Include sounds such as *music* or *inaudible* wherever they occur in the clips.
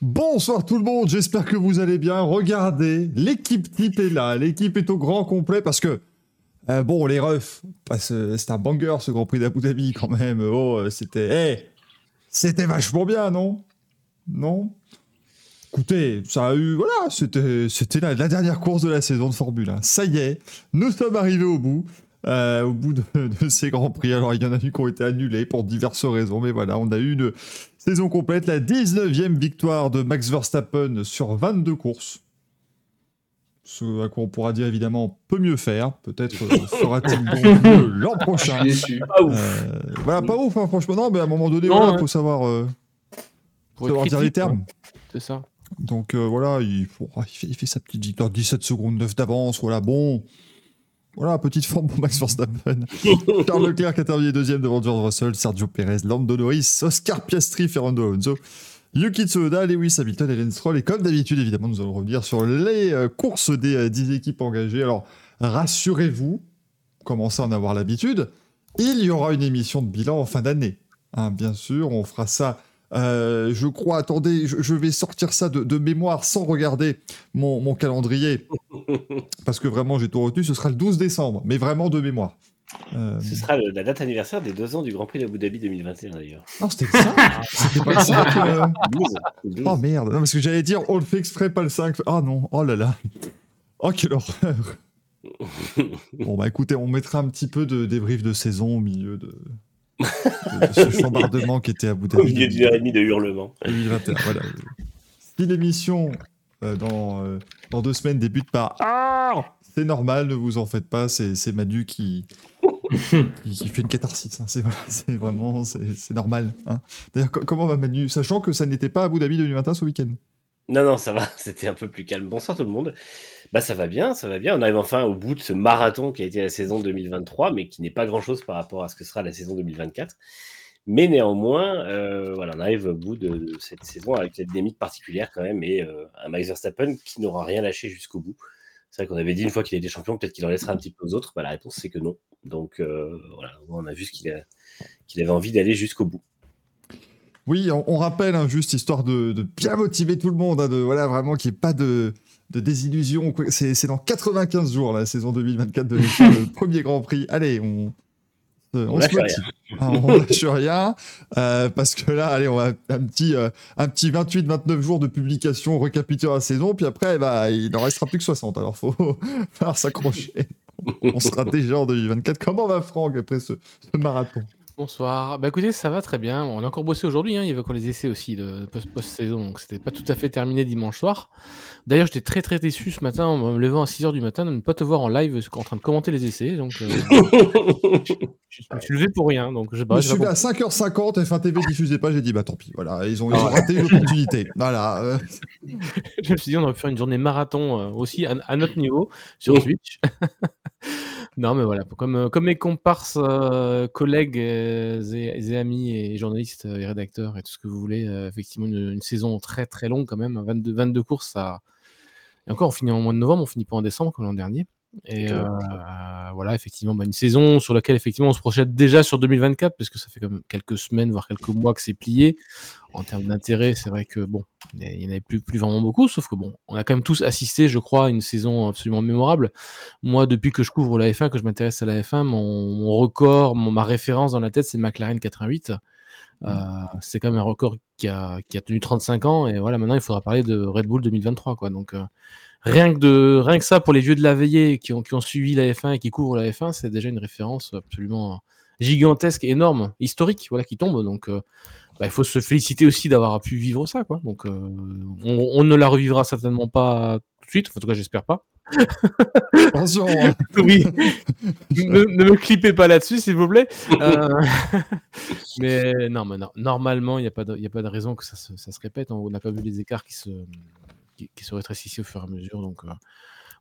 Bonsoir tout le monde, j'espère que vous allez bien. Regardez, l'équipe type est là, l'équipe est au grand complet parce que, euh, bon, les refs, c'est un banger ce Grand Prix d'Abu Dhabi quand même. Oh, euh, c'était, hey, c'était vachement bien, non? Non? Écoutez, ça a eu, voilà, c'était, c'était la, dernière course de la saison de Formule 1. Ça y est, nous sommes arrivés au bout. Euh, au bout de, de, ces grands prix. Alors, il y en a eu qui ont été annulés pour diverses raisons, mais voilà, on a eu une saison complète, la 19e victoire de Max Verstappen sur 22 courses. Ce à quoi on pourra dire évidemment peut mieux faire. Peut-être *laughs* fera-t-il donc mieux l'an prochain. Pas ouf. Euh, voilà, pas ouf, hein, franchement. Non, mais à un moment donné, il voilà, faut savoir, euh, faut savoir dire les termes. C'est ça. Donc euh, voilà, il, faut, il, fait, il, fait, sa petite victoire, 17 secondes 9 d'avance. Voilà, bon. Voilà, petite forme pour Max Verstappen. *laughs* Charles Leclerc qui a terminé deuxième devant George Russell, Sergio Perez, Lando Norris, Oscar Piastri, Fernando Alonso, Yuki Tsunoda, Lewis Hamilton et Lance Stroll. Et comme d'habitude, évidemment, nous allons revenir sur les euh, courses des euh, 10 équipes engagées. Alors, rassurez-vous, commencez à en avoir l'habitude, il y aura une émission de bilan en fin d'année. Hein, bien sûr, on fera ça euh, je crois, attendez, je, je vais sortir ça de, de, mémoire sans regarder mon, mon calendrier. *laughs* parce que vraiment, j'ai tout retenu. Ce sera le 12 décembre, mais vraiment de mémoire. Euh... Ce sera le, la date anniversaire des deux ans du Grand Prix d'Abu Dhabi 2021 d'ailleurs. Non, c'était ça C'était pas. 12, 12. *laughs* Oh merde, non, parce que j'allais dire, on le fait exprès, pas le 5. Oh non, oh là là. Oh, quelle horreur. *laughs* bon, bah écoutez, on mettra un petit peu de débrief de saison au milieu de ce chambardement qui était à bout Au milieu d'une heure et demie de hurlement. 2021, voilà. Si l'émission euh, dans, euh, dans deux semaines débute par Ah C'est normal, ne vous en faites pas, c'est Manu qui, qui, qui, fait une catharsis. Hein. C'est voilà, vraiment, c'est normal. Hein. D'ailleurs, comment va Manu? Sachant que ça n'était pas à Abu Dhabi 2021 ce week-end. Non, non, ça va, *laughs* c'était un peu plus calme. Bonsoir tout le monde. Bah ça va bien, ça va bien. On arrive enfin au bout de ce marathon qui a été la saison 2023, mais qui n'est pas grand-chose par rapport à ce que sera la saison 2024. Mais néanmoins, euh, voilà, on arrive au bout de, cette saison avec cette dynamique particulière quand même et euh, un Max Verstappen qui n'aura rien lâché jusqu'au bout. C'est vrai qu'on avait dit une fois qu'il était champion, peut-être qu'il en laissera un petit peu aux autres. Bah, la réponse c'est que non. Donc euh, voilà, on a vu qu'il qu avait envie d'aller jusqu'au bout. Oui, on, rappelle hein, juste histoire de, de, bien motiver tout le monde, hein, de voilà vraiment qu'il n'y ait pas de de désillusion. C'est dans 95 jours, la saison 2024 de le premier Grand Prix. Allez, on, on, on se motive. Hein, on lâche rien. Euh, parce que là, allez, on va un petit, euh, un petit 28-29 jours de publication, récapituler la saison. Puis après, bah, il n'en restera plus que 60. Alors, il faut *laughs* falloir s'accrocher. on sera déjà en 2024. Comment va Franck après ce, ce marathon? Bonsoir. Bah écoutez, ça va très bien. On a encore bossé aujourd'hui. Hein. Il y avait encore les essais aussi de post-saison. donc, c'était pas tout à fait terminé dimanche soir. D'ailleurs, j'étais très très déçu ce matin en me levant à 6h du matin de ne pas te voir en live en train de commenter les essais. Donc, euh, *laughs* je me suis levé pour rien. Donc, je, bah, je suis à 5h50, F1 TV diffusait pas. J'ai dit, bah tant pis. Voilà, ils ont, ils ont raté *laughs* une opportunité. Voilà. euh. je me suis dit, on aurait pu faire une journée marathon euh, aussi à, à notre niveau sur Twitch. *laughs* Non, mais voilà, comme, comme mes comparses, euh, collègues euh, et, amis et journalistes et rédacteurs et tout ce que vous voulez, euh, effectivement, une, saison très très longue quand même, 22, 22 courses. Encore, on finit en mois de novembre, on finit pas en décembre comme l'an dernier. Et euh, voilà, effectivement, bah, une saison sur laquelle effectivement on se projette déjà sur 2024, parce que ça fait quand même quelques semaines, voire quelques mois que c'est plié. En termes d'intérêt, c'est vrai que bon, il n'y en avait plus, plus vraiment beaucoup, sauf que bon, on a quand même tous assisté, je crois, à une saison absolument mémorable. Moi, depuis que je couvre la F1, que je m'intéresse à la F1, mon, mon record, mon, ma référence dans la tête, c'est McLaren 88. Euh, c'est quand même un record qui a, qui a tenu 35 ans, et voilà, maintenant il faudra parler de Red Bull 2023, quoi. Donc, euh, rien que, de, rien que ça, pour les vieux de la veillée qui ont, qui ont suivi la F1 et qui couvrent la F1, c'est déjà une référence absolument gigantesque, énorme, historique, voilà, qui tombe. Donc, euh, bah, il faut se féliciter aussi d'avoir pu vivre ça, quoi. Donc, euh, on, on, ne la revivra certainement pas tout de suite, en tout cas, j'espère pas. *laughs* Attention. Hein. *laughs* oui. ne, ne, me clippez pas là-dessus, s'il vous plaît. Euh... *laughs* mais non, mais non, normalement, il n'y a, a, pas de raison que ça se, ça se répète. On n'a pas vu les écarts qui se, qui, qui se rétrécissent au fur et à mesure. Donc, euh,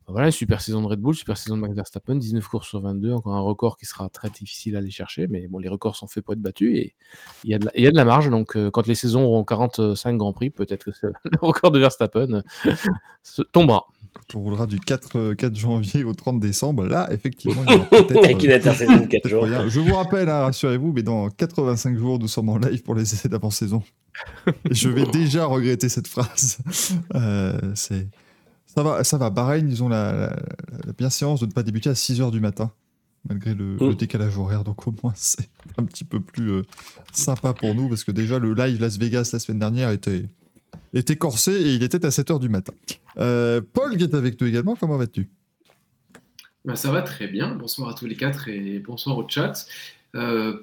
voilà, super saison de Red Bull, super saison de Max Verstappen, 19 courses sur 22, encore un record qui sera très difficile à aller chercher, mais bon, les records sont faits pour être battus et il y a de la, il y a de la marge. Donc, euh, quand les saisons auront 45 grands prix, peut-être que *laughs* le record de Verstappen euh, tombera. On roulera du 4, 4 janvier au 30 décembre. Là, effectivement, *laughs* Avec une intersaison de 4 jours. Je vous rappelle, hein, rassurez-vous, mais dans 85 jours, nous sommes en live pour les *laughs* essais d'avant-saison. *laughs* Je vais déjà regretter cette phrase. Euh, c'est ça va, ça va. Bahreïn, ils ont la, la, la bienséance de ne pas débuter à 6h du matin, malgré le, le Mm. décalage horaire. Donc au moins, *laughs* c'est un petit peu plus euh, sympa pour nous, parce que déjà, le live Las Vegas la semaine dernière était, était corsé et il était à 7h du matin. Euh, Paul qui est avec nous également, comment vas-tu? Ben, ça va très bien. Bonsoir à tous les quatre et bonsoir au chat. Euh,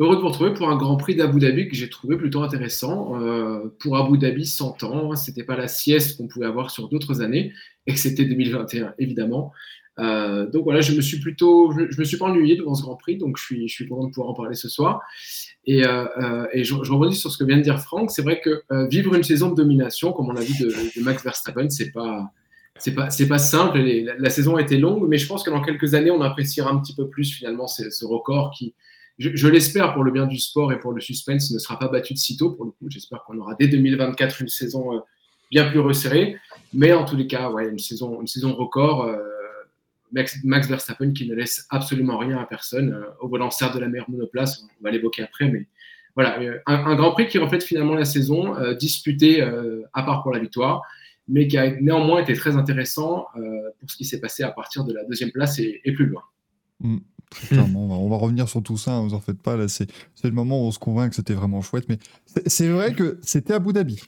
heureux de vous retrouver pour un Grand Prix d'Abu Dhabi que j'ai trouvé plutôt intéressant. Euh, pour Abu Dhabi, 100 ans, c'était pas la sieste qu'on pouvait avoir sur d'autres années, et c'était 2021 évidemment. Euh, donc voilà, je me suis plutôt, je, me suis pas ennuyé devant ce Grand Prix, donc je suis, content de pouvoir en parler ce soir. Et, euh, et je, je rebondis sur ce que vient de dire Franck. C'est vrai que vivre une saison de domination, comme on l'a vu de, Max Verstappen, c'est pas c'est pas pas simple. La, saison a été longue, mais je pense que dans quelques années, on appréciera un petit peu plus finalement ce, ce record qui, je, l'espère pour le bien du sport et pour le suspense, ne sera pas battu de sitôt. Pour le coup, j'espère qu'on aura dès 2024 une saison euh, bien plus resserrée. Mais en tous les cas, ouais, une saison une saison record. euh, Max, Verstappen qui ne laisse absolument rien à personne. Euh, au volant certes de la meilleure monoplace, on va l'évoquer après, mais voilà, un, Grand Prix qui reflète finalement la saison, disputé euh, à part pour la victoire, mais qui a néanmoins été très intéressant pour ce qui s'est passé à partir de la deuxième place et, et plus loin. Clairement, on va, on va revenir sur tout ça, hein, vous en faites pas. Là, c'est le moment où on se convainc que c'était vraiment chouette. Mais c'est- vrai que c'était Abu Dhabi.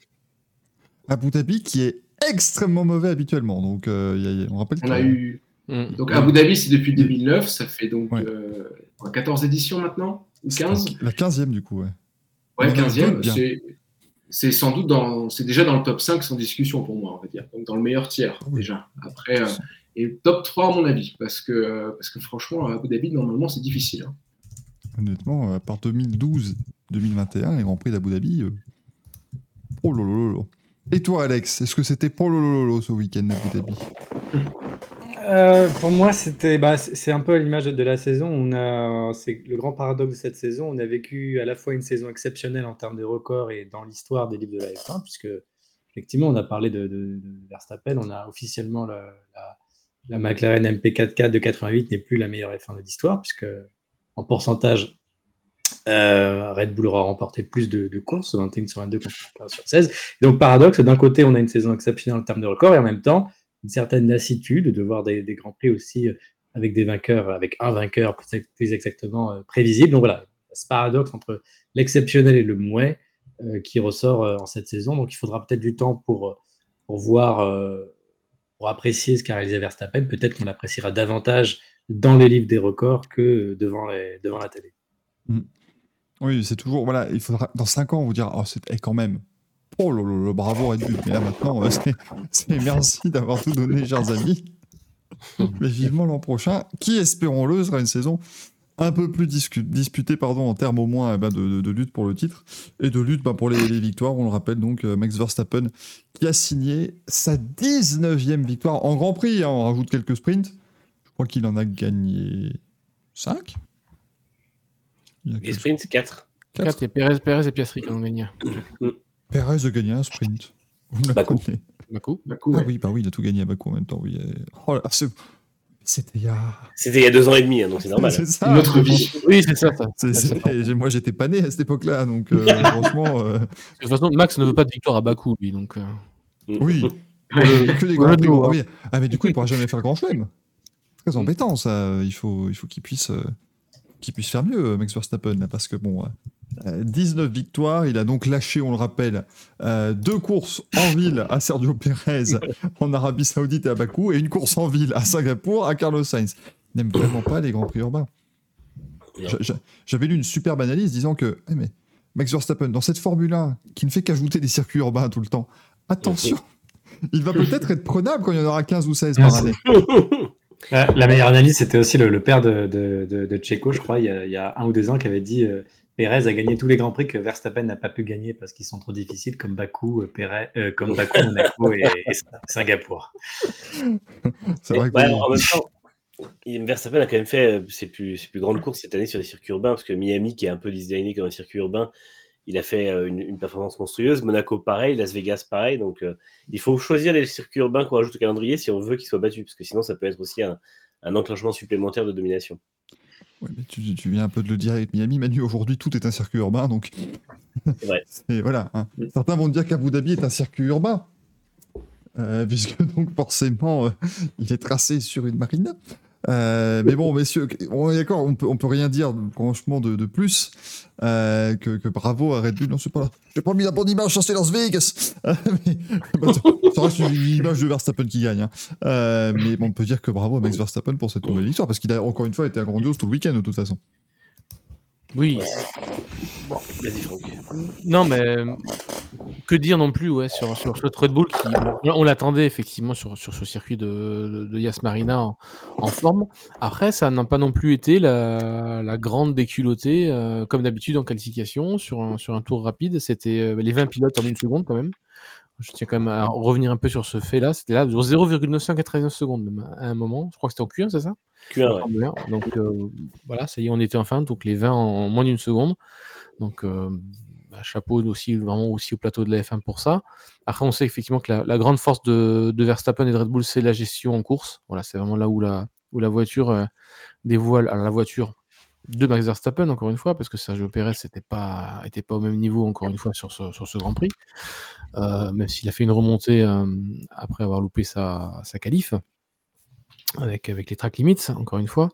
Abu Dhabi qui est extrêmement mauvais habituellement. Donc, euh, il y a- il y a- on rappelle On a eu Mm. donc Abu Dhabi, c'est depuis 2009, ça fait donc Ouais. euh, quoi, 14 éditions maintenant ou 15 la 15e du coup, ouais. Ouais, On en doute 15e, bien. c'est c'est sans doute dans, c'est déjà dans le top 5 sans discussion pour moi, on va dire. Donc dans le meilleur tiers, Oui. déjà. Après, euh, et top 3 à mon avis, parce que, parce que franchement, à Abu Dhabi, normalement, c'est difficile. hein. Honnêtement, à part 2012-2021, les Grands Prix d'Abu Dhabi. euh, Oh là. Et toi, Alex, est-ce que c'était pour lolo ce week-end d'Abu Dhabi? Euh, pour moi, c'était, bah, c'est c'est un peu à l'image de la saison. On a, c'est le grand paradoxe de cette saison. On a vécu à la fois une saison exceptionnelle en termes de records et dans l'histoire des livres de la F1, puisque effectivement, on a parlé de, de- de Verstappen. On a officiellement la, la- la McLaren MP44 de 88 n'est plus la meilleure F1 de l'histoire, puisque en pourcentage, euh, Red Bull aura remporté plus de, courses, 21 sur 22 contre 15 sur 16. Donc, paradoxe, d'un côté, on a une saison exceptionnelle en termes de records et en même temps, une certaine lassitude de voir des, des grands prix aussi euh, avec des vainqueurs, avec un vainqueur plus, exactement euh, prévisible. Donc voilà, ce paradoxe entre l'exceptionnel et le mouet qui ressort en cette saison. Donc il faudra peut-être du temps pour, pour voir, pour apprécier ce qu'a réalisé Verstappen. Peut-être qu'on l'appréciera davantage dans les livres des records que devant, les, devant la télé. Oui, c'est toujours. Voilà, il faudra dans 5 ans vous dire Oh, c'est eh, quand même. Oh là, bravo Red Bull. Mais là maintenant, euh, c'est c'est merci d'avoir tout donné, chers amis. Mais vivement l'an prochain, qui, espérons-le, sera une saison un peu plus disputée pardon, en termes au moins eh ben, de, de- de lutte pour le titre et de lutte ben, pour les, les victoires. On le rappelle donc, euh, Max Verstappen qui a signé sa 19e victoire en Grand Prix. hein, on rajoute quelques sprints. Je crois qu'il en a gagné 5 Les sprints, c'est 4. Quatre, il y a Pérez, Pérez et Piastri qui ont gagné. Perez a gagné un sprint. Bakou. Bakou. Bakou, Ah oui, bah oui, il a tout gagné à Bakou en même temps. Oui. Oh là, c'est- C'était il y a. C'était il y a deux ans et demi, hein, donc c'est normal. *laughs* C'est ça. Une autre vie. Oui, c'est ça. ça. C'est- C'est- c'était- j'ai- Moi, j'étais pas né à cette époque-là, donc euh, *laughs* franchement, euh, De toute façon, Max ne veut pas de victoire à Bakou, lui. Donc, euh, oui. *laughs* Ouais. que des Ouais, grands prix. nous, hein. oui. Ah, mais du coup, il pourra jamais faire grand chelem. Très embêtant, ça. Il faut, il faut qu'il puisse, euh, qu'il puisse faire mieux, Max Verstappen, là, parce que bon, euh, 19 victoires. Il a donc lâché, on le rappelle, euh, deux courses en ville à Sergio Perez en Arabie Saoudite et à Bakou, et une course en ville à Singapour à Carlos Sainz. Il n'aime vraiment pas les grands prix urbains. J'avais lu une superbe analyse disant que eh, mais Max Verstappen, dans cette Formule 1 qui ne fait qu'ajouter des circuits urbains tout le temps, attention, *laughs* il va peut-être être prenable quand il y en aura 15 ou 16 par Ah, année. La, la meilleure analyse, c'était aussi le, le père de, de, de, de Checo, je crois, il y, a, il y a un ou deux ans, qui avait dit euh, Pérez a gagné tous les grands prix que Verstappen n'a pas pu gagner parce qu'ils sont trop difficiles, comme Bakou, euh, Pérez, euh, comme *laughs* Bakou, Monaco et, et Singapour. C'est vrai que Ouais, oui. en même temps, il- Verstappen a quand même fait euh, ses plus, ses plus grandes courses cette année sur les circuits urbains, parce que Miami, qui est un peu designé comme un circuit urbain, il a fait une, une performance monstrueuse. Monaco, pareil. Las Vegas, pareil. Donc, euh, il faut choisir les circuits urbains qu'on rajoute au calendrier si on veut qu'ils soient battus, parce que sinon, ça peut être aussi un, un enclenchement supplémentaire de domination. Ouais, mais tu, tu viens un peu de le dire avec Miami. Manu, aujourd'hui, tout est un circuit urbain, donc. C'est vrai. *laughs* Et voilà. hein. Certains vont dire qu'Abu Dhabi est un circuit urbain. Euh, *laughs* puisque donc forcément, euh, il est tracé sur une marina. Euh, mais bon, messieurs, on est d'accord, on peut, on peut rien dire franchement de, de plus euh, que, que bravo à Red Bull. Non, c'est pas là. J'ai pas mis la bonne image, c'est Las Vegas. *laughs* Euh, mais, bah, ça reste une image de Verstappen qui gagne. hein. Euh, mais bon, on peut dire que bravo à Max Verstappen pour cette nouvelle victoire, parce qu'il a encore une fois été grandiose tout le week-end de toute façon. Oui. Vas-y, Franck. Non, mais que dire non plus ouais, sur, sur ce Red Bull qui, on l'attendait effectivement sur, sur ce circuit de, de, Yas Marina en, en forme. Après, ça n'a pas non plus été la, la grande déculottée, euh, comme d'habitude en qualification, sur un, sur un tour rapide. C'était euh, les 20 pilotes en une seconde quand même. Je tiens quand même à revenir un peu sur ce fait-là. C'était là, 0,999 secondes même, à un moment. Je crois que c'était en Q1, c'est ça? Q1, ouais. Donc euh, voilà, ça y est, on était en fin, donc les 20 en moins d'une seconde. Donc bah, chapeau aussi, vraiment aussi au plateau de la F1 pour ça. Après, on sait effectivement que la, grande force de, Verstappen et de Red Bull, c'est la gestion en course. Voilà, c'est vraiment là où la, où la voiture euh, dévoile, alors la voiture de Max Verstappen, encore une fois, parce que Sergio Perez n'était pas, pas au même niveau, encore une fois, sur ce, sur ce Grand Prix. Euh, même s'il a fait une remontée euh, après avoir loupé sa, sa qualif avec, avec les track limits, encore une fois.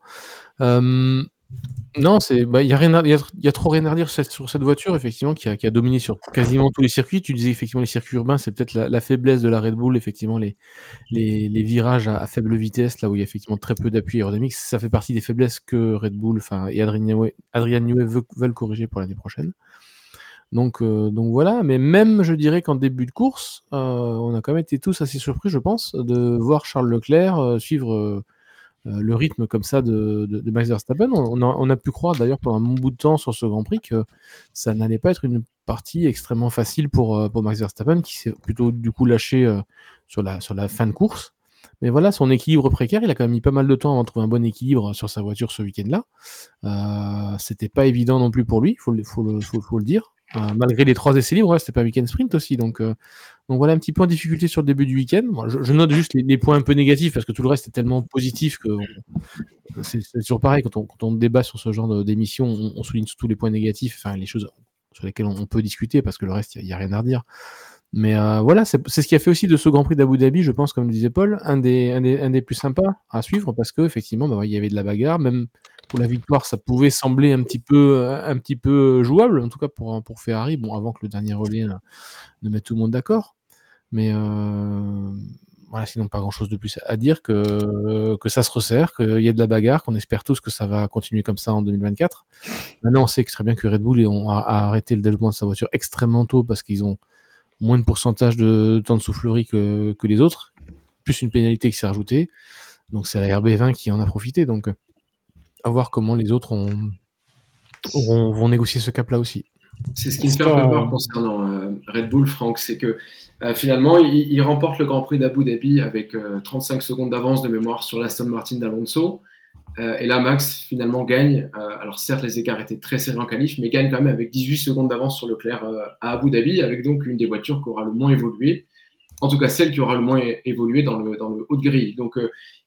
Non, c'est, bah, il y a a trop rien à dire sur cette, voiture, effectivement, qui a, dominé sur quasiment tous les circuits. Tu disais effectivement les circuits urbains, c'est peut-être la, faiblesse de la Red Bull, effectivement, les, virages à, faible vitesse, là où il y a effectivement très peu d'appui aérodynamique, ça fait partie des faiblesses que Red Bull, et Adrian Newey, veut, veulent corriger pour l'année prochaine. Donc, euh, donc voilà, mais même je dirais qu'en début de course, euh, on a quand même été tous assez surpris, je pense, de voir Charles Leclerc euh, suivre le rythme comme ça de, Max Verstappen. On a, pu croire d'ailleurs pendant un bon bout de temps sur ce Grand Prix que ça n'allait pas être une partie extrêmement facile pour, pour Max Verstappen, qui s'est plutôt du coup lâché sur, la, sur la fin de course. Mais voilà, son équilibre précaire, il a quand même mis pas mal de temps avant de trouver un bon équilibre sur sa voiture ce week-end-là. Euh, C'était pas évident non plus pour lui, il faut, le, dire. Euh, malgré les trois essais libres, ouais, c'était pas un week-end sprint aussi. Donc, euh, donc voilà un petit point de difficulté sur le début du week-end. Je, note juste les, points un peu négatifs parce que tout le reste est tellement positif que c'est toujours pareil quand on, débat sur ce genre d'émission, on, souligne tous les points négatifs, enfin les choses sur lesquelles on, peut discuter parce que le reste, il n'y a, rien à redire. Mais euh, voilà, c'est ce qui a fait aussi de ce Grand Prix d'Abu Dhabi, je pense, comme le disait Paul, un des, plus sympas à suivre parce que effectivement, bah, il y avait de la bagarre, même pour la victoire, ça pouvait sembler un petit peu, peu jouable, en tout cas pour, Ferrari, bon, avant que le dernier relais ne, ne mette tout le monde d'accord. Mais euh, voilà, sinon pas grand chose de plus à dire que, que ça se resserre, qu'il y a de la bagarre, qu'on espère tous que ça va continuer comme ça en 2024. Maintenant, on sait très bien que Red Bull a, arrêté le développement de sa voiture extrêmement tôt parce qu'ils ont moins de pourcentage de temps de soufflerie que, que les autres, plus une pénalité qui s'est rajoutée. Donc c'est la RB20 qui en a profité. Donc à voir comment les autres ont, vont négocier ce cap-là aussi. C'est ce qui me fait un peu peur concernant euh, Red Bull, Franck, c'est que euh, finalement, il, il, remporte le Grand Prix d'Abu Dhabi avec euh, 35 secondes d'avance de mémoire sur l'Aston Martin d'Alonso. Euh, et là, Max finalement gagne. Euh, alors certes, les écarts étaient très serrés en qualif, mais gagne quand même avec 18 secondes d'avance sur Leclerc à Abu Dhabi, avec donc une des voitures qui aura le moins évolué. En tout cas, celle qui aura le moins évolué dans le, dans le haut de grille. Donc,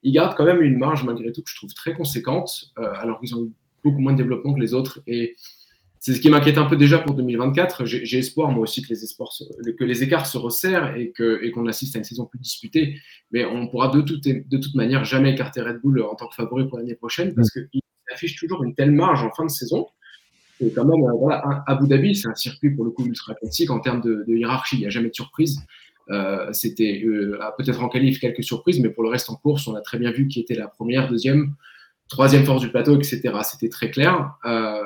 il garde quand même une marge, malgré tout, que je trouve très conséquente, alors qu'ils ont beaucoup moins de développement que les autres. Et c'est ce qui m'inquiète un peu déjà pour 2024. J'ai espoir, moi aussi, que les, espoirs se, que les écarts se resserrent et qu'on et assiste à une saison plus disputée. Mais on pourra de toute, de toute manière jamais écarter Red Bull en tant que favori pour l'année prochaine parce qu'il affiche toujours une telle marge en fin de saison. Et quand même, voilà, Abu Dhabi, c'est un circuit pour le coup ultra classique en termes de, de hiérarchie. Il n'y a jamais de surprise. Euh, C'était euh, peut-être en qualif quelques surprises, mais pour le reste en course, on a très bien vu qui était la première, deuxième, troisième force du plateau, etc. C'était très clair. Euh,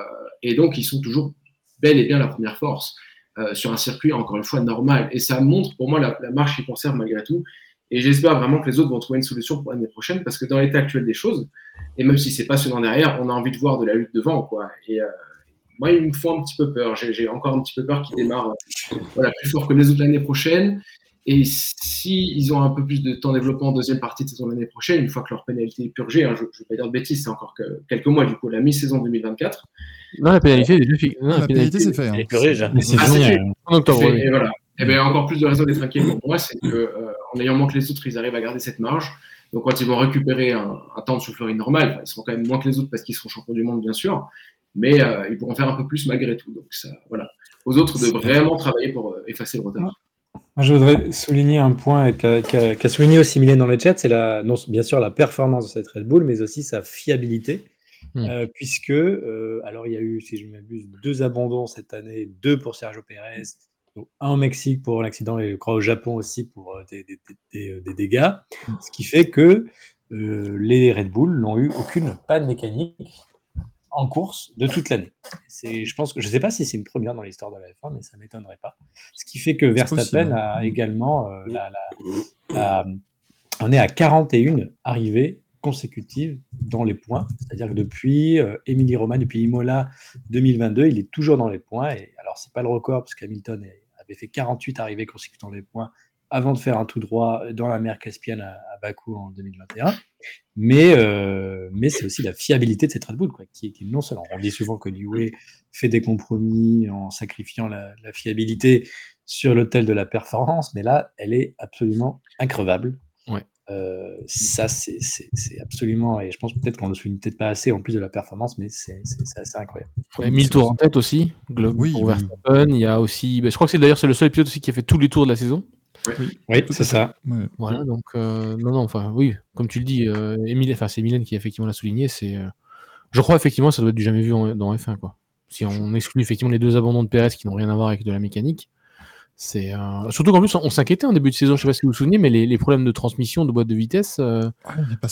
et donc, ils sont toujours bel et bien la première force euh, sur un circuit, encore une fois, normal. Et ça montre pour moi la, marche qu'ils conservent malgré tout. Et j'espère vraiment que les autres vont trouver une solution pour l'année prochaine, parce que dans l'état actuel des choses, et même si c'est passionnant derrière, on a envie de voir de la lutte devant. Quoi. Et euh, moi, il me faut un petit peu peur. J'ai encore un petit peu peur qu'ils démarrent euh, plus fort que les autres l'année prochaine. Et si ils ont un peu plus de temps de développement en deuxième partie de saison l'année prochaine, une fois que leur pénalité est purgée, hein, je ne vais pas dire de bêtises, c'est encore que quelques mois du coup, la mi-saison 2024. Non, la pénalité est déjà finie. Non, la, la pénalité, c'est fait. Hein. Elle est purgée déjà. C'est ah, fait. En octobre. Et, voilà. Et bien, encore plus de raison d'être inquiet pour moi, c'est que euh, ayant moins que les autres, ils arrivent à garder cette marge. Donc quand ils vont récupérer un, temps de soufflerie normal, ils seront quand même moins que les autres parce qu'ils seront champions du monde, bien sûr, mais euh, ils pourront faire un peu plus malgré tout. Donc ça, voilà. Aux autres de vraiment travailler pour euh, effacer le retard. Je voudrais souligner un point qu'a souligné aussi Mylène dans le chat, c'est non, bien sûr la performance de cette Red Bull, mais aussi sa fiabilité. Euh, puisque, alors il y a eu, si je ne m'abuse, deux abandons cette année, deux pour Sergio Pérez, un au Mexique pour l'accident et je crois au Japon aussi pour des, des dégâts, hmm. ce qui fait que les Red Bull n'ont eu aucune panne mécanique en course de toute l'année. je pense que je ne sais pas si c'est une première dans l'histoire de la F1, mais ça ne m'étonnerait pas. Ce qui fait que Verstappen a également euh, on est à 41 arrivées consécutives dans les points. C'est-à-dire que depuis euh, Emilie Romain, depuis Imola 2022, il est toujours dans les points. Et alors, c'est pas le record, parce qu'Hamilton avait fait 48 arrivées consécutives dans les points avant de faire un tout droit dans la mer Caspienne à, Bakou en 2021. Mais, euh, mais c'est aussi la fiabilité de cette Red Bull, quoi, qui, qui non seulement, on dit souvent que Liu fait des compromis en sacrifiant la, fiabilité sur l'autel de la performance, mais là, elle est absolument increvable. Ouais. Euh, ça, c'est absolument, et je pense peut-être qu'on ne le souligne peut-être pas assez en plus de la performance, mais c'est assez incroyable. Ouais, 1000 tours en tête aussi, oui, pour Verstappen. Il y a aussi, bah, je crois que c'est d'ailleurs c'est le seul pilote aussi qui a fait tous les tours de la saison. Oui, c'est ça. Voilà, donc euh, non, non, enfin oui, comme tu le dis, euh, enfin c'est Mylène qui effectivement l'a souligné, c'est, euh, je crois effectivement ça doit être du jamais vu dans F1 quoi. Si on exclut effectivement les deux abandons de Perez qui n'ont rien à voir avec de la mécanique, c'est euh, surtout qu'en plus on s'inquiétait en début de saison, je sais pas si vous vous souvenez, mais les, problèmes de transmission de boîte de vitesse. Euh,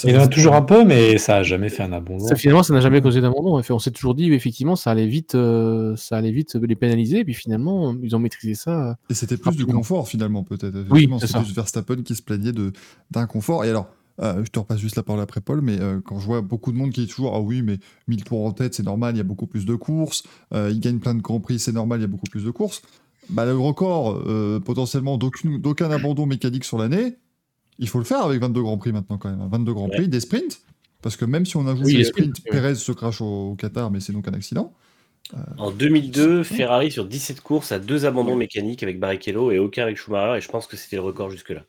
il y en a toujours un peu, mais ça a jamais fait un abandon. Ça, finalement, ça n'a jamais causé d'abandon. On s'est toujours dit effectivement ça allait vite, euh, ça allait vite les pénaliser, et puis finalement ils ont maîtrisé ça. Et c'était plus du confort finalement peut-être. Oui, c'est plus Verstappen qui se plaignait de d'un confort. Et alors. je te repasse juste la parole après Paul, mais quand je vois beaucoup de monde qui est toujours Ah oui, mais 1000 tours en tête, c'est normal, il y a beaucoup plus de courses. il gagne plein de grands prix, c'est normal, il y a beaucoup plus de courses bah, le record euh, potentiellement d'aucun abandon mécanique sur l'année, il faut le faire avec 22 Grands Prix maintenant quand même. 22 Grands Prix, des sprints. Parce que même si on ajoute les sprints, Perez se crache au, Qatar, mais c'est donc un accident. Euh, en 2002, Ferrari sur 17 courses a deux abandons mécaniques avec Barrichello et aucun avec Schumacher, et je pense que c'était le record jusque-là.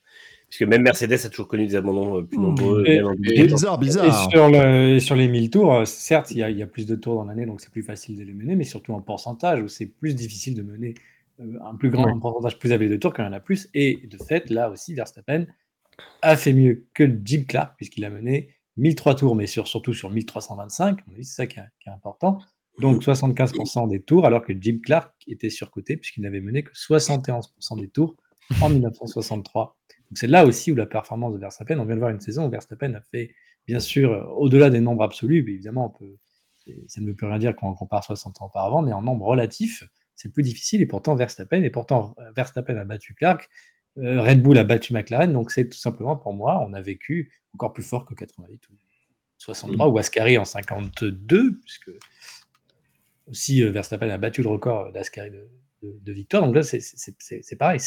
Parce que même Mercedes a toujours connu des abandons euh, plus nombreux. bizarre, bizarre. Et sur, les 1000 tours, certes, il y, a plus de tours dans l'année, donc c'est plus facile de les mener, mais surtout en pourcentage, où c'est plus difficile de mener euh, un plus grand pourcentage plus élevé de tours qu'il y en a plus. Et de fait, là aussi, Verstappen a fait mieux que Jim Clark, puisqu'il a mené 1003 tours, mais sur, surtout sur 1325. C'est ça qui est, important. Donc 75% des tours, alors que Jim Clark était surcoté, puisqu'il n'avait mené que 71% des tours en 1963. Donc c'est là aussi où la performance de Verstappen, on vient de voir une saison où Verstappen a fait, bien sûr, euh, au-delà des nombres absolus, mais évidemment, on peut, ça ne veut plus rien dire quand on compare 60 ans auparavant, mais en nombre relatif, c'est plus difficile. Et pourtant, Verstappen, et pourtant, Verstappen a battu Clark, euh, Red Bull a battu McLaren. Donc, c'est tout simplement pour moi, on a vécu encore plus fort que 88 ou 63, ou Ascari en 52, puisque aussi euh, Verstappen a battu le record d'Ascari de, de, victoire. Donc là, c'est pareil.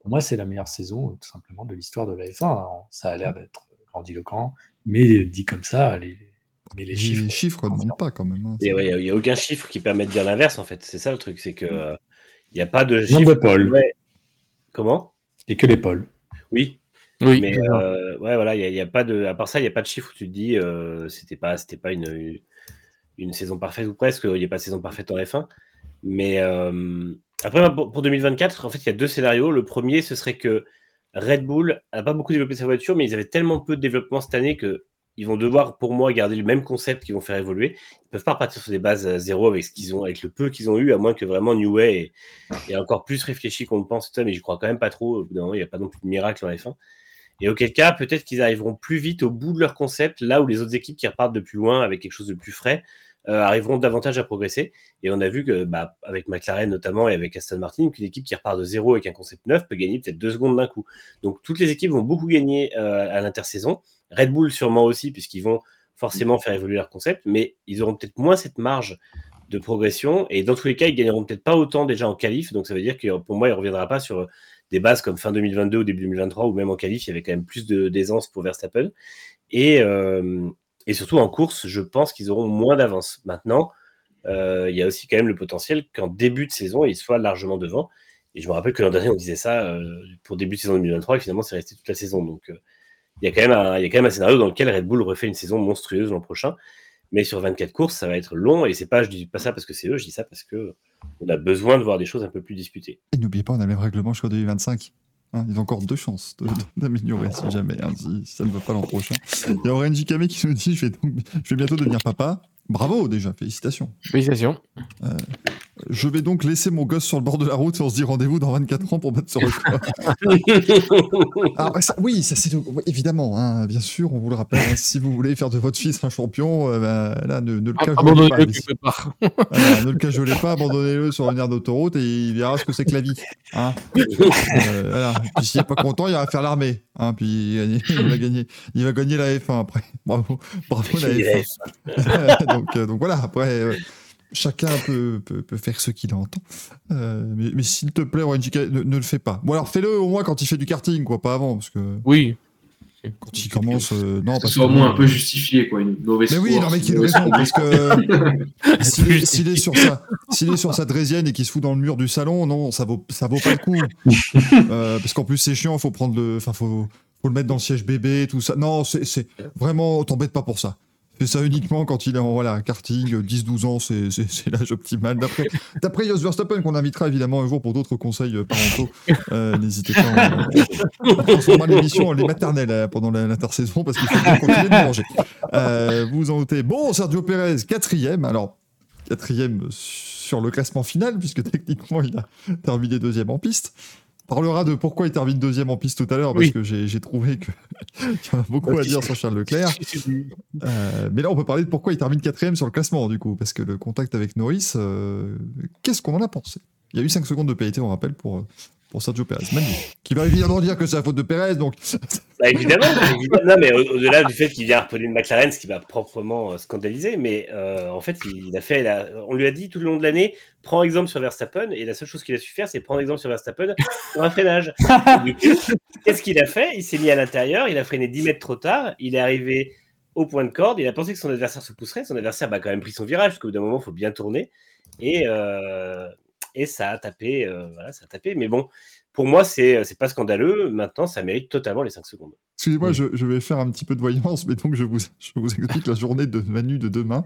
Pour moi, c'est la meilleure saison, tout simplement, de l'histoire de la F1. ça a l'air d'être grandiloquent, mais dit comme ça, les, mais les chiffres, ne montent pas quand même. Hein, il n'y a, aucun chiffre qui permet de dire l'inverse, en fait. C'est ça le truc, c'est que mm. il n'y a pas de chiffre. de Comment? Et que les pôles. Oui. Oui. Mais euh, ouais, voilà, il y, a, pas de. À part ça, il n'y a pas de chiffre où tu te dis euh, c'était pas, c'était pas une, une saison parfaite ou presque. Il n'y a pas de saison parfaite en F1. Mais euh, après, pour 2024, en fait, il y a deux scénarios. Le premier, ce serait que Red Bull n'a pas beaucoup développé sa voiture, mais ils avaient tellement peu de développement cette année que ils vont devoir, pour moi, garder le même concept qu'ils vont faire évoluer. Ils ne peuvent pas partir sur des bases euh, zéro avec ce qu'ils ont, avec le peu qu'ils ont eu, à moins que vraiment New Way ait, encore plus réfléchi qu'on le pense, mais je crois quand même pas trop. Il n'y a pas non plus de miracle en F1. Et auquel cas, peut-être qu'ils arriveront plus vite au bout de leur concept, là où les autres équipes qui repartent de plus loin avec quelque chose de plus frais euh, arriveront davantage à progresser. Et on a vu que, bah, avec McLaren notamment et avec Aston Martin, qu'une équipe qui repart de zéro avec un concept neuf peut gagner peut-être deux secondes d'un coup. Donc toutes les équipes vont beaucoup gagner euh, à l'intersaison. Red Bull sûrement aussi, puisqu'ils vont forcément faire évoluer leur concept, mais ils auront peut-être moins cette marge de progression. Et dans tous les cas, ils gagneront peut-être pas autant déjà en qualif. Donc ça veut dire que pour moi, il ne reviendra pas sur des bases comme fin 2022 ou début 2023, ou même en qualif, il y avait quand même plus d'aisance pour Verstappen. Et, euh, et surtout en course, je pense qu'ils auront moins d'avance. Maintenant, euh, il y a aussi quand même le potentiel qu'en début de saison, ils soient largement devant. Et je me rappelle que l'an dernier, on disait ça euh, pour début de saison 2023, et finalement, c'est resté toute la saison. Donc il y, a quand même un, il y a quand même un scénario dans lequel Red Bull refait une saison monstrueuse l'an prochain. Mais sur 24 courses, ça va être long. Et c'est pas, je dis pas ça parce que c'est eux, je dis ça parce que on a besoin de voir des choses un peu plus disputées. Et n'oubliez pas, on a le même règlement jusqu'en 2025. Hein, ils ont encore deux chances de- d'améliorer si jamais, hein, si, si ça ne va pas l'an prochain. Il y a Orange Kame qui nous dit je vais, donc- je vais bientôt devenir papa. Bravo déjà, félicitations. Félicitations. Je vais donc laisser mon gosse sur le bord de la route et on se dit rendez-vous dans 24 ans pour battre ce record. Ça- oui, ça c'est évidemment, hein, bien sûr, on vous le rappelle. hein, si vous voulez faire de votre fils un champion, euh, bah, là, ne, ne le cajolez pas. Voilà, ne le cajolez pas, abandonnez-le sur une aire d'autoroute et il verra ce que c'est que la vie. Hein. Euh, voilà. Puis s'il n'est pas content, il va faire l'armée. Hein, puis il, il va gagner, il va gagner la F1 après. Bravo, bravo la F1. *laughs* donc, euh, donc voilà, après, euh, chacun peut, peut, peut faire ce qu'il entend. Euh, mais mais s'il te plaît, ne, ne le fais pas. Bon alors fais-le au moins quand il fait du karting, quoi, pas avant, parce que Oui. quand il commence, euh, non, Que parce ce soit que au moins un peu justifié, quoi, une mauvaise mais oui, non, mais qu'il raison, parce que *laughs* s'il est, s'il est sur sa, *laughs* s'il est sur sa draisienne et qu'il se fout dans le mur du salon, non, ça vaut, ça vaut pas le coup. *laughs* Euh, parce qu'en plus, c'est chiant, faut prendre le, enfin, faut, faut le mettre dans le siège bébé, tout ça. Non, c'est, c'est vraiment, t'embête pas pour ça. Fais ça uniquement quand il est en voilà, karting, 10-12 ans, c'est, c'est, c'est l'âge optimal. D'après, Jos Verstappen, qu'on invitera évidemment un jour pour d'autres conseils euh, parentaux, euh, n'hésitez pas. On, on transformera l'émission les maternelles euh, pendant l'intersaison parce qu'il faut bien continuer de manger. Vous vous en doutez. Bon, Sergio Pérez, quatrième. Alors, quatrième sur le classement final, puisque techniquement, il a terminé deuxième en piste. On parlera de pourquoi il termine deuxième en piste tout à l'heure, parce Oui. que j'ai trouvé *laughs* qu'il y en a beaucoup à dire sur Charles Leclerc. Euh, mais là, on peut parler de pourquoi il termine quatrième sur le classement, du coup, parce que le contact avec Norris, euh, qu'est-ce qu'on en a pensé? Il y a eu 5 secondes de pénalité, on rappelle, pour, euh, pour Sergio Pérez. Manu, qui va évidemment dire que c'est la faute de Pérez, donc *laughs* Bah, évidemment, évidemment. Non, mais au- au-delà du fait qu'il vient harponner une McLaren, ce qui m'a proprement euh, scandalisé, mais euh, en fait, il a fait. On lui a dit tout le long de l'année, prends exemple sur Verstappen, et la seule chose qu'il a su faire, c'est prendre exemple sur Verstappen sur un freinage. *laughs* Du coup, Qu'est-ce qu'il a fait? Il s'est mis à l'intérieur, il a freiné 10 mètres trop tard, il est arrivé au point de corde, il a pensé que son adversaire se pousserait, son adversaire bah, a quand même pris son virage, parce qu'au bout d'un moment, il faut bien tourner, et, euh, et ça a tapé, euh, voilà, ça a tapé, mais bon, pour moi, c'est c'est pas scandaleux, maintenant, ça mérite totalement les 5 secondes. Excusez-moi, je, je vais faire un petit peu de voyance, mais donc je vous, je vous explique la journée de Manu de demain,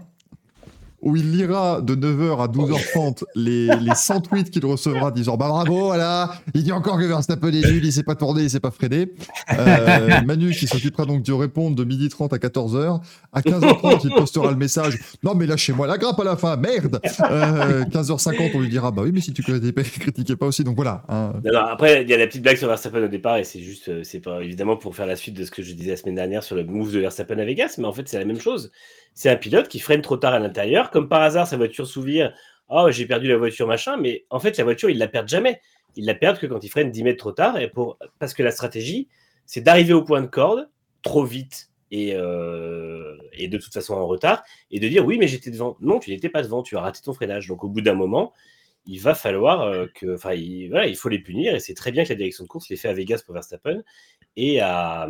où il lira de 9h à 12h30 les, les 100 tweets qu'il recevra disant Bah bravo, voilà, il dit encore que Verstappen est nul, il s'est pas tourné, il s'est pas freiné. Euh, Manu qui s'occupera donc de répondre de 12h30 à 14h. À 15h30, il postera le message Non, mais lâchez-moi la grappe à la fin, merde Euh, 15h50, on lui dira Bah oui, mais si tu critiquais, pas aussi, donc voilà. hein. Après, il y a la petite blague sur Verstappen au départ, et c'est juste, euh, c'est pas évidemment pour faire la suite de ce que je disais la semaine dernière sur le move de Verstappen à Vegas, mais en fait, c'est la même chose. C'est un pilote qui freine trop tard à l'intérieur, comme par hasard, sa voiture s'ouvre. Oh, j'ai perdu la voiture, machin, mais en fait, la voiture, il la perd jamais. Il la perd que quand il freine 10 mètres trop tard, et pour... parce que la stratégie, c'est d'arriver au point de corde trop vite et, euh, de toute façon en retard, et de dire oui, mais j'étais devant. Non, tu n'étais pas devant, tu as raté ton freinage. Donc, au bout d'un moment, il va falloir euh, que, enfin, il, voilà, il faut les punir et c'est très bien que la direction de course l'ait fait à Vegas pour Verstappen et à,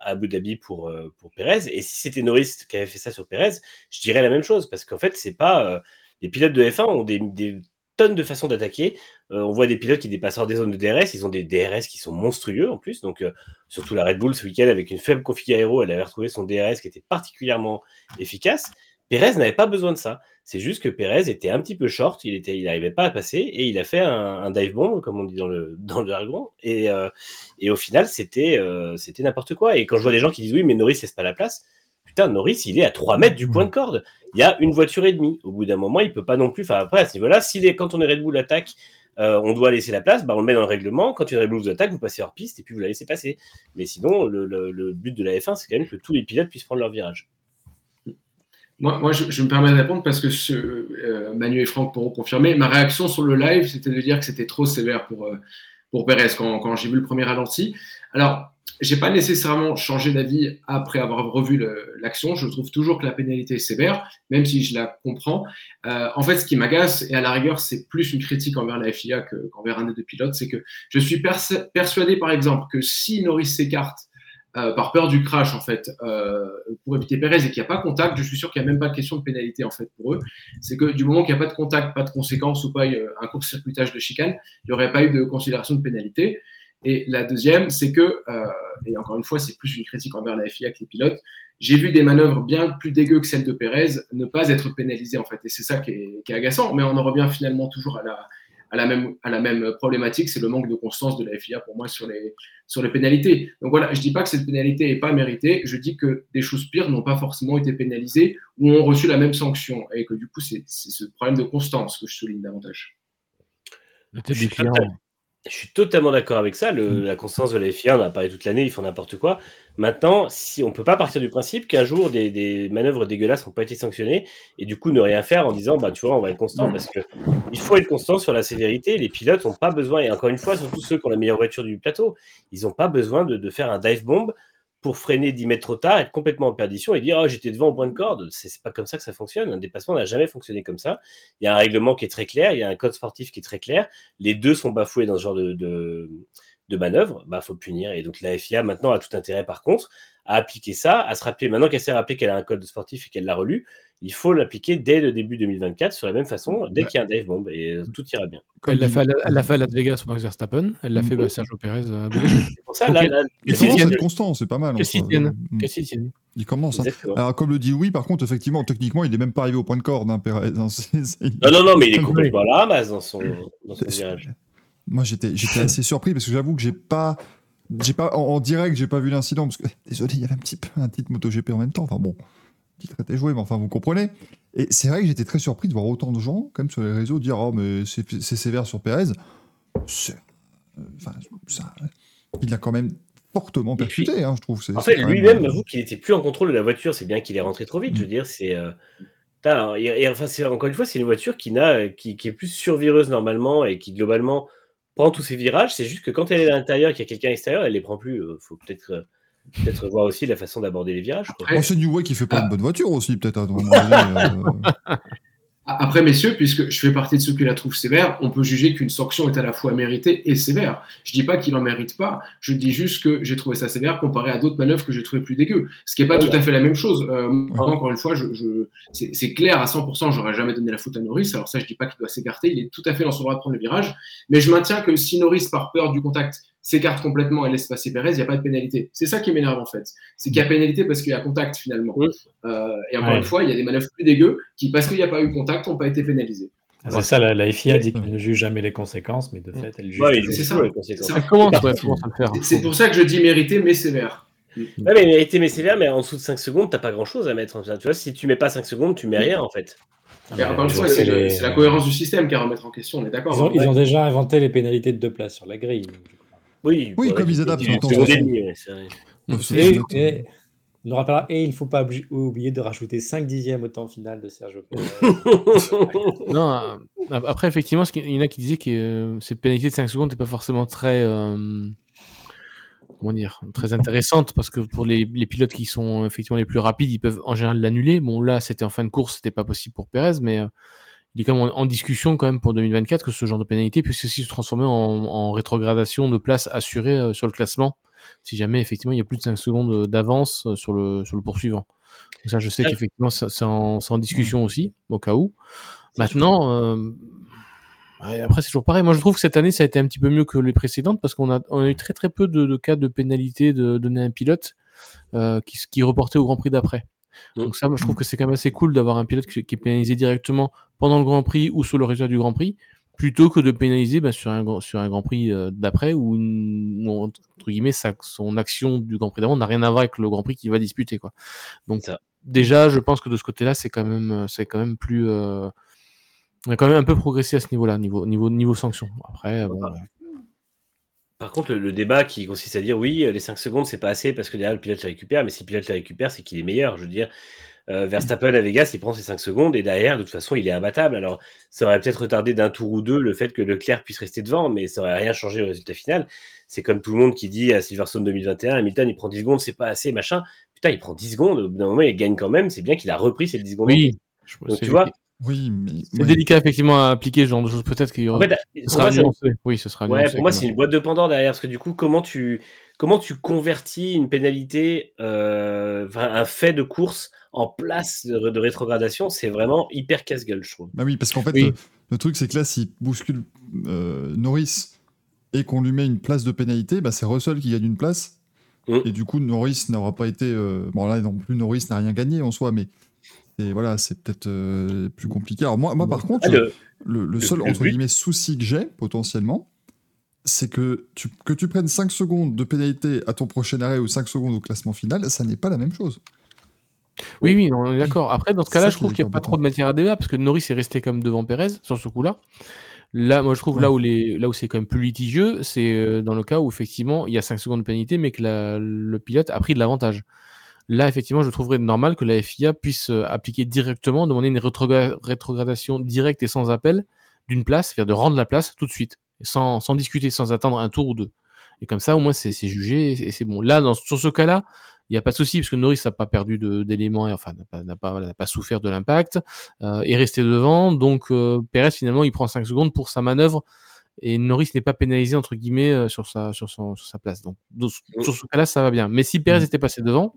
à Abu Dhabi pour euh, pour Perez. Et si c'était Norris qui avait fait ça sur Perez, je dirais la même chose parce qu'en fait, c'est pas euh, les pilotes de F1 ont des, tonnes de façons d'attaquer. Euh, on voit des pilotes qui dépassent hors des zones de DRS, ils ont des DRS qui sont monstrueux en plus. Donc, surtout la Red Bull ce week-end avec une faible config aéro, elle avait retrouvé son DRS qui était particulièrement efficace. Perez n'avait pas besoin de ça. C'est juste que Perez était un petit peu short, il était, il n'arrivait pas à passer et il a fait un, un dive bomb, comme on dit dans le *laughs* dans le jargon. Et, euh, et au final, c'était euh, c'était n'importe quoi. Et quand je vois des gens qui disent oui, mais Norris laisse pas la place, putain, Norris, il est à 3 mètres du point de corde. Il y a une voiture et demie. Au bout d'un moment, il peut pas non plus. Enfin, après, à ce niveau-là, si les, quand on est Red Bull attaque, euh, on doit laisser la place, bah, on le met dans le règlement. Quand une Red Bull vous attaque, vous passez hors piste et puis vous la laissez passer. Mais sinon, le, le- le but de la F1, c'est quand même que tous les pilotes puissent prendre leur virage. Moi, je, me permets de répondre parce que ce, euh, Manu et Franck pourront confirmer. Ma réaction sur le live, c'était de dire que c'était trop sévère pour, euh, Perez quand, j'ai vu le premier ralenti. Alors, j'ai pas nécessairement changé d'avis après avoir revu l'action. Je trouve toujours que la pénalité est sévère, même si je la comprends. Euh, en fait, ce qui m'agace, et à la rigueur, c'est plus une critique envers la FIA que- qu'envers un des deux pilotes, c'est que je suis persuadé, par exemple, que si Norris s'écarte euh, par peur du crash, en fait, euh, pour éviter Perez et qu'il n'y a pas contact, je suis sûr qu'il n'y a même pas de question de pénalité, en fait, pour eux. C'est que du moment qu'il n'y a pas de contact, pas de conséquences ou pas un court-circuitage de chicane, il n'y aurait pas eu de considération de pénalité. Et la deuxième, c'est que, euh, et encore une fois, c'est plus une critique envers la FIA que les pilotes, j'ai vu des manœuvres bien plus dégueu que celles de Pérez ne pas être pénalisées en fait. Et c'est ça qui est, agaçant. Mais on en revient finalement toujours à la, à la même, à la même problématique, c'est le manque de constance de la FIA pour moi sur les, sur les pénalités. Donc voilà, je ne dis pas que cette pénalité n'est pas méritée, je dis que des choses pires n'ont pas forcément été pénalisées ou ont reçu la même sanction et que du coup, c'est ce problème de constance que je souligne davantage. Je suis totalement d'accord avec ça. Le, mm. La constance de la FIA, on a parlé toute l'année, ils font n'importe quoi. Maintenant, si on ne peut pas partir du principe qu'un jour des, des, manœuvres dégueulasses n'ont pas été sanctionnées et du coup ne rien faire en disant bah tu vois on va être constant parce que il faut être constant sur la sévérité. Les pilotes n'ont pas besoin et encore une fois surtout ceux qui ont la meilleure voiture du plateau, ils n'ont pas besoin de, de, faire un dive bomb freiner 10 mètres trop tard, être complètement en perdition et dire oh, j'étais devant au point de corde. C'est pas comme ça que ça fonctionne. Un dépassement n'a jamais fonctionné comme ça. Il y a un règlement qui est très clair, il y a un code sportif qui est très clair. Les deux sont bafoués dans ce genre de, de, de manœuvre. Bah, faut punir. Et donc la FIA maintenant a tout intérêt par contre à appliquer ça, à se rappeler maintenant qu'elle s'est rappelé qu'elle a un code sportif et qu'elle l'a relu il faut l'appliquer dès le début 2024 sur la même façon, dès qu'il y a un Dave Bomb, et euh, tout ira bien. Elle l'a fait, à, fait à Las Vegas Max Verstappen, elle l'a fait à Sergio Perez. *laughs* C'est pour ça, là, là, c'est constant, c'est pas mal. Qu'est-ce qu'il tienne Il commence. Hein. Alors, comme le dit oui, par contre, effectivement, techniquement, il n'est même pas arrivé au point de corde, hein, Perez. Hein, *laughs* non, non, non, mais il est complètement là, mais dans son, dans son virage. Moi, j'étais assez surpris parce que j'avoue que j'ai pas. J'ai pas en, en direct, j'ai pas vu l'incident parce que *laughs* désolé, il y avait un petit peu un titre MotoGP en même temps. Enfin bon, titre était joué, mais enfin, vous comprenez. Et c'est vrai que j'étais très surpris de voir autant de gens, quand même, sur les réseaux, dire Oh, mais c'est sévère sur Pérez. Enfin, ça, il a quand même fortement percuté, hein, je trouve. En fait, lui-même avoue qu'il n'était plus en contrôle de la voiture. C'est bien qu'il est rentré trop vite. Je veux dire, c'est. Euh, et, enfin, encore une fois, c'est une voiture qui, n'a, qui, qui, est plus survireuse normalement et qui, globalement, prend tous ses virages. C'est juste que quand elle est à l'intérieur, qu'il y a quelqu'un extérieur, elle les prend plus. Il euh, faut peut-être euh, Peut-être voir aussi la façon d'aborder les virages. Oh, c'est New Way qui fait pas une bonne voiture aussi, peut-être. *laughs* Euh. Après, messieurs, puisque je fais partie de ceux qui la trouvent sévère, on peut juger qu'une sanction est à la fois méritée et sévère. Je dis pas qu'il n'en mérite pas, je dis juste que j'ai trouvé ça sévère comparé à d'autres manœuvres que j'ai trouvé plus dégueu. Ce qui n'est pas tout à fait la même chose. Euh, encore une fois, je, c'est clair à 100%, j'aurais jamais donné la faute à Norris. Alors ça, je dis pas qu'il doit s'écarter, il est tout à fait dans son droit de prendre le virage. Mais je maintiens que si Norris, par peur du contact, s'écarte complètement et laisse passer Perez, il n'y a pas de pénalité. C'est ça qui m'énerve en fait. C'est qu'il y a pénalité parce qu'il y a contact finalement. Euh, et encore une fois, il y a des manœuvres plus dégueu qui, parce qu'il n'y a pas eu contact, n'ont pas été pénalisées. Ah, c'est ça, la, FIA dit qu'elle ne juge jamais les conséquences, mais de fait, elle juge. c'est ça. Les conséquences. C'est pour ça que je dis mérité mais sévère. Ouais, mais mérité mais sévère, mais en dessous de 5 secondes, t'as pas grand chose à mettre. Tu vois, si tu mets pas 5 secondes, tu mets rien en fait. Et encore une fois, c'est la cohérence du système qui a à remettre en question, on est d'accord. Ils, ont, déjà inventé les pénalités de deux places sur la grille. Oui, oui comme ils adaptent. On rappellera, et il ne faut pas oublier de rajouter 5 dixièmes au temps final de Sergio *laughs* non, euh, après, effectivement, il y en a qui disaient que euh, ces pénalités de 5 secondes n'étaient pas forcément très. Euh, comment dire, très intéressantes parce que pour les, pilotes qui sont effectivement les plus rapides, ils peuvent en général l'annuler. Bon, là, c'était en fin de course, c'était pas possible pour Perez, mais il est quand même en, discussion quand même pour 2024 que ce genre de pénalité puisse aussi se transformer en, rétrogradation de place assurée euh, sur le classement si jamais effectivement il y a plus de 5 secondes euh, d'avance euh, sur le, sur le poursuivant. ça, je sais qu'effectivement, c'est en, discussion aussi, au cas où. Maintenant, après, c'est toujours pareil. Moi, je trouve que cette année, ça a été un petit peu mieux que les précédentes parce qu'on a, a, eu très très peu de, cas de pénalité de donner à un pilote qui, qui reportait au Grand Prix d'après. Mmh. Donc ça, moi, je trouve que c'est quand même assez cool d'avoir un pilote qui, est pénalisé directement pendant le Grand Prix ou sur le résultat du Grand Prix, plutôt que de pénaliser bah, sur, un, sur un Grand Prix euh, d'après où, entre guillemets, son action du Grand Prix d'avant n'a rien à voir avec le Grand Prix qu'il va disputer. Quoi. Donc déjà, je pense que de ce côté-là, c'est quand même, c'est quand même plus, euh, on a quand même un peu progressé à ce niveau-là, niveau, niveau, niveau sanction. Après, bon, par contre, le, débat qui consiste à dire oui, les 5 secondes, c'est pas assez parce que derrière le pilote les récupère, mais si le pilote les récupère, c'est qu'il est meilleur. Je veux dire, euh, Verstappen à Vegas, il prend ses 5 secondes et derrière, de toute façon, il est imbattable. Alors, ça aurait peut-être retardé d'un tour ou deux le fait que Leclerc puisse rester devant, mais ça aurait rien changé au résultat final. C'est comme tout le monde qui dit à Silverstone 2021, Hamilton, il prend 10 secondes, c'est pas assez, machin. Putain, il prend 10 secondes, au bout d'un moment, il gagne quand même. C'est bien qu'il a repris ces 10 secondes. Oui, tu vois. Oui, mais. C'est délicat, effectivement, à appliquer ce genre de choses. Peut-être qu'il y aura. sera Oui, ce sera ouais, Pour moi, c'est une boîte de Pandore derrière. Parce que du coup, comment tu, comment tu convertis une pénalité, euh, un fait de course en place de, rétrogradation C'est vraiment hyper casse-gueule, je trouve. Bah oui, parce qu'en fait, le, truc, c'est que là, s'il bouscule euh, Norris et qu'on lui met une place de pénalité, bah, c'est Russell qui gagne une place. Mm. Et du coup, Norris n'aura pas été. euh, Bon, là non plus, Norris n'a rien gagné en soi, mais. Et voilà, c'est peut-être euh, plus compliqué. Alors, moi, moi par contre, Ah, le- le, le le- seul le entre guillemets souci que j'ai potentiellement, c'est que tu, que tu prennes 5 secondes de pénalité à ton prochain arrêt ou 5 secondes au classement final, ça n'est pas la même chose. Oui, oui, on est d'accord. Après, dans ce C'est cas-là, je trouve qu'il n'y a pas trop de matière à débat parce que Norris est resté comme devant Perez sur ce coup-là. Là, moi, je trouve Ouais. là où, les, là où c'est quand même plus litigieux, c'est euh, dans le cas où effectivement il y a 5 secondes de pénalité, mais que la- le pilote a pris de l'avantage. Là, effectivement, je trouverais normal que la FIA puisse euh, appliquer directement, demander une rétrogra- rétrogradation directe et sans appel d'une place, c'est-à-dire de rendre la place tout de suite, sans, sans discuter, sans attendre un tour ou deux. Et comme ça, au moins, c'est jugé et c'est bon. Là, dans, sur ce cas-là, il n'y a pas de souci, parce que Norris n'a pas perdu d'éléments, et enfin, n'a pas, souffert de l'impact, euh, est resté devant. Donc, euh, Perez, finalement, il prend 5 secondes pour sa manœuvre, et Norris n'est pas pénalisé, entre guillemets, euh, sur, sa, sur, son, sur sa place. Donc, dans ce- sur ce cas-là, ça va bien. Mais si Perez Mm. était passé devant,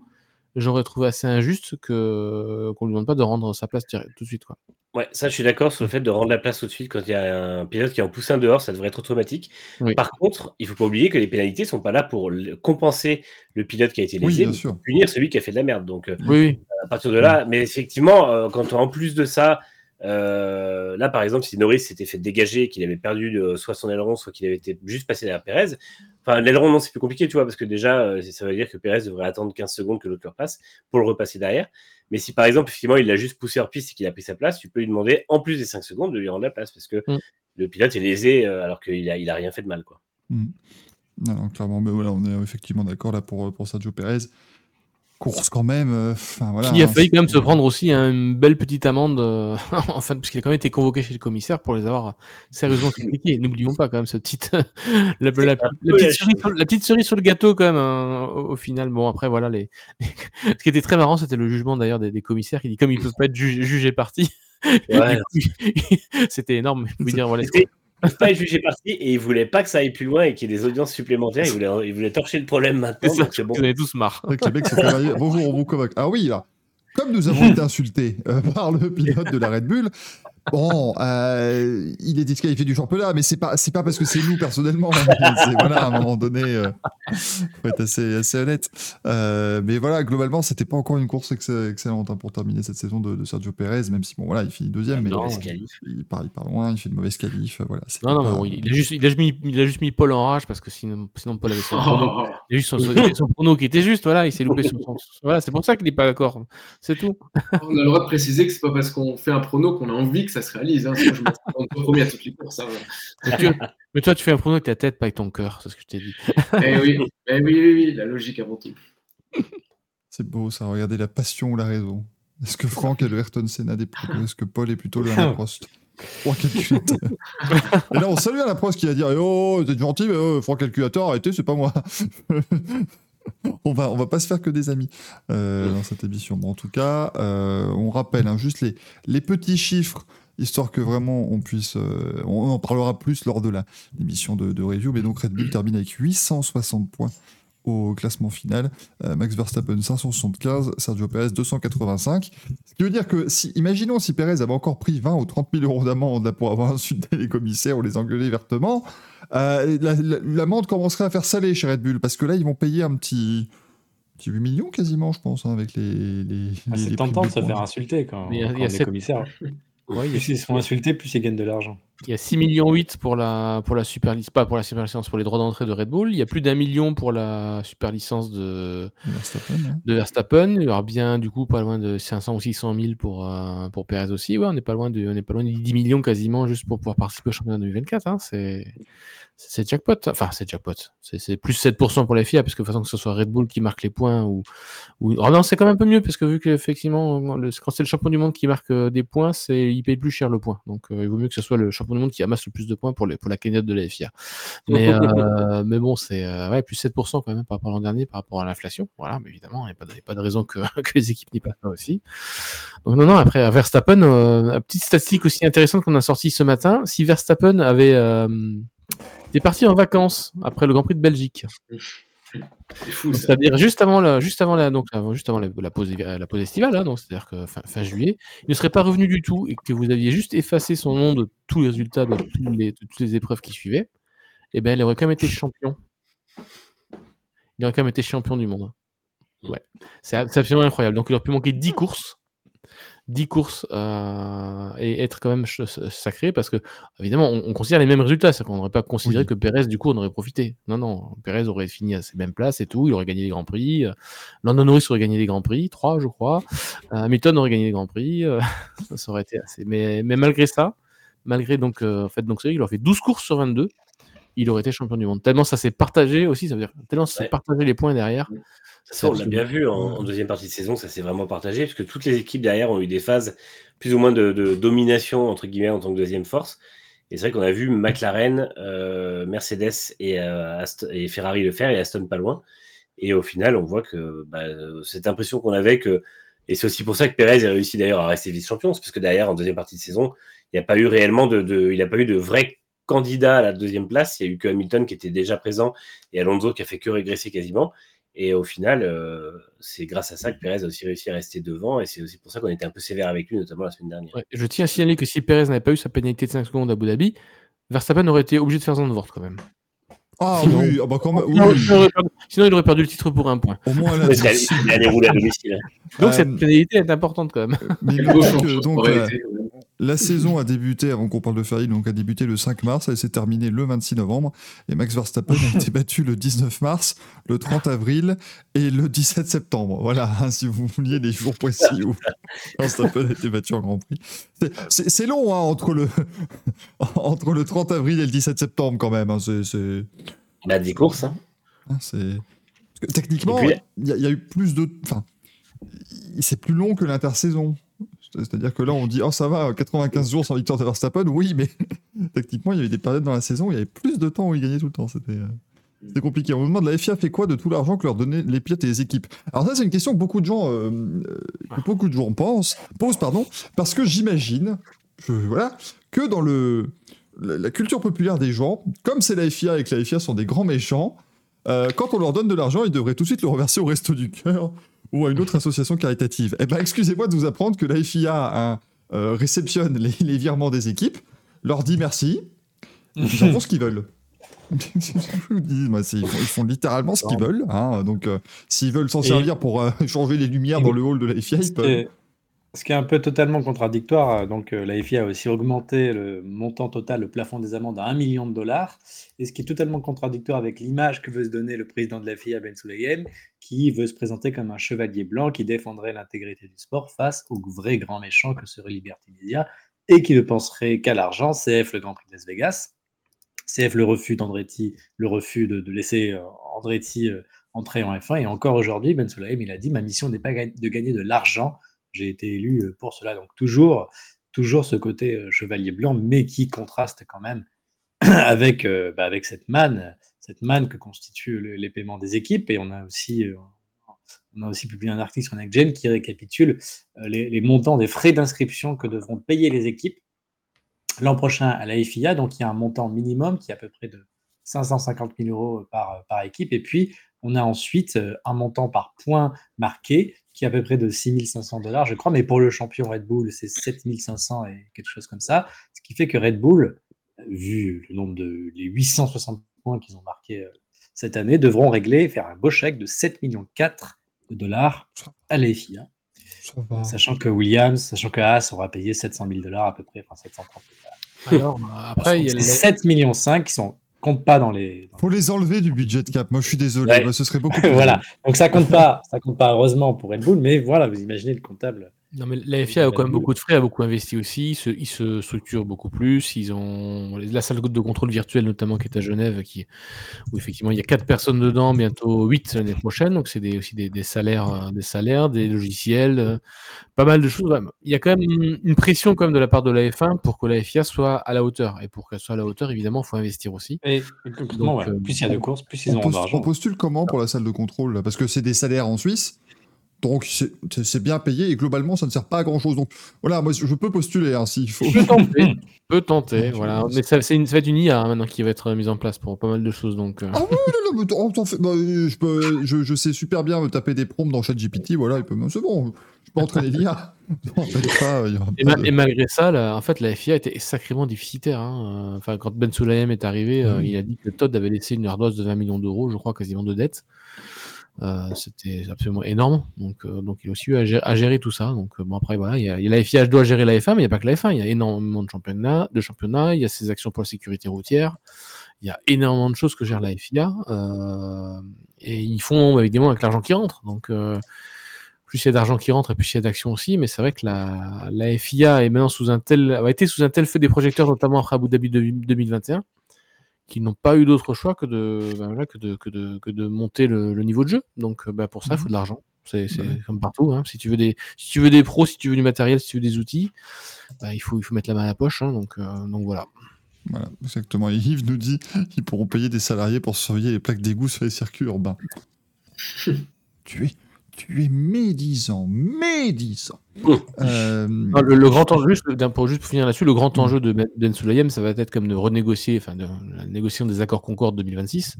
j'aurais trouvé assez injuste que qu'on ne lui demande pas de rendre sa place direct- tout de suite. Quoi. Ouais, ça, je suis d'accord sur le fait de rendre la place tout de suite quand il y a un pilote qui en pousse un dehors, ça devrait être automatique. Oui. Par contre, il faut pas oublier que les pénalités sont pas là pour compenser le pilote qui a été lésé, mais pour punir celui qui a fait de la merde. Donc, euh, Oui, à partir de là, mais effectivement, euh, quand en plus de ça, euh, là par exemple, si Norris s'était fait dégager, qu'il avait perdu de, soit son aileron, soit qu'il avait été juste passé derrière Perez, enfin l'aileron, non, c'est plus compliqué, tu vois, parce que déjà, euh, ça veut dire que Perez devrait attendre 15 secondes que l'autre le repasse pour le repasser derrière. Mais si par exemple, effectivement, il l'a juste poussé hors piste et qu'il a pris sa place, tu peux lui demander, en plus des 5 secondes, de lui rendre la place, parce que Mm. le pilote est lésé euh, alors qu'il a, il a rien fait de mal, quoi. Mm. Non, non, clairement, mais voilà, on est effectivement d'accord là pour, pour Sergio Perez. Course quand même, euh, enfin voilà. Qui a hein, failli quand même se prendre aussi une belle petite amende, euh, *laughs* enfin, parce qu'il a quand même été convoqué chez le commissaire pour les avoir sérieusement critiqués. N'oublions pas quand même ce petit, *laughs* la, la- la peu petite la cerise, sur- la petite cerise sur le gâteau quand même. hein, au, au final, bon après voilà les. *laughs* ce qui était très marrant, c'était le jugement d'ailleurs des, des commissaires qui dit comme ils peuvent pas être jugés, jugés partis. Ouais. c'était énorme. Dire voilà. Ne pas être jugé parti et il voulait pas que ça aille plus loin et qu'il y ait des audiences supplémentaires. Il voulait, il voulait torcher le problème maintenant. ça, donc c'est bon. Vous en avez tous marre. Marier. Bonjour, on vous convoque. Ah oui, là. Comme nous avons été insultés euh, *laughs* par le pilote de la Red Bull, bon, euh, il est disqualifié du championnat, mais c'est pas, c'est pas parce que c'est nous personnellement. *laughs* hein. Voilà, à un moment donné, euh, faut être assez, assez honnête. Euh, mais voilà, globalement, c'était pas encore une course ex- excellente hein, pour terminer cette saison de, de Sergio Perez, même si bon, voilà, il finit deuxième, mais Non, il part, il part loin, il fait une mauvaise qualif. Voilà, c'était Non, non, pas- mais bon, il, a juste, il, a juste mis, il a juste mis Paul en rage parce que sinon, sinon Paul avait son *laughs* prono. Oh, Il a juste son, son, son prono qui était juste, voilà, il s'est loupé son, son- Voilà, c'est pour ça qu'il n'est pas d'accord. C'est tout. on a le droit de préciser que c'est pas parce qu'on fait un prono qu'on a envie que ça se réalise. Hein. Sinon, je me *laughs* premier à toutes les courses. hein. Mais, tu- mais toi, tu fais un prono avec ta tête, pas avec ton cœur, c'est ce que je t'ai dit. Eh oui, eh oui, oui, oui, la logique avant tout. C'est beau ça, regardez la passion ou la raison. Est-ce que Franck est le Ayrton Senna des propos *laughs* Est-ce que Paul est plutôt le Alain Prost Franck calculateur. *laughs* Et là, on salue Alain Prost qui va dire Oh, t'es gentil, mais oh, Franck calculateur, arrêtez, c'est pas moi. on, va, on va pas se faire que des amis euh, dans cette émission. Bon, en tout cas, euh, on rappelle hein, juste les, les petits chiffres histoire que vraiment on puisse. euh, on en parlera plus lors de la- l'émission de, de review. Mais donc Red Bull termine avec 860 points au classement final. Euh, Max Verstappen 575, Sergio Perez 285. Ce qui veut dire que, si, imaginons si Perez avait encore pris 20 ou 30 000 euros d'amende là, pour avoir *laughs* insulté les commissaires ou les engueulé vertement, euh, la- la- l'amende commencerait à faire saler chez Red Bull parce que là ils vont payer un petit. petit 8 millions quasiment, je pense, hein, avec les. les, Ah, les- c'est les tentant de se faire insulter quand, il y a- quand il y a on est sept- commissaire. *laughs* Ouais, Plus ils sont insultés, plus ils gagnent de l'argent. Il y a 6 millions 8 pour la, pour la super licence, pas pour la super licence, pour les droits d'entrée de Red Bull. Il y a plus d'un million pour la super licence de, Verstappen, hein. de Verstappen. Il y aura bien, du coup, pas loin de 500 ou 600 000 pour, euh, pour Perez aussi. Ouais, on n'est pas loin de, on pas loin de 10 millions quasiment juste pour pouvoir participer au championnat 2024. Hein. C'est, c'est jackpot. Enfin, c'est jackpot. C'est, plus 7% pour les FIA, parce que de toute façon, que ce soit Red Bull qui marque les points ou, ou... Oh non, c'est quand même un peu mieux, parce que vu qu'effectivement, le, quand c'est le champion du monde qui marque euh, des points, il paye plus cher le point. Donc, euh, il vaut mieux que ce soit le champion du monde qui amasse le plus de points pour, les, pour la cagnotte de la FIA. Mais, euh, *laughs* mais bon, c'est euh, ouais, plus 7% quand même par rapport à l'an dernier, par rapport à l'inflation. Voilà, mais évidemment, il n'y a, a pas de raison que, *laughs* que les équipes n'y passent pas aussi. Donc, non, non, après, à Verstappen, une petite statistique aussi intéressante qu'on a sortie ce matin. Si Verstappen avait. Était parti en vacances après le Grand Prix de Belgique, C'est fou, c'est-à-dire juste avant la, juste avant la, donc juste avant la, la pause, la pause estivale, hein, donc c'est-à-dire que fin, fin juillet, il ne serait pas revenu du tout et que vous aviez juste effacé son nom de tous les résultats de, tous les- de toutes les épreuves qui suivaient. eh ben, il aurait quand même été champion. Il aurait quand même été champion du monde. Ouais. C'est absolument incroyable. Donc il aurait pu manquer 10 courses 10 courses euh, et être quand même sacré parce que, évidemment, on, considère les mêmes résultats. C'est qu'on n'aurait pas considéré que Pérez, du coup, on aurait profité. Non, non, Pérez aurait fini à ses mêmes places et tout. Il aurait gagné les Grands Prix. Euh, Lando Norris aurait gagné les Grands Prix, 3, je crois. Euh, Hamilton aurait gagné les Grands Prix. *laughs* ça aurait été assez. Mais, mais malgré ça, malgré donc, en fait, donc, il aurait fait 12 courses sur 22 il aurait été champion du monde. Tellement ça s'est partagé aussi, ça veut dire tellement ça s'est partagé les points derrière. Ça, on l'a bien vu en, deuxième partie de saison, ça s'est vraiment partagé, parce que toutes les équipes derrière ont eu des phases plus ou moins de, domination, entre guillemets, en tant que deuxième force. Et c'est vrai qu'on a vu McLaren, euh, Mercedes euh, et, Ferrari le faire, et Aston pas loin. Et au final, on voit que bah, cette impression qu'on avait que. Et c'est aussi pour ça que Perez a réussi d'ailleurs à rester vice-champion, parce que derrière, en deuxième partie de saison, il n'y a pas eu réellement de, il n'y a pas eu de vrai candidat à la deuxième place. Il n'y a eu que Hamilton qui était déjà présent et Alonso qui a fait que régresser quasiment. Et au final, euh, c'est grâce à ça que Perez a aussi réussi à rester devant. Et c'est aussi pour ça qu'on était un peu sévère avec lui, notamment la semaine dernière. je tiens à signaler que si Perez n'avait pas eu sa pénalité de 5 secondes à Abu Dhabi, Verstappen aurait été obligé de faire Zandvoort quand même. Ah oui, ah bah quand même, Sinon, il aurait perdu le titre pour un point. Au moins, là, *laughs* il allait rouler à domicile. Donc, cette euh, pénalité est importante quand même. Mais que, donc, la saison a débuté, avant qu'on parle de Ferrari, donc a débuté le 5 mars, elle s'est terminée le 26 novembre, et Max Verstappen a été *laughs* battu le 19 mars, le 30 avril et le 17 septembre. Voilà, hein, si vous vouliez les jours précis où *laughs* Verstappen a été battu en Grand Prix. C'est long hein, entre, le *laughs* entre le 30 avril et le 17 septembre quand même. Hein, c'est... Il a 10 courses. Hein. Ah, techniquement, il y, a eu plus de... Enfin, c'est plus long que l'intersaison. C'est-à-dire que là, on dit, oh, ça va, 95 jours sans victoire de Verstappen. Oui, mais *laughs* techniquement, il y avait des périodes dans la saison où il y avait plus de temps où il gagnait tout le temps. C'était. Euh, compliqué. On me demande la FIA fait quoi de tout l'argent que leur donnaient les pilotes et les équipes? Alors ça c'est une question que beaucoup de gens, euh, que beaucoup de gens pensent, posent pardon, parce que j'imagine, voilà, que dans le la, culture populaire des gens, comme c'est la FIA et que la FIA sont des grands méchants, euh, quand on leur donne de l'argent, ils devraient tout de suite le reverser au resto du cœur ou à une autre association caritative. Eh ben, excusez-moi de vous apprendre que la FIA euh, réceptionne les, virements des équipes, leur dit merci, *laughs* ils font ce qu'ils veulent. *laughs* ils, font, littéralement ce qu'ils veulent. Hein. donc, euh, s'ils veulent s'en servir pour euh, changer les lumières dans le hall de la FIA, ils peuvent. Ce qui est un peu totalement contradictoire, donc euh, la FIA a aussi augmenté le montant total, le plafond des amendes à 1 million de dollars, et ce qui est totalement contradictoire avec l'image que veut se donner le président de la FIA, Ben Sulayem, qui veut se présenter comme un chevalier blanc qui défendrait l'intégrité du sport face au vrai grand méchant que serait Liberty Media, et qui ne penserait qu'à l'argent, CF le Grand Prix de Las Vegas, CF le refus d'Andretti, le refus de, laisser euh, Andretti euh, entrer en F1, et encore aujourd'hui, Ben Sulayem, il a dit, ma mission n'est pas de gagner de l'argent, j'ai été élu pour cela. Donc toujours, toujours ce côté chevalier blanc, mais qui contraste quand même *clears throat* avec, bah, avec cette manne, cette que constituent les paiements des équipes. Et on a aussi, on a aussi publié un article sur NextGen qui récapitule les, montants des frais d'inscription que devront payer les équipes l'an prochain à la FIA. Donc il y a un montant minimum qui est à peu près de 550 000 euros par, par équipe. Et puis, on a ensuite un montant par point marqué qui est à peu près de 6500 dollars, je crois, mais pour le champion Red Bull, c'est 7500 et quelque chose comme ça. Ce qui fait que Red Bull, vu le nombre de les 860 points qu'ils ont marqués euh, cette année, devront régler, faire un beau chèque de 7 millions 4 de dollars à la FIA. Sachant que Williams, sachant que Haas aura payé 700 000 dollars à peu près, enfin 730 dollars. Alors, après, il y a les 7 millions 5 qui sont compte pas dans les. Faut les enlever du budget cap. Moi, je suis désolé. ce serait beaucoup. *laughs* voilà. Donc ça compte pas. Ça compte pas heureusement pour Red Bull, mais voilà, vous imaginez le comptable. Non, mais la FIA a quand même beaucoup de frais, a beaucoup investi aussi. Ils se, ils se structurent beaucoup plus. Ils ont la salle de contrôle virtuel, notamment, qui est à Genève, qui, où effectivement il y a quatre personnes dedans, bientôt 8 l'année prochaine. Donc, c'est des, aussi des, des, salaires, euh, des salaires, des logiciels, euh, pas mal de choses. Il y a quand même une, pression quand même de la part de la F1 pour que la FIA soit à la hauteur. Et pour qu'elle soit à la hauteur, évidemment, il faut investir aussi. Et, Donc, euh, plus il y a de courses, plus ils ont d'argent. On postule comment pour la salle de contrôle Parce que c'est des salaires en Suisse Donc c'est- bien payé et globalement ça ne sert pas à grand chose. Donc voilà, moi je peux postuler hein, s'il faut. *laughs* peut tenter, peut tenter, Ouais, voilà. je- Mais ça, c'est une, ça va être une IA hein, maintenant qui va être mise en place pour pas mal de choses, donc. euh, Ah oui, non, non, mais t'en- t'en fais- bah, je, peux, je, je sais super bien me taper des prompts dans ChatGPT, voilà, il peut me- c'est bon, je peux entraîner *laughs* l'IA. Et, ma- de- et malgré ça, la- en fait, la FIA était sacrément déficitaire. hein. Euh, Enfin, quand Ben Sulayem est arrivé, euh, Mhm. il a dit que Todd avait laissé une ardoise de 20 millions d'euros, je crois, quasiment de dette. Euh, C'était absolument énorme. Donc, euh, donc, il a aussi eu à gérer, tout ça. Donc, euh, bon, après, voilà, il y a, il y a la FIA doit gérer la F1, mais il n'y a pas que la F1. Il y a énormément de championnats, de championnats. Il y a ses actions pour la sécurité routière. Il y a énormément de choses que gère la FIA. euh, et ils font évidemment avec l'argent qui rentre. Donc, plus il y a d'argent qui rentre et plus il y a d'actions aussi, mais c'est vrai que la, FIA est maintenant sous un tel, a été sous un tel feu des projecteurs, notamment après Abu Dhabi de- 2021, qu'ils n'ont pas eu d'autre choix que de, ben voilà, que de, que de, que de monter le, le niveau de jeu. Donc euh, ben, pour ça, il faut de l'argent. C'est c'est Ouais. comme partout. hein. Si, tu veux des, si tu veux des pros, si tu veux du matériel, si tu veux des outils, ben, il, faut, il faut mettre la main à la poche. hein. donc, euh, donc voilà. Voilà, exactement. Et Yves nous dit qu'ils pourront payer des salariés pour surveiller les plaques d'égout sur les circuits urbains. *laughs* tu es, tu es médisant, médisant. Euh, Non, le, le grand enjeu, pour, juste pour finir là-dessus, le grand enjeu de Ben Ben Sulayem, ça va être comme de renégocier, enfin, de la négociation des accords Concorde 2026,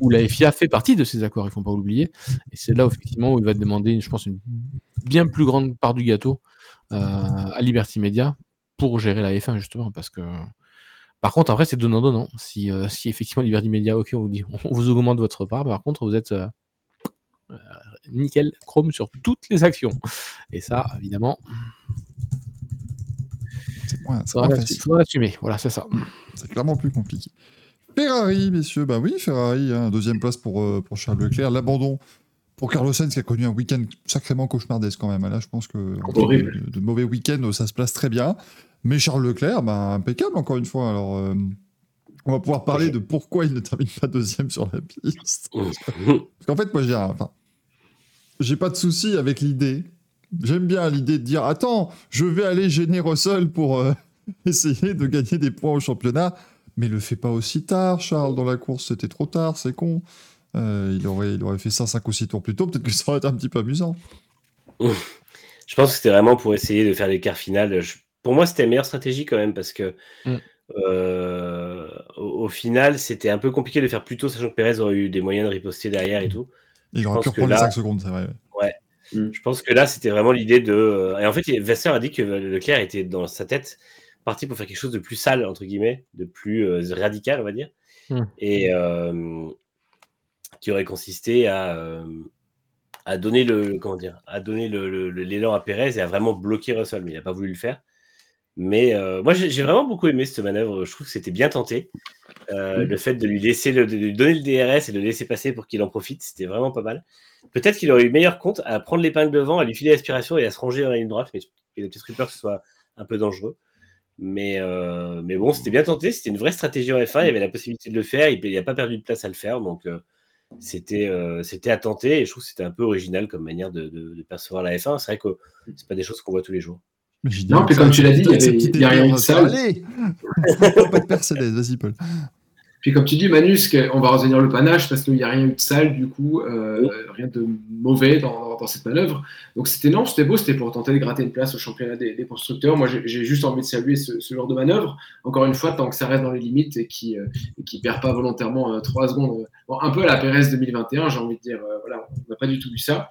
où la FIA fait partie de ces accords, il ne faut pas l'oublier. Et c'est là, effectivement, où il va demander, je pense, une bien plus grande part du gâteau euh, à Liberty Media pour gérer la F1, justement, parce que. Par contre, après, c'est donnant-donnant. Si, euh, si effectivement Liberty Media, ok, on vous dit, on vous augmente votre part, par contre, vous êtes euh, euh, nickel, chrome sur toutes les actions. Et ça, évidemment, c'est moins, c'est moins facile. faudra l'assumer. Voilà, c'est ça. C'est clairement plus compliqué. Ferrari, messieurs, bah oui, Ferrari, hein, deuxième place pour, euh, pour Charles Leclerc. L'abandon pour Carlos Sainz qui a connu un week-end sacrément cauchemardesque quand même. Là, je pense que en termes Horrible. de, de mauvais week-end, ça se place très bien. Mais Charles Leclerc, bah, impeccable encore une fois. Alors, euh, on va pouvoir parler de pourquoi il ne termine pas deuxième sur la piste. *laughs* Parce qu'en fait, moi, j'ai un- enfin, j'ai pas de souci avec l'idée. J'aime bien l'idée de dire Attends, je vais aller gêner Russell pour euh, *laughs* essayer de gagner des points au championnat. Mais le fais pas aussi tard, Charles, dans la course. C'était trop tard, c'est con. Euh, il, aurait, il aurait fait ça 5 ou 6 tours plus tôt. Peut-être que ça aurait été un petit peu amusant. Je pense que c'était vraiment pour essayer de faire l'écart final. Je- Pour moi, c'était la meilleure stratégie quand même parce que Mm. euh, au, au final, c'était un peu compliqué de faire plus tôt, sachant que Perez aurait eu des moyens de riposter derrière et tout. Il Je aurait pu pense que reprendre les là- 5 secondes, c'est vrai. ouais. Je pense que là, c'était vraiment l'idée de. euh, Et en fait, Vasseur a dit que Leclerc était dans sa tête parti pour faire quelque chose de plus sale, entre guillemets, de plus euh, radical, on va dire. Hmm. Et euh, qui aurait consisté à, euh, à donner le comment dire, à donner le- le- le- l'élan à Perez et à vraiment bloquer Russell. Mais il n'a pas voulu le faire. Mais euh, moi, j'ai vraiment beaucoup aimé cette manœuvre. Je trouve que c'était bien tenté. Euh, Le fait de lui laisser le, de lui donner le DRS et de le laisser passer pour qu'il en profite, c'était vraiment pas mal. Peut-être qu'il aurait eu meilleur compte à prendre l'épingle devant, à lui filer l'aspiration et à se ranger dans la ligne droite, mais il a peut-être eu peur que ce soit un peu dangereux. Mais, euh, mais bon, c'était bien tenté, c'était une vraie stratégie en F1, il y avait la possibilité de le faire, il n'a pas perdu de place à le faire, donc c'était euh, c'était à tenter, et je trouve que c'était un peu original comme manière de, de- de percevoir la F1. C'est vrai que c'est pas des choses qu'on voit tous les jours. Non, puis comme tu l'as dit, il y avait- cette petite il y a rien de on va sale. Allez Pas de Mercedes, vas-y, Paul. Puis comme tu dis, Manus, on va retenir le panache parce qu'il n'y a rien eu de sale, du coup, euh, rien de mauvais dans, dans cette manœuvre. Donc c'était non, c'était beau, c'était pour tenter de gratter une place au championnat des, des constructeurs. Moi, j'ai juste envie de saluer ce, ce genre de manœuvre. Encore une fois, tant que ça reste dans les limites et qui ne perd pas volontairement euh, trois secondes. Bon, un peu à la Pérez 2021, j'ai envie de dire, euh, voilà, on n'a pas du tout vu ça.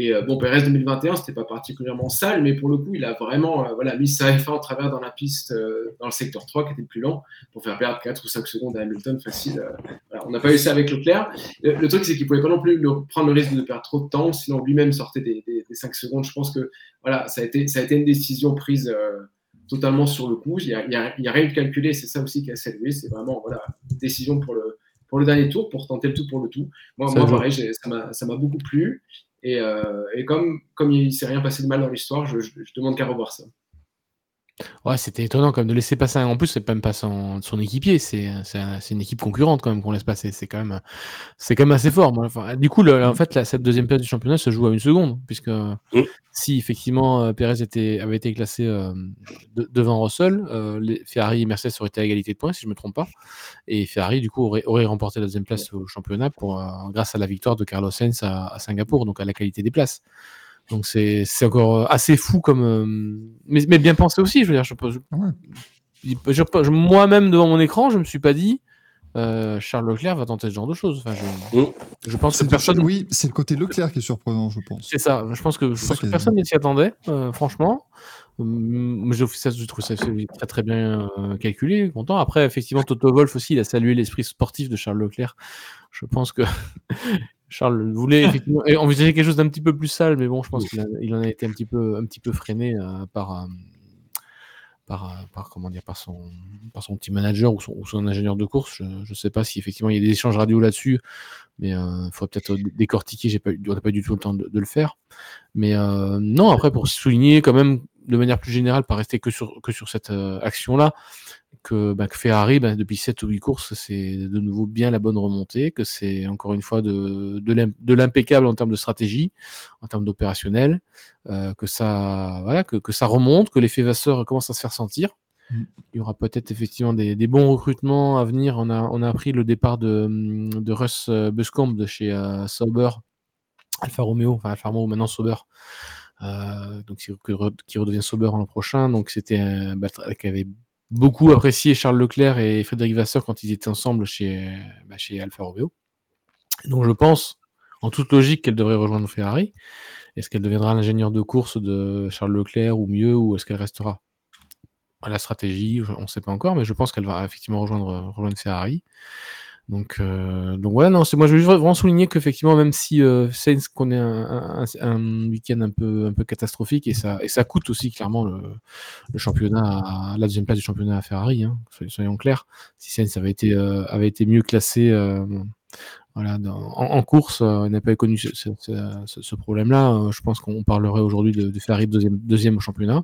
Et euh, bon, Pérez 2021, c'était pas particulièrement sale, mais pour le coup, il a vraiment euh, voilà, mis sa F1 en travers dans la piste, euh, dans le secteur 3, qui était le plus lent, pour faire perdre 4 ou 5 secondes à Hamilton facile. voilà. On n'a pas eu ça avec Leclerc. Le, le truc, c'est qu'il pouvait pas non plus le- prendre le risque de perdre trop de temps, sinon lui-même sortait des, des, des 5 secondes. Je pense que voilà, ça a été, ça a été une décision prise euh, totalement sur le coup. Il n'y a, rien de calculé, c'est ça aussi qui a salué. C'est vraiment voilà, décision pour le, pour le dernier tour, pour tenter le tout pour le tout. Moi, moi pareil, ça m'a beaucoup plu. Et, euh, et comme, comme il ne s'est rien passé de mal dans l'histoire, je, je, je demande qu'à revoir ça. Ouais, c'était étonnant quand même de laisser passer. un- En plus, c'est pas même pas son, son équipier, c'est c'est un- c'est une équipe concurrente quand même qu'on laisse passer. C'est quand même, c'est quand même assez fort. Enfin, du coup, le- en fait, la, cette deuxième place du championnat se joue à une seconde, puisque si effectivement euh, Perez était, avait été classé euh, de- devant Russell, euh, les Ferrari et Mercedes auraient été à égalité de points, si je me trompe pas, et Ferrari du coup aurait, aurait remporté la deuxième place au championnat pour, euh, grâce à la victoire de Carlos Sainz à, à Singapour, donc à la qualité des places. Donc c'est c'est encore assez fou comme. euh, mais, mais bien pensé aussi, je veux dire. Je, je- Ouais. je- Moi-même, devant mon écran, je me suis pas dit euh, Charles Leclerc va tenter ce genre de choses. Enfin, je, Mm. je pense que personne. Oui, c'est le côté Leclerc qui est surprenant, je pense. C'est ça. Je pense que, je pense personne ne s'y attendait, euh, franchement. Hum, Je trouve ça, très très bien euh, calculé, content. Après, effectivement, Toto Wolf aussi, il a salué l'esprit sportif de Charles Leclerc. Je pense que *laughs* Charles voulait effectivement envisager quelque chose d'un petit peu plus sale, mais bon, je pense qu'il en a été un petit peu, un petit peu freiné euh, par, euh, par, euh, par comment dire, par son, par son team manager ou son, ou son ingénieur de course. Je ne sais pas si effectivement il y a des échanges radio là-dessus, mais il faudrait peut-être dé- décortiquer. J'ai pas, on n'a pas du tout le temps de, de le faire. Mais non, après pour souligner quand même de manière plus générale, pas rester que sur, que sur cette euh, action-là, que, bah, que Ferrari, bah, depuis 7 ou 8 courses, c'est de nouveau bien la bonne remontée, que c'est encore une fois de, de l'im- de l'impeccable en termes de stratégie, en termes d'opérationnel, euh, que, ça, voilà, que, que ça remonte, que l'effet Vasseur commence à se faire sentir. Mm. Il y aura peut-être effectivement des, des bons recrutements à venir. On a, on a appris le départ de, de Russ euh, Buscombe de chez euh, Sauber, Alfa Romeo, enfin Alfa Romeo maintenant Sauber, donc qui, redevient Sauber l'an prochain. Donc c'était un qui avait beaucoup apprécié Charles Leclerc et Frédéric Vasseur quand ils étaient ensemble chez, bah, chez Alfa Romeo. Donc je pense, en toute logique, qu'elle devrait rejoindre Ferrari. Est-ce qu'elle deviendra l'ingénieur de course de Charles Leclerc ou mieux, ou est-ce qu'elle restera à la stratégie? On ne sait pas encore, mais je pense qu'elle va effectivement rejoindre, rejoindre Ferrari. Donc, euh, donc voilà, non, c'est moi je veux juste vraiment souligner qu'effectivement, même si euh, connaît un, un- un week-end un peu, un peu catastrophique et ça, et ça coûte aussi clairement le, le championnat, à- la deuxième place du championnat à Ferrari, hein, soyons, clairs. Si Sainz avait été, euh, avait été mieux classé euh, voilà, dans- en, course, euh, il n'a pas connu ce, ce- ce- problème-là, euh, je pense qu'on parlerait aujourd'hui de, de Ferrari deuxième, deuxième au championnat.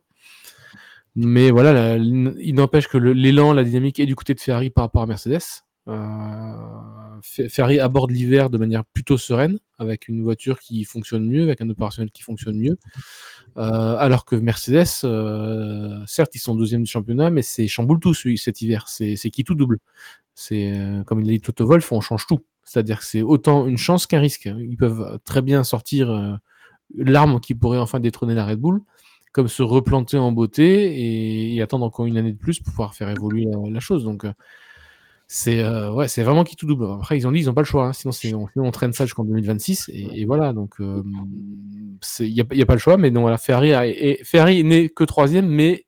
Mais voilà, il n'empêche que l'élan, la dynamique est du côté de Ferrari par rapport à Mercedes. Euh, Fe- Ferrari aborde l'hiver de manière plutôt sereine, avec une voiture qui fonctionne mieux, avec un opérationnel qui fonctionne mieux. Euh, alors que Mercedes, euh, certes, ils sont deuxième du championnat, mais c'est chamboule tout cet hiver. C'est qui tout double. C'est comme il l'a dit Toto Wolff, on change tout. C'est-à-dire que c'est autant une chance qu'un risque. Ils peuvent très bien sortir l'arme qui pourrait enfin détrôner la Red Bull, comme se replanter en beauté et, attendre encore une année de plus pour pouvoir faire évoluer la, la chose. Donc c'est euh, ouais, c'est vraiment qui tout double. Après, ils ont dit ils n'ont pas le choix, hein, sinon, c'est- on, sinon on traîne ça jusqu'en 2026 et, et voilà. Donc euh, il n'y a, il y a pas le choix, mais non, voilà, Ferrari, a- et, Ferrari n'est que troisième, mais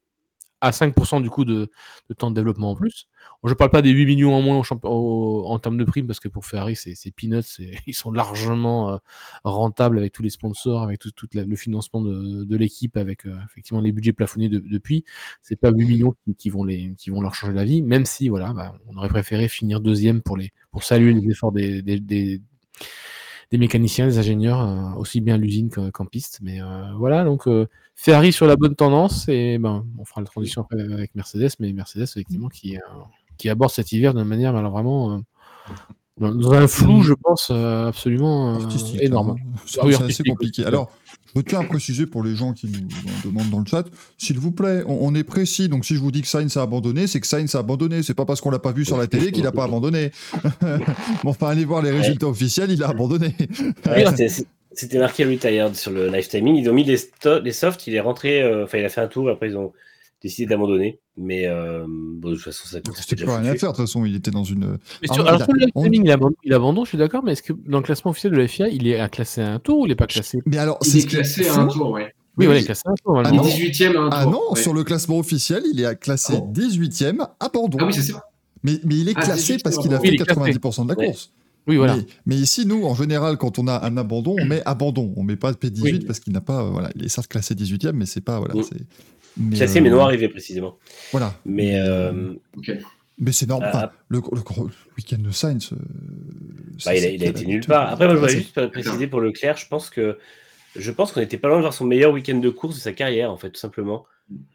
à 5% du coup de, de temps de développement en plus. Je parle pas des 8 millions en moins en termes de primes, parce que pour Ferrari, c'est peanuts, *laughs* ils sont largement euh, rentables avec tous les sponsors, avec tout, le financement de, l'équipe, avec euh, effectivement les budgets plafonnés de- depuis. C'est pas 8 millions qui, vont leur changer la vie, même si voilà, bah, on aurait préféré finir deuxième pour, saluer les efforts des, des, mécaniciens, des ingénieurs, euh, aussi bien à l'usine qu'en piste. Mais voilà, donc Ferrari sur la bonne tendance, et ben, on fera la transition après avec Mercedes, mais Mercedes, effectivement, qui, qui aborde cet hiver d'une manière alors, vraiment euh, dans, un flou, je pense, euh, absolument euh, énorme. hein. C'est Ah oui, c'est assez compliqué. oui. Alors, je tiens à préciser pour les gens qui nous en demandent dans le chat, s'il vous plaît, on, on est précis. Donc, si je vous dis que Sainz a abandonné, c'est que Sainz a abandonné. C'est pas parce qu'on l'a pas vu sur la télé qu'il a pas *laughs* abandonné. *laughs* bon, enfin, allez voir les résultats officiels, il a abandonné. Ouais, c'était- marqué retired sur le live timing. Ils ont mis les, softs, il est rentré, euh, enfin il a fait un tour, après ils ont décidé d'abandonner. Mais euh, bon, de toute façon, ça c'était plus rien à faire. De toute façon, il était dans une. Mais Ah, sur, on- alors, il a- sur le live on- timing, il abandonne, il abandonne, je suis d'accord, mais est-ce que dans le classement officiel de la FIA, il est à classé à un tour ou il n'est pas classé? Mais alors, Il c'est est classé à un tour, ouais. Oui, voilà, il est classé à un tour. Ah non. normalement. 18ème à un Ah tour. non, ouais. sur le classement officiel, il est à classé Ah bon 18e, abandon. Ah oui, c'est ça. mais, mais il est Ah, classé 18e, parce qu'il a fait Oui, il est classé. 90% de la Ouais. course. Oui, voilà. Mais, mais ici, nous, en général, quand on a un abandon, on met abandon. On met pas P18 Oui. parce qu'il n'a pas. euh, voilà, il est certes classé 18e, mais c'est pas. Voilà, Mm. C'est. Mais, classé, euh, mais non arrivé précisément. Voilà. Mais euh, Mais c'est normal. Ah, Enfin, le, le gros week-end de Sainz. euh, bah, il, a, il a été la- nulle part. Après, moi, je voudrais c'est- juste préciser pour Leclerc, je pense que je pense qu'on était pas loin de voir son meilleur week-end de course de sa carrière, en fait, tout simplement.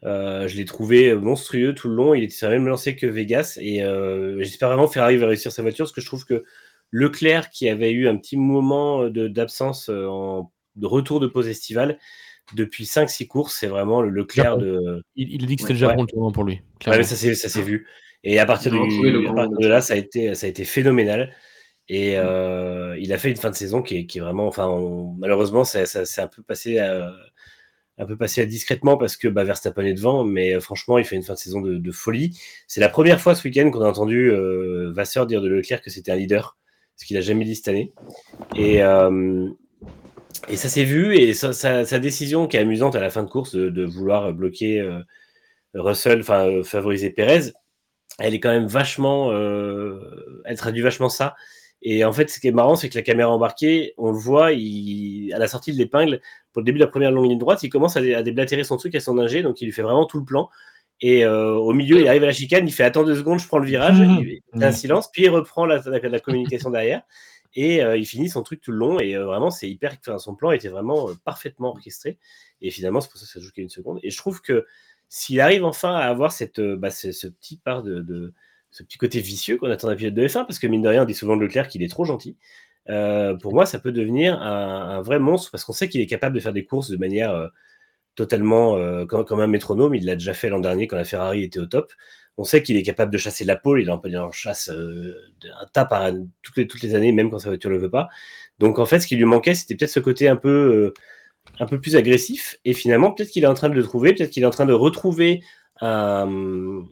Euh, je l'ai trouvé monstrueux tout le long. Il était même lancé que Vegas. Et euh, j'espère vraiment que Ferrari va réussir sa voiture, parce que je trouve que Leclerc, qui avait eu un petit moment de- d'absence en de retour de pause estivale, depuis 5-6 courses, c'est vraiment le Leclerc Japon. de, Il, il a dit que Ouais, c'était le Japon ouais. le tournant pour lui. Ouais, clairement. mais ça s'est vu. Et à partir, du, le à de là, ça a été, ça a été phénoménal. Et euh, il a fait une fin de saison qui est, qui est vraiment, enfin, on- malheureusement, ça, ça- c'est un peu passé, à, un peu passé à discrètement parce que bah, Verstappen est devant, mais euh, franchement, il fait une fin de saison de, de folie. C'est la première fois ce week-end qu'on a entendu euh, Vasseur dire de Leclerc que c'était un leader, ce qu'il a jamais dit cette année. Et, euh, et ça s'est vu, et sa, sa- sa décision qui est amusante à la fin de course de, de vouloir bloquer euh, Russell, enfin euh, favoriser Perez, elle est quand même vachement, euh, elle traduit vachement ça. Et en fait, ce qui est marrant, c'est que la caméra embarquée, on le voit, il, à la sortie de l'épingle, pour le début de la première longue ligne droite, il commence à, à déblatérer son truc à son ingé, donc il lui fait vraiment tout le plan. Et euh, au milieu, il arrive à la chicane, il fait attends deux secondes, je prends le virage, Mhm. il, il fait un silence, puis il reprend la, la- la communication derrière, et euh, il finit son truc tout le long. Et euh, vraiment, c'est hyper, enfin, son plan était vraiment euh, parfaitement orchestré. Et finalement, c'est pour ça que ça joue qu'à une seconde. Et je trouve que s'il arrive enfin à avoir cette, bah, ce, petit de, ce petit côté vicieux qu'on attend d'un pilote de F1, parce que mine de rien, on dit souvent de Leclerc qu'il est trop gentil. pour moi, ça peut devenir un, vrai monstre parce qu'on sait qu'il est capable de faire des courses de manière totalement comme un métronome. Il l'a déjà fait l'an dernier quand la Ferrari était au top. On sait qu'il est capable de chasser la pole. Il en chasse euh, un tas par toutes les, années, même quand sa voiture ne le veut pas. Donc en fait, ce qui lui manquait, c'était peut-être ce côté un peu, euh, un peu plus agressif. Et finalement, peut-être qu'il est en train de le trouver. Peut-être qu'il est en train de retrouver un,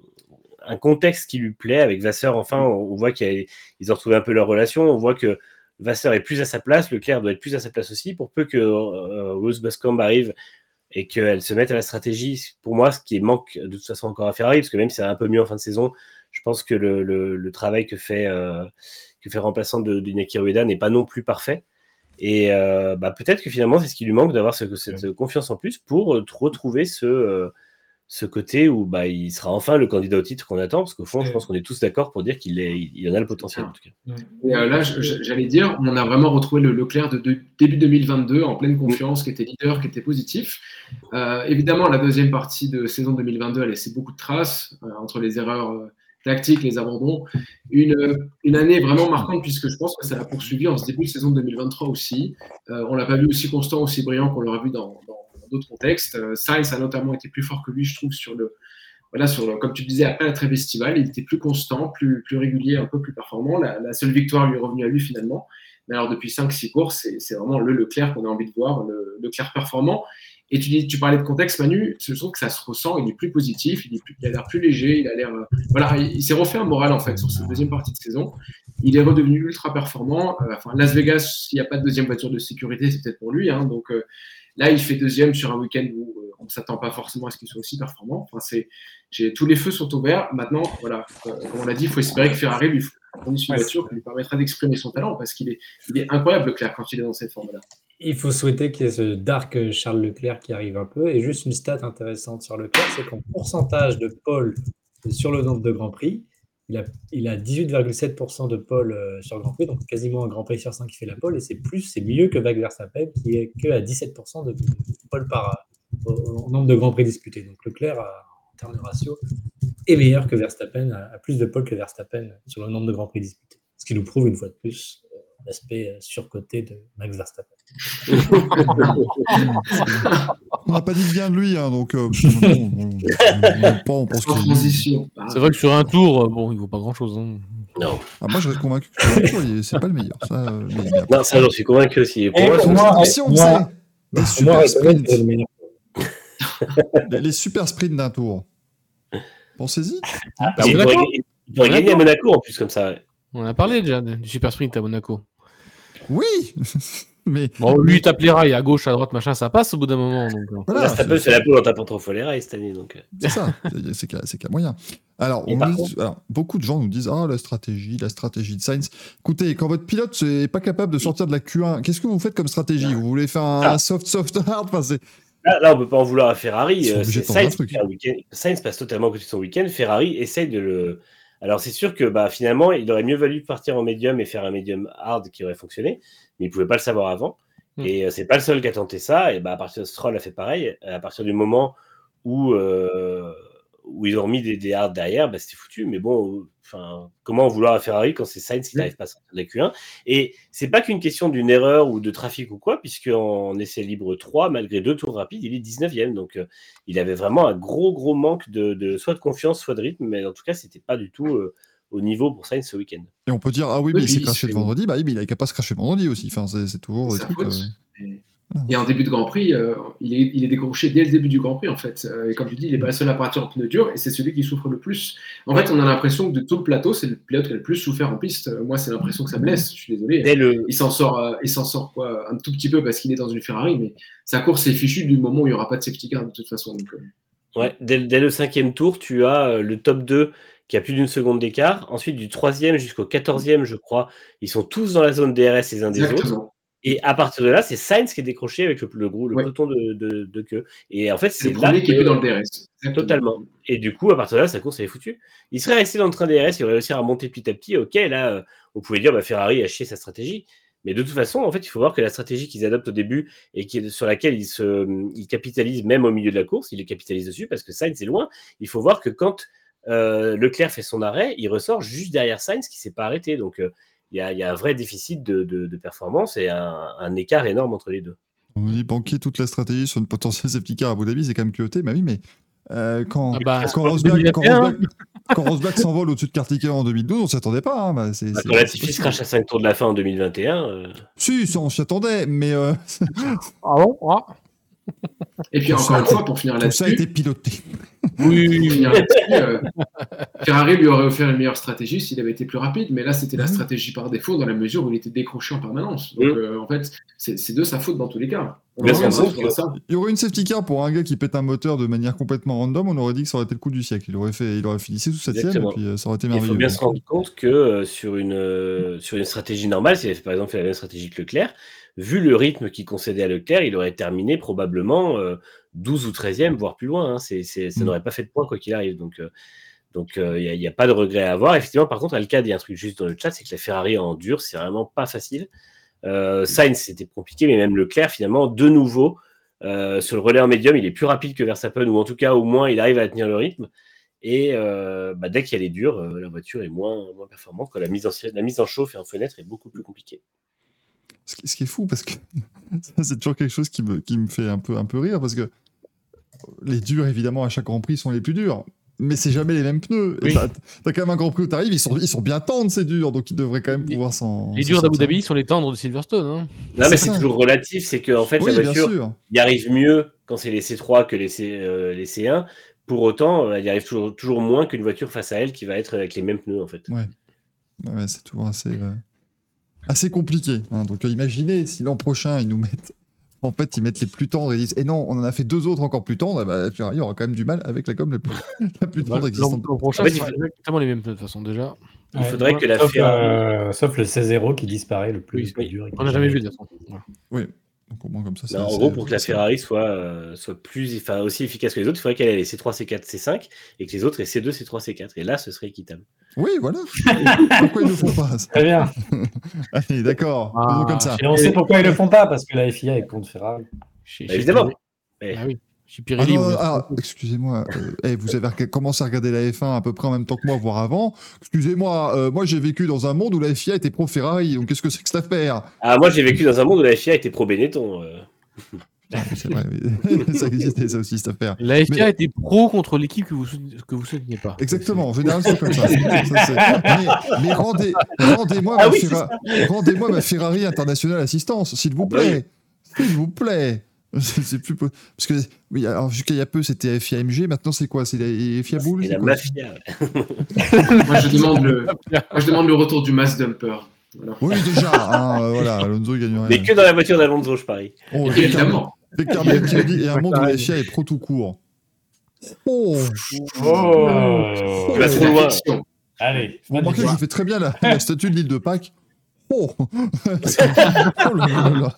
contexte qui lui plaît avec Vasseur. Enfin, on, on voit qu'ils ont retrouvé un peu leur relation. On voit que Vasseur est plus à sa place, Leclerc doit être plus à sa place aussi. Pour peu que euh, Rose Bascombe arrive et qu'elle se mette à la stratégie, pour moi, ce qui manque de toute façon encore à Ferrari, parce que même si c'est un peu mieux en fin de saison, je pense que le, le- le travail que fait, euh, que fait remplaçant de, d'Inaki Rueda n'est pas non plus parfait. Et euh, bah, peut-être que finalement, c'est ce qui lui manque d'avoir ce- cette confiance en plus pour euh, retrouver ce, euh, ce côté où bah, il sera enfin le candidat au titre qu'on attend, parce qu'au fond, je pense qu'on est tous d'accord pour dire qu'il il en a le potentiel en tout cas. Et euh, là, j'allais dire, on a vraiment retrouvé le Leclerc de, de- début 2022 en pleine confiance, qui était leader, qui était positif. Euh, évidemment, la deuxième partie de saison 2022 a laissé beaucoup de traces euh, entre les erreurs euh, tactiques, les abandons. Une, une année vraiment marquante puisque je pense que ça l'a poursuivi en ce début de saison 2023 aussi. Euh, on l'a pas vu aussi constant, aussi brillant qu'on l'aurait vu dans d'autres contextes. Euh, Sainz a notamment été plus fort que lui, je trouve, sur le, voilà, sur le, comme tu disais, après la trêve estivale, il était plus constant, plus, plus régulier, un peu plus performant. La, seule victoire lui est revenue à lui finalement. Mais alors depuis 5-6 courses, c'est vraiment le Leclerc qu'on a envie de voir, le Leclerc performant. Et tu, dis, tu parlais de contexte, Manu, je trouve que ça se ressent, il est plus positif, il, est plus- a l'air plus léger, il a l'air. euh, voilà, il, s'est refait un moral en fait sur cette deuxième partie de saison. Il est redevenu ultra performant. Euh, enfin, Las Vegas, s'il n'y a pas de deuxième voiture de sécurité, c'est peut-être pour lui. hein. donc là, il fait deuxième sur un week-end où euh, on ne s'attend pas forcément à ce qu'il soit aussi performant. Enfin, c'est, j'ai, tous les feux sont ouverts. Maintenant, voilà, euh, comme on l'a dit, il faut espérer que Ferrari lui fournisse une voiture qui lui permettra d'exprimer son talent parce qu'il est, il est incroyable, Leclerc, quand il est dans cette forme-là. Il faut souhaiter qu'il y ait ce dark Charles Leclerc qui arrive un peu. Et juste une stat intéressante sur Leclerc, c'est qu'en pourcentage de pole sur le nombre de Grand Prix, il a, il a 18,7% de pole euh, sur Grand Prix, donc quasiment un Grand Prix sur 5 qui fait la pole. Et c'est plus, c'est mieux que Max Verstappen qui est que à 17% de pole par au, nombre de Grands Prix disputés. Donc Leclerc, en termes de ratio, est meilleur que Verstappen, a, a plus de pole que Verstappen sur le nombre de Grands Prix disputés. Ce qui nous prouve une fois de plus l'aspect euh, surcoté de Max Verstappen. *laughs* On n'a pas dit de bien de lui, hein, donc euh, on, on- on- pense. Ah, C'est vrai que sur un tour, euh, bon, il vaut pas grand chose. Non, Ah, moi, je reste convaincu que c'est pas le meilleur. Ça, euh, mais- mais après, non ça, j'en suis convaincu aussi. Pour moi, pour moi, si on moi- super sprints, les- *laughs* les super sprints d'un tour, pensez-y. pourrait, d'accord. il pourrait gagner à. Monaco en plus comme ça. ouais. On a parlé déjà du super sprint à Monaco. Oui, *laughs* mais Bon, lui, il tape les rails à gauche, à droite, machin, ça passe au bout d'un moment. Donc, voilà, Verstappen, c'est- c'est la poule en tapant trop faux les rails cette année. Donc, euh. C'est ça, c'est- qu'il y y a moyen. Alors, Et on par nous- contre- alors, beaucoup de gens nous disent Ah, la stratégie, la stratégie de Sainz. Écoutez, quand votre pilote n'est pas capable de sortir de la Q1, qu'est-ce que vous faites comme stratégie Vous voulez faire un, Ah. soft, soft, hard enfin, Là, là, on peut pas en vouloir à Ferrari. Euh, Sainz, passe totalement côté de son week-end. Ferrari essaye de le. Alors, c'est sûr que bah, finalement, il aurait mieux valu partir en médium et faire un médium hard qui aurait fonctionné, mais il pouvait pas le savoir avant. Mm. Et euh, c'est pas le seul qui a tenté ça. Et bah, à partir de Stroll a fait pareil. À partir du moment où, euh, où ils ont mis des, des hards derrière, bah, c'était foutu. Mais bon, enfin, comment en vouloir à Ferrari quand c'est Sainz qui n'arrive pas à sortir de la Q1 Et c'est pas qu'une question d'une erreur ou de trafic ou quoi, puisque en essai libre 3, malgré deux tours rapides, il est 19e. Donc euh, il avait vraiment un gros, gros manque de, de- soit de confiance, soit de rythme. Mais en tout cas, c'était pas du tout euh, au niveau pour Sainz ce week-end. Et on peut dire, ah oui, Oui, mais il s'est craché le vendredi. Bah oui, mais il a qu'à pas se cracher le vendredi aussi. Enfin, c'est toujours. Euh, Et- Et en début de Grand Prix, euh, il, est, il est décroché dès le début du Grand Prix, en fait. Euh, et comme tu dis, il est pas le seul à partir en pneu dur, et c'est celui qui souffre le plus. En fait, on a l'impression que de tout le plateau, c'est le pilote qui a le plus souffert en piste. Euh, Moi, c'est l'impression que ça me laisse, je suis désolé. Dès le, Il s'en sort, euh, il s'en sort quoi, un tout petit peu parce qu'il est dans une Ferrari, mais sa course est fichue du moment où il n'y aura pas de safety car de toute façon. Donc, Ouais, dès, dès le cinquième tour, tu as le top 2 qui a plus d'une seconde d'écart. Ensuite, du troisième jusqu'au quatorzième, je crois, ils sont tous dans la zone DRS les uns des autres. Et à partir de là, c'est Sainz qui est décroché avec le, le, gros- le Ouais. peloton de, de- de queue. Et en fait, C'est le premier qui est dans le DRS. Exactement. Totalement. Et du coup, à partir de là, sa course elle est foutue. Il serait resté dans le train DRS, il aurait réussi à remonter petit à petit. Ok, là, euh, on pouvait dire bah, Ferrari a chié sa stratégie. Mais de toute façon, en fait, il faut voir que la stratégie qu'ils adoptent au début et qui sur laquelle ils, se, ils capitalisent même au milieu de la course, ils les capitalisent dessus parce que Sainz est loin. Il faut voir que quand euh, Leclerc fait son arrêt, il ressort juste derrière Sainz qui s'est pas arrêté. Donc, euh, il y, a, il y a un vrai déficit de, de- de performance et un, un écart énorme entre les deux. On nous dit banquer toute la stratégie sur une potentielle safety car à Abu Dhabi, c'est quand même culotté. Bah oui, mais euh, quand, Ah bah, quand Rosberg, quand 2021, Rosberg- quand Rosberg s'envole au-dessus de Kartiker en 2012, on s'y attendait pas. Hein. Bah, c'est, Bah, c'est- Quand Latifi se crache à 5 tours de la fin en 2021, euh, Si, ça, on s'y attendait, mais euh, Ah bon? Ah. Et puis Tout encore ça a une fois, pour finir tout ça a là-dessus, été piloté. Oui, oui, oui. euh, Ferrari lui aurait offert une meilleure stratégie s'il avait été plus rapide, mais là c'était la Mhm. stratégie par défaut dans la mesure où il était décroché en permanence. Donc Mhm. euh, en fait, c'est de sa faute dans tous les cas. On Bien ça. Il y aurait une safety car pour un gars qui pète un moteur de manière complètement random, on aurait dit que ça aurait été le coup du siècle. Il aurait, fait, il aurait fini 6 ou 7 et puis euh, ça aurait été Il merveilleux. faut bien se rendre compte que sur, une, sur une stratégie normale, s'il avait par exemple fait la même stratégie que Leclerc, vu le rythme qu'il concédait à Leclerc, il aurait terminé probablement euh, 12 ou 13e, voire plus loin. hein. C'est, c'est- ça Mm. n'aurait pas fait de point quoi qu'il arrive. Donc, euh, euh, il n'y a, pas de regret à avoir. Effectivement, par contre, Alcade, il y a un truc juste dans le chat, c'est que la Ferrari en dur, c'est vraiment pas facile. Euh, Sainz, c'était compliqué, mais même Leclerc, finalement, de nouveau, euh, sur le relais en médium, il est plus rapide que Verstappen, ou en tout cas, au moins, il arrive à tenir le rythme. Et euh, bah, dès qu'elle est dure, euh, la voiture est moins, moins performante. Quoi. La, mise en, la mise en chauffe et en fenêtre est beaucoup plus compliquée. Ce qui, ce qui est fou, parce que *laughs* c'est toujours quelque chose qui me, qui me fait un peu, un peu rire, parce que les durs, évidemment, à chaque Grand Prix, sont les plus durs. Mais c'est jamais les mêmes pneus. Oui. T'as t'as quand même un Grand Prix où t'arrives, ils sont, ils sont bien tendres, ces durs, donc ils devraient quand même pouvoir s'en. Les durs d'Abu. Dhabi sont les tendres de Silverstone. Hein. Non, mais c'est toujours relatif. C'est qu'en fait, Oui, la voiture, il arrive mieux quand c'est les C3 que les, C, euh, les C1. Pour autant, euh, elle y arrive toujours, toujours moins qu'une voiture face à elle qui va être avec les mêmes pneus, en fait. Ouais, ouais, c'est toujours assez, euh, assez compliqué. hein. Donc, euh, imaginez si l'an prochain, ils nous mettent. *laughs* En fait, ils mettent les plus tendres et ils disent Et non, on en a fait deux autres encore plus tendres. eh ben, Ferrari aura quand même du mal avec la gomme la plus, *laughs* la plus tendre existante. l'an prochain, En fait, c'est exactement les mêmes de toute façon déjà. Il faudrait que la sauf, Ferrari- euh, sauf le 16-0 qui disparaît le plus, Oui, oui. dur. On n'a jamais vu de toute façon. Voilà. Donc, au moins, comme ça, c'est Non, en gros, pour que la Ferrari soit, euh, soit plus, enfin, aussi efficace que les autres, il faudrait qu'elle ait les C3, C4, C5 et que les autres aient C2, C3, C4. Et là, ce serait équitable. Oui, voilà. Pourquoi ils ne le font pas Très bien. *laughs* Allez, d'accord. Ah, comme ça. Et on sait pourquoi ils le font pas, parce que la FIA est contre Ferrari. Chez- Bah, évidemment. Mais- Ah oui. Ah Pirelli, non, vous- ah, excusez-moi, euh, eh, vous avez commencé à regarder la F1 à peu près en même temps que moi, voire avant. Excusez-moi, euh, moi j'ai vécu dans un monde où la FIA était pro Ferrari, donc qu'est-ce que c'est que cette affaire? Ah, moi, j'ai vécu dans un monde où la FIA était pro Benetton. euh. *laughs* C'est vrai, *laughs* ça existait ça aussi cette affaire. La FIA Mais- était pro contre l'équipe que vous que vous souteniez pas. Exactement, en général c'est comme ça. Mais mais rendez, rendez-moi Ah ma, oui, Ferra- rendez-moi ma Ferrari International Assistance, s'il vous plaît. S'il vous plaît. C'est plus parce que oui, alors jusqu'à il y a peu c'était FIA MG, maintenant c'est quoi? C'est la FIA c'est la mafia. *laughs* Moi je, demande le, moi, je demande le retour du mass dumper. Oui, déjà, hein, voilà, Alonso gagnerait. Mais que dans la voiture d'Alonso, je parie. Oh, Ricardo- Évidemment. Ricardo qui dit, et un monde où la FIA est pro tout court. Oh Oh C'est trop loin. fiction. Allez, Vous remarquez que je fais très bien la, la *laughs* statue de l'île de Pâques. Oh, *laughs* oh là là là.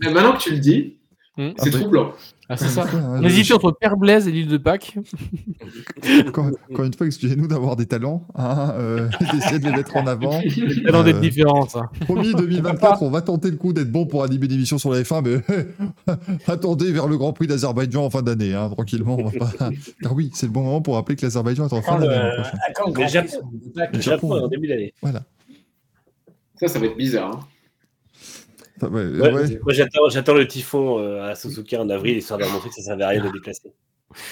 Mais maintenant que tu le dis, Hmm. c'est Ah, troublant. Ah, c'est ça. On hésitait entre Père Blaise et l'île de Pâques. *laughs* Encore, encore une fois, excusez-nous d'avoir des talents, hein, euh, *laughs* d'essayer de les mettre en avant. Il y a dans *laughs* des Euh, différences. hein. Promis, 2024, on va tenter le coup d'être bon pour animer l'émission sur la F1, mais attendez vers le Grand Prix d'Azerbaïdjan en fin d'année, hein, tranquillement. On va pas... Car oui, c'est le bon moment pour rappeler que l'Azerbaïdjan est en fin d'année à quand le Japon. En début d'année. Ça, ça va être bizarre. Enfin, ouais, Ouais, ouais. Moi, j'attends, j'attends le typhon euh, à Suzuka en avril, histoire de leur montrer que ça servait à rien de déplacer.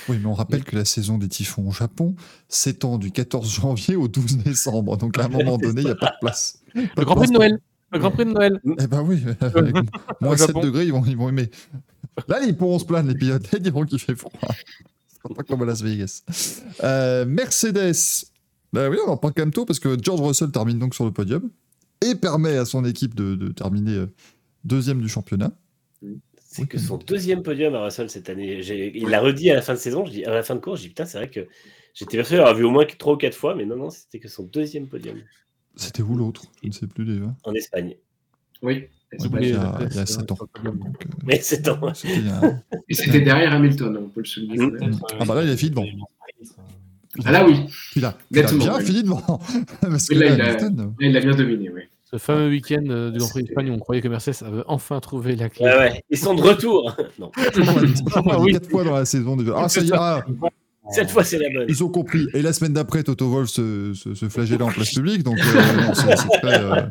Oui, mais on rappelle que la saison des typhons au Japon s'étend du 14 janvier au 12 décembre. Donc à un moment *laughs* donné, il n'y a pas de place. Le Grand Prix de Noël. Le Grand Prix de Noël. *laughs* Eh ben oui, *laughs* avec moins Au 7 Japon. degrés, ils vont, ils vont aimer. Là, ils pourront se plaindre, les pilotes. Ils diront qu'il fait froid. C'est pas comme à Las Vegas. Euh, Mercedes. Ben oui, on en parle quand même tôt parce que George Russell termine donc sur le podium et permet à son équipe de, de terminer euh, deuxième du championnat. C'est que son deuxième podium à Russell cette année. Il l'a redit à la fin de saison, je dis, à la fin de course, je dis putain, c'est vrai que j'étais persuadé d'avoir vu au moins 3 ou 4 fois, mais non, non, c'était que son deuxième podium C'était où l'autre? Je ne sais plus déjà. en Espagne. Oui. Ouais, il y a, place, il y a euh, 7 ans. Donc, euh, Mais c'est en... c'était il y a- *laughs* Et c'était derrière Hamilton, on peut le souligner. Mm. Ah bah là, il a fini devant. Ah là, oui. Il a, il a Nettement, bien oui. fini devant. *laughs* Parce que là, là, il a- Hamilton, euh, Là, il a bien dominé, oui. Ce fameux week-end euh, du Grand Prix d'Espagne où on croyait que Mercedes avait enfin trouvé la clé. Ouais, ouais, ils sont de retour. *laughs* non, *laughs* Oui. quatre fois dans la saison déjà. Ah, ça y est, ah, cette fois c'est la bonne. ils ont compris. Et la semaine d'après, Toto Wolff se, se, se flagellait en place publique. Donc, euh, c'est très, euh,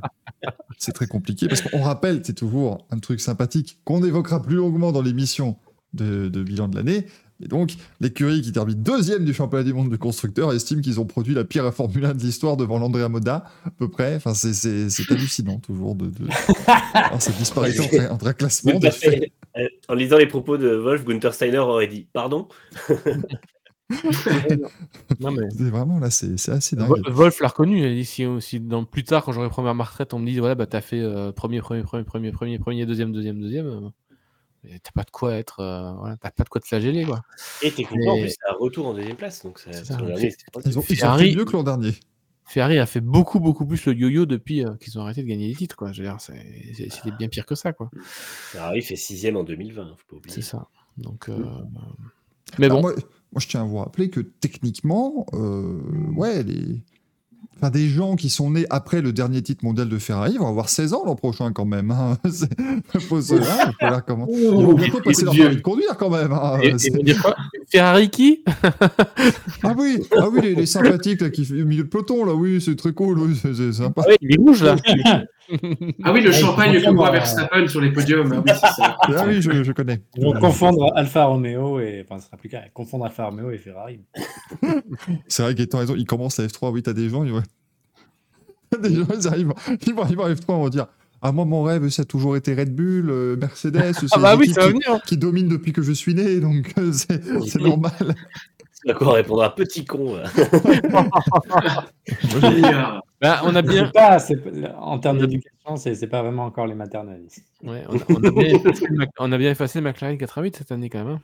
c'est très compliqué. Parce qu'on rappelle, c'est toujours un truc sympathique qu'on évoquera plus longuement dans l'émission de, de bilan de l'année. Et donc, l'écurie qui termine deuxième du championnat du monde de constructeurs estime qu'ils ont produit la pire Formule 1 de l'histoire devant l'Andrea Moda, à peu près. Enfin, c'est- c'est c'est hallucinant, toujours, de, de... *laughs* Alors, cette disparité entre, entre un classement fait. Euh, En lisant les propos de Wolf, Gunther Steiner aurait dit Pardon *laughs* *laughs* Non, mais... Vraiment là, c'est c'est assez dingue. Wo- Wolf l'a reconnu. Il a dit si, si dans, plus tard, quand j'aurai pris ma retraite, on me dit voilà, bah, t'as fait euh, premier, premier, premier, premier, premier, premier, deuxième, deuxième, deuxième. T'as pas de quoi être. euh, voilà, t'as pas de quoi te flageller, quoi. Et techniquement, en Mais- plus, c'est un retour en deuxième place. Donc, ça, ça. dernier, Ils ont, ils ont Ferrari- fait mieux que l'an dernier. Ferrari a fait beaucoup, beaucoup plus le yo-yo depuis euh, qu'ils ont arrêté de gagner des titres, quoi. Je veux dire, c'est- c'est- c'était bien pire que ça, quoi. Ferrari fait sixième en 2020, faut pas oublier. C'est ça. Donc, euh, mais bon, moi, moi, je tiens à vous rappeler que techniquement, euh, ouais, les... enfin, des gens qui sont nés après le dernier titre mondial de Ferrari vont avoir 16 ans l'an prochain quand même. Hein. *laughs* C'est- faut se- hein, faut comment- Ils vont bientôt passer leur permis de conduire quand même. hein. et, et C'est- vous dire quoi? Ferrari qui? *laughs* Ah oui, ah oui les, les sympathiques là, qui fait au milieu de peloton, là, oui, c'est très cool, oui, c'est sympa. Ah ouais, il est rouge là. *laughs* Ah oui, le Ah, champagne que boit euh, Verstappen sur les podiums. Ah oui, c'est ça. *laughs* Ah oui, je, je connais. Ils vont confondre Alfa Romeo et. Enfin, ce sera plus clair. Confondre Alfa Romeo et Ferrari. *laughs* C'est vrai qu'étant raison, ils commencent la F3. Oui, t'as des gens, ils vont... *laughs* des gens, ils arrivent, ils vont arriver en F3, ils vont dire Ah, moi, mon rêve, ça a toujours été Red Bull, euh, Mercedes. c'est Ah bah des oui, ça va qui, venir. qui dominent depuis que je suis né, donc euh, c'est c'est normal. À quoi répondra petit con. Bah, on a bien, pas, en termes d'éducation, c'est c'est pas vraiment encore les maternelles. ici. Ouais, on, a, on a bien effacé on a bien effacé McLaren 88 cette année quand même. hein.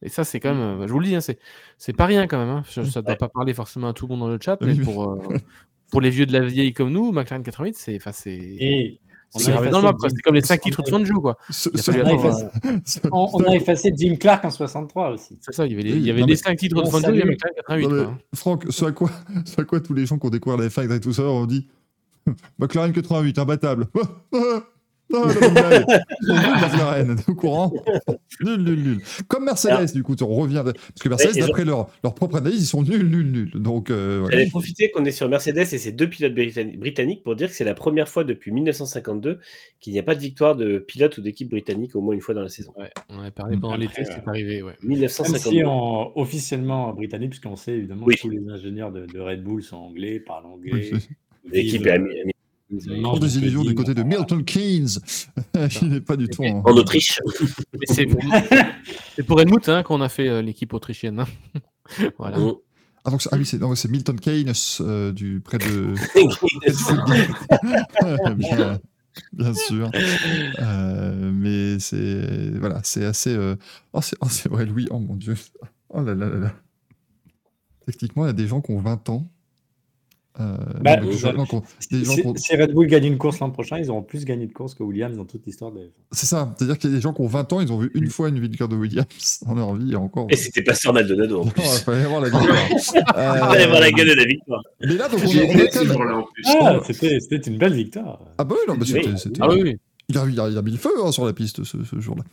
Et ça, c'est quand même, euh, je vous le dis, hein, c'est, c'est pas rien quand même. hein. Je- Ça ne doit pas parler forcément à tout le monde dans le chat, mais pour, euh, pour les vieux de la vieille comme nous, McLaren 88, c'est, Et c'est gravé dans le marbre, quoi. Comme les 5 titres de quoi. Ce- Il a ce- fallu on a effacé- ce- on, on a effacé Jim Clark en 63 aussi. C'est ça, il y avait les, il y avait non, les mais- 5 titres de on Fanjo, il y a salue- McLaren 88, Non, mais, quoi. hein. Franck, ce à, quoi, ce à quoi tous les gens qui ont découvert la F1 et tout ça ont dit *laughs* McLaren 88, imbattable. *laughs* Au courant Nul, nul, nul. Comme Mercedes, Alors- du coup, on revient. Parce que Mercedes, d'après leur, leur propre analyse, ils sont nuls, nuls, nuls. Donc, euh, voilà. J'allais profiter qu'on est sur Mercedes et ses deux pilotes britanni- britanniques pour dire que c'est la première fois depuis 1952 qu'il n'y a pas de victoire de pilote ou d'équipe britannique au moins une fois dans la saison. Ouais, on avait parlé pendant l'été, euh, c'est arrivé, ouais. Même 1952. si on, officiellement britannique, puisqu'on sait évidemment Oui. que tous les ingénieurs de, de Red Bull sont anglais, parlent Oui, anglais. c'est- L'équipe est euh, Pour mangent des du illusions du côté de. Milton Keynes. *laughs* Il n'est pas du tout en. en Autriche. *laughs* C'est, c'est pour Helmut hein, qu'on a fait euh, l'équipe autrichienne. hein. *laughs* voilà. Mm. Ah, donc, ah oui, c'est Milton Keynes euh, du, près de. bien, bien sûr. Euh, mais c'est. Voilà, c'est assez. euh, Oh, c'est oh, vrai, Louis. Oh mon Dieu. Oh là là là là. Techniquement, il y a des gens qui ont 20 ans. Euh, Bah, non, gens Si, Red Bull gagne une course l'an prochain, ils auront plus gagné de courses que Williams dans toute l'histoire de la F1. C'est ça. C'est-à-dire qu'il y a des gens qui ont 20 ans, ils ont vu une fois une victoire de Williams *laughs* dans leur vie et encore. Et c'était pas sur Maldonado en Non, plus. il fallait avoir la victoire. *laughs* Il fallait voir la gueule de la victoire. Mais là, donc, on, on quand même-. Ah, c'était c'était une belle victoire. Ah bah oui, non, mais c'était- Oui. Ah oui, oui. Il, a, il, a, il a mis le feu hein, sur la piste ce, ce jour-là.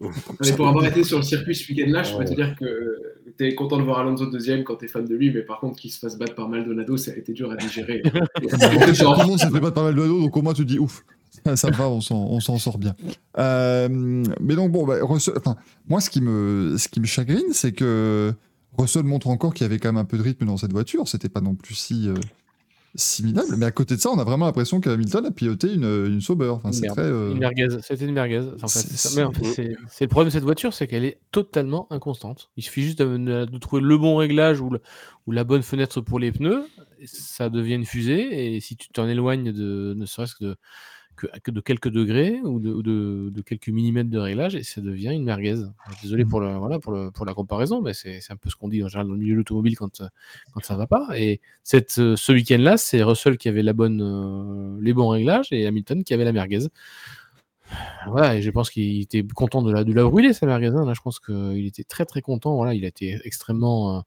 Mais pour avoir été sur le circuit ce week-end-là, je peux te dire que t'es content de voir Alonso deuxième quand t'es fan de lui, mais par contre qu'il se fasse battre par Maldonado, ça a été dur à digérer. Tout le monde s'est fait battre pas mal de dos, donc au moins tu te dis ouf. *laughs* ça va, on s'en sort bien. Euh, mais donc, bon, bah, moi, ce qui me, ce qui me chagrine, c'est que Russell montre encore qu'il y avait quand même un peu de rythme dans cette voiture. C'était pas non plus si, euh, si minable. Mais à côté de ça, on a vraiment l'impression qu'Hamilton a piloté une, une Sauber. Enfin, c'est très, euh, Une merguez. C'était une merguez. c'est le problème de cette voiture, c'est qu'elle est totalement inconstante. Il suffit juste de, trouver le bon réglage ou, ou, la bonne fenêtre pour les pneus. Ça devient une fusée. Et si tu t'en éloignes de ne serait-ce que de que, de quelques degrés ou de, de, quelques millimètres de réglage et ça devient une merguez. Désolé mmh. pour, le, voilà, pour, le, pour la comparaison, mais c'est un peu ce qu'on dit en général dans le milieu de l'automobile quand, quand ça va pas. Et cette, ce week-end-là, c'est Russell qui avait la bonne, euh, les bons réglages et Hamilton qui avait la merguez. Voilà, et je pense qu'il était content de la, de la brûler, sa merguez. Hein. Là, je pense qu'il était très très content. Voilà, il a été extrêmement. Euh,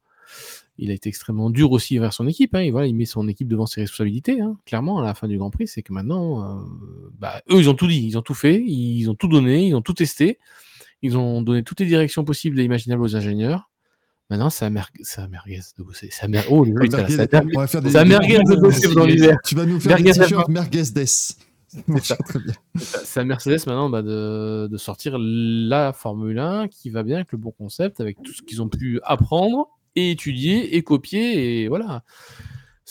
il a été extrêmement dur aussi vers son équipe. Hein, voilà, il met son équipe devant ses responsabilités. Hein, clairement, à la fin du Grand Prix, c'est que maintenant, euh, bah, eux, ils ont tout dit, ils ont tout fait, ils ont tout donné, ils ont tout testé, ils ont donné toutes les directions possibles et imaginables aux ingénieurs. Maintenant, c'est à, merguez de bosser. Ça mer... Oh, ça, ça, on va faire des, merguez de bosser dans l'hiver. Tu vas nous faire merguez des t-shirts merguez des. *laughs* C'est à Mercedes maintenant bah, de, de, sortir la Formule 1 qui va bien avec le bon concept, avec tout ce qu'ils ont pu apprendre et étudier et copier et voilà.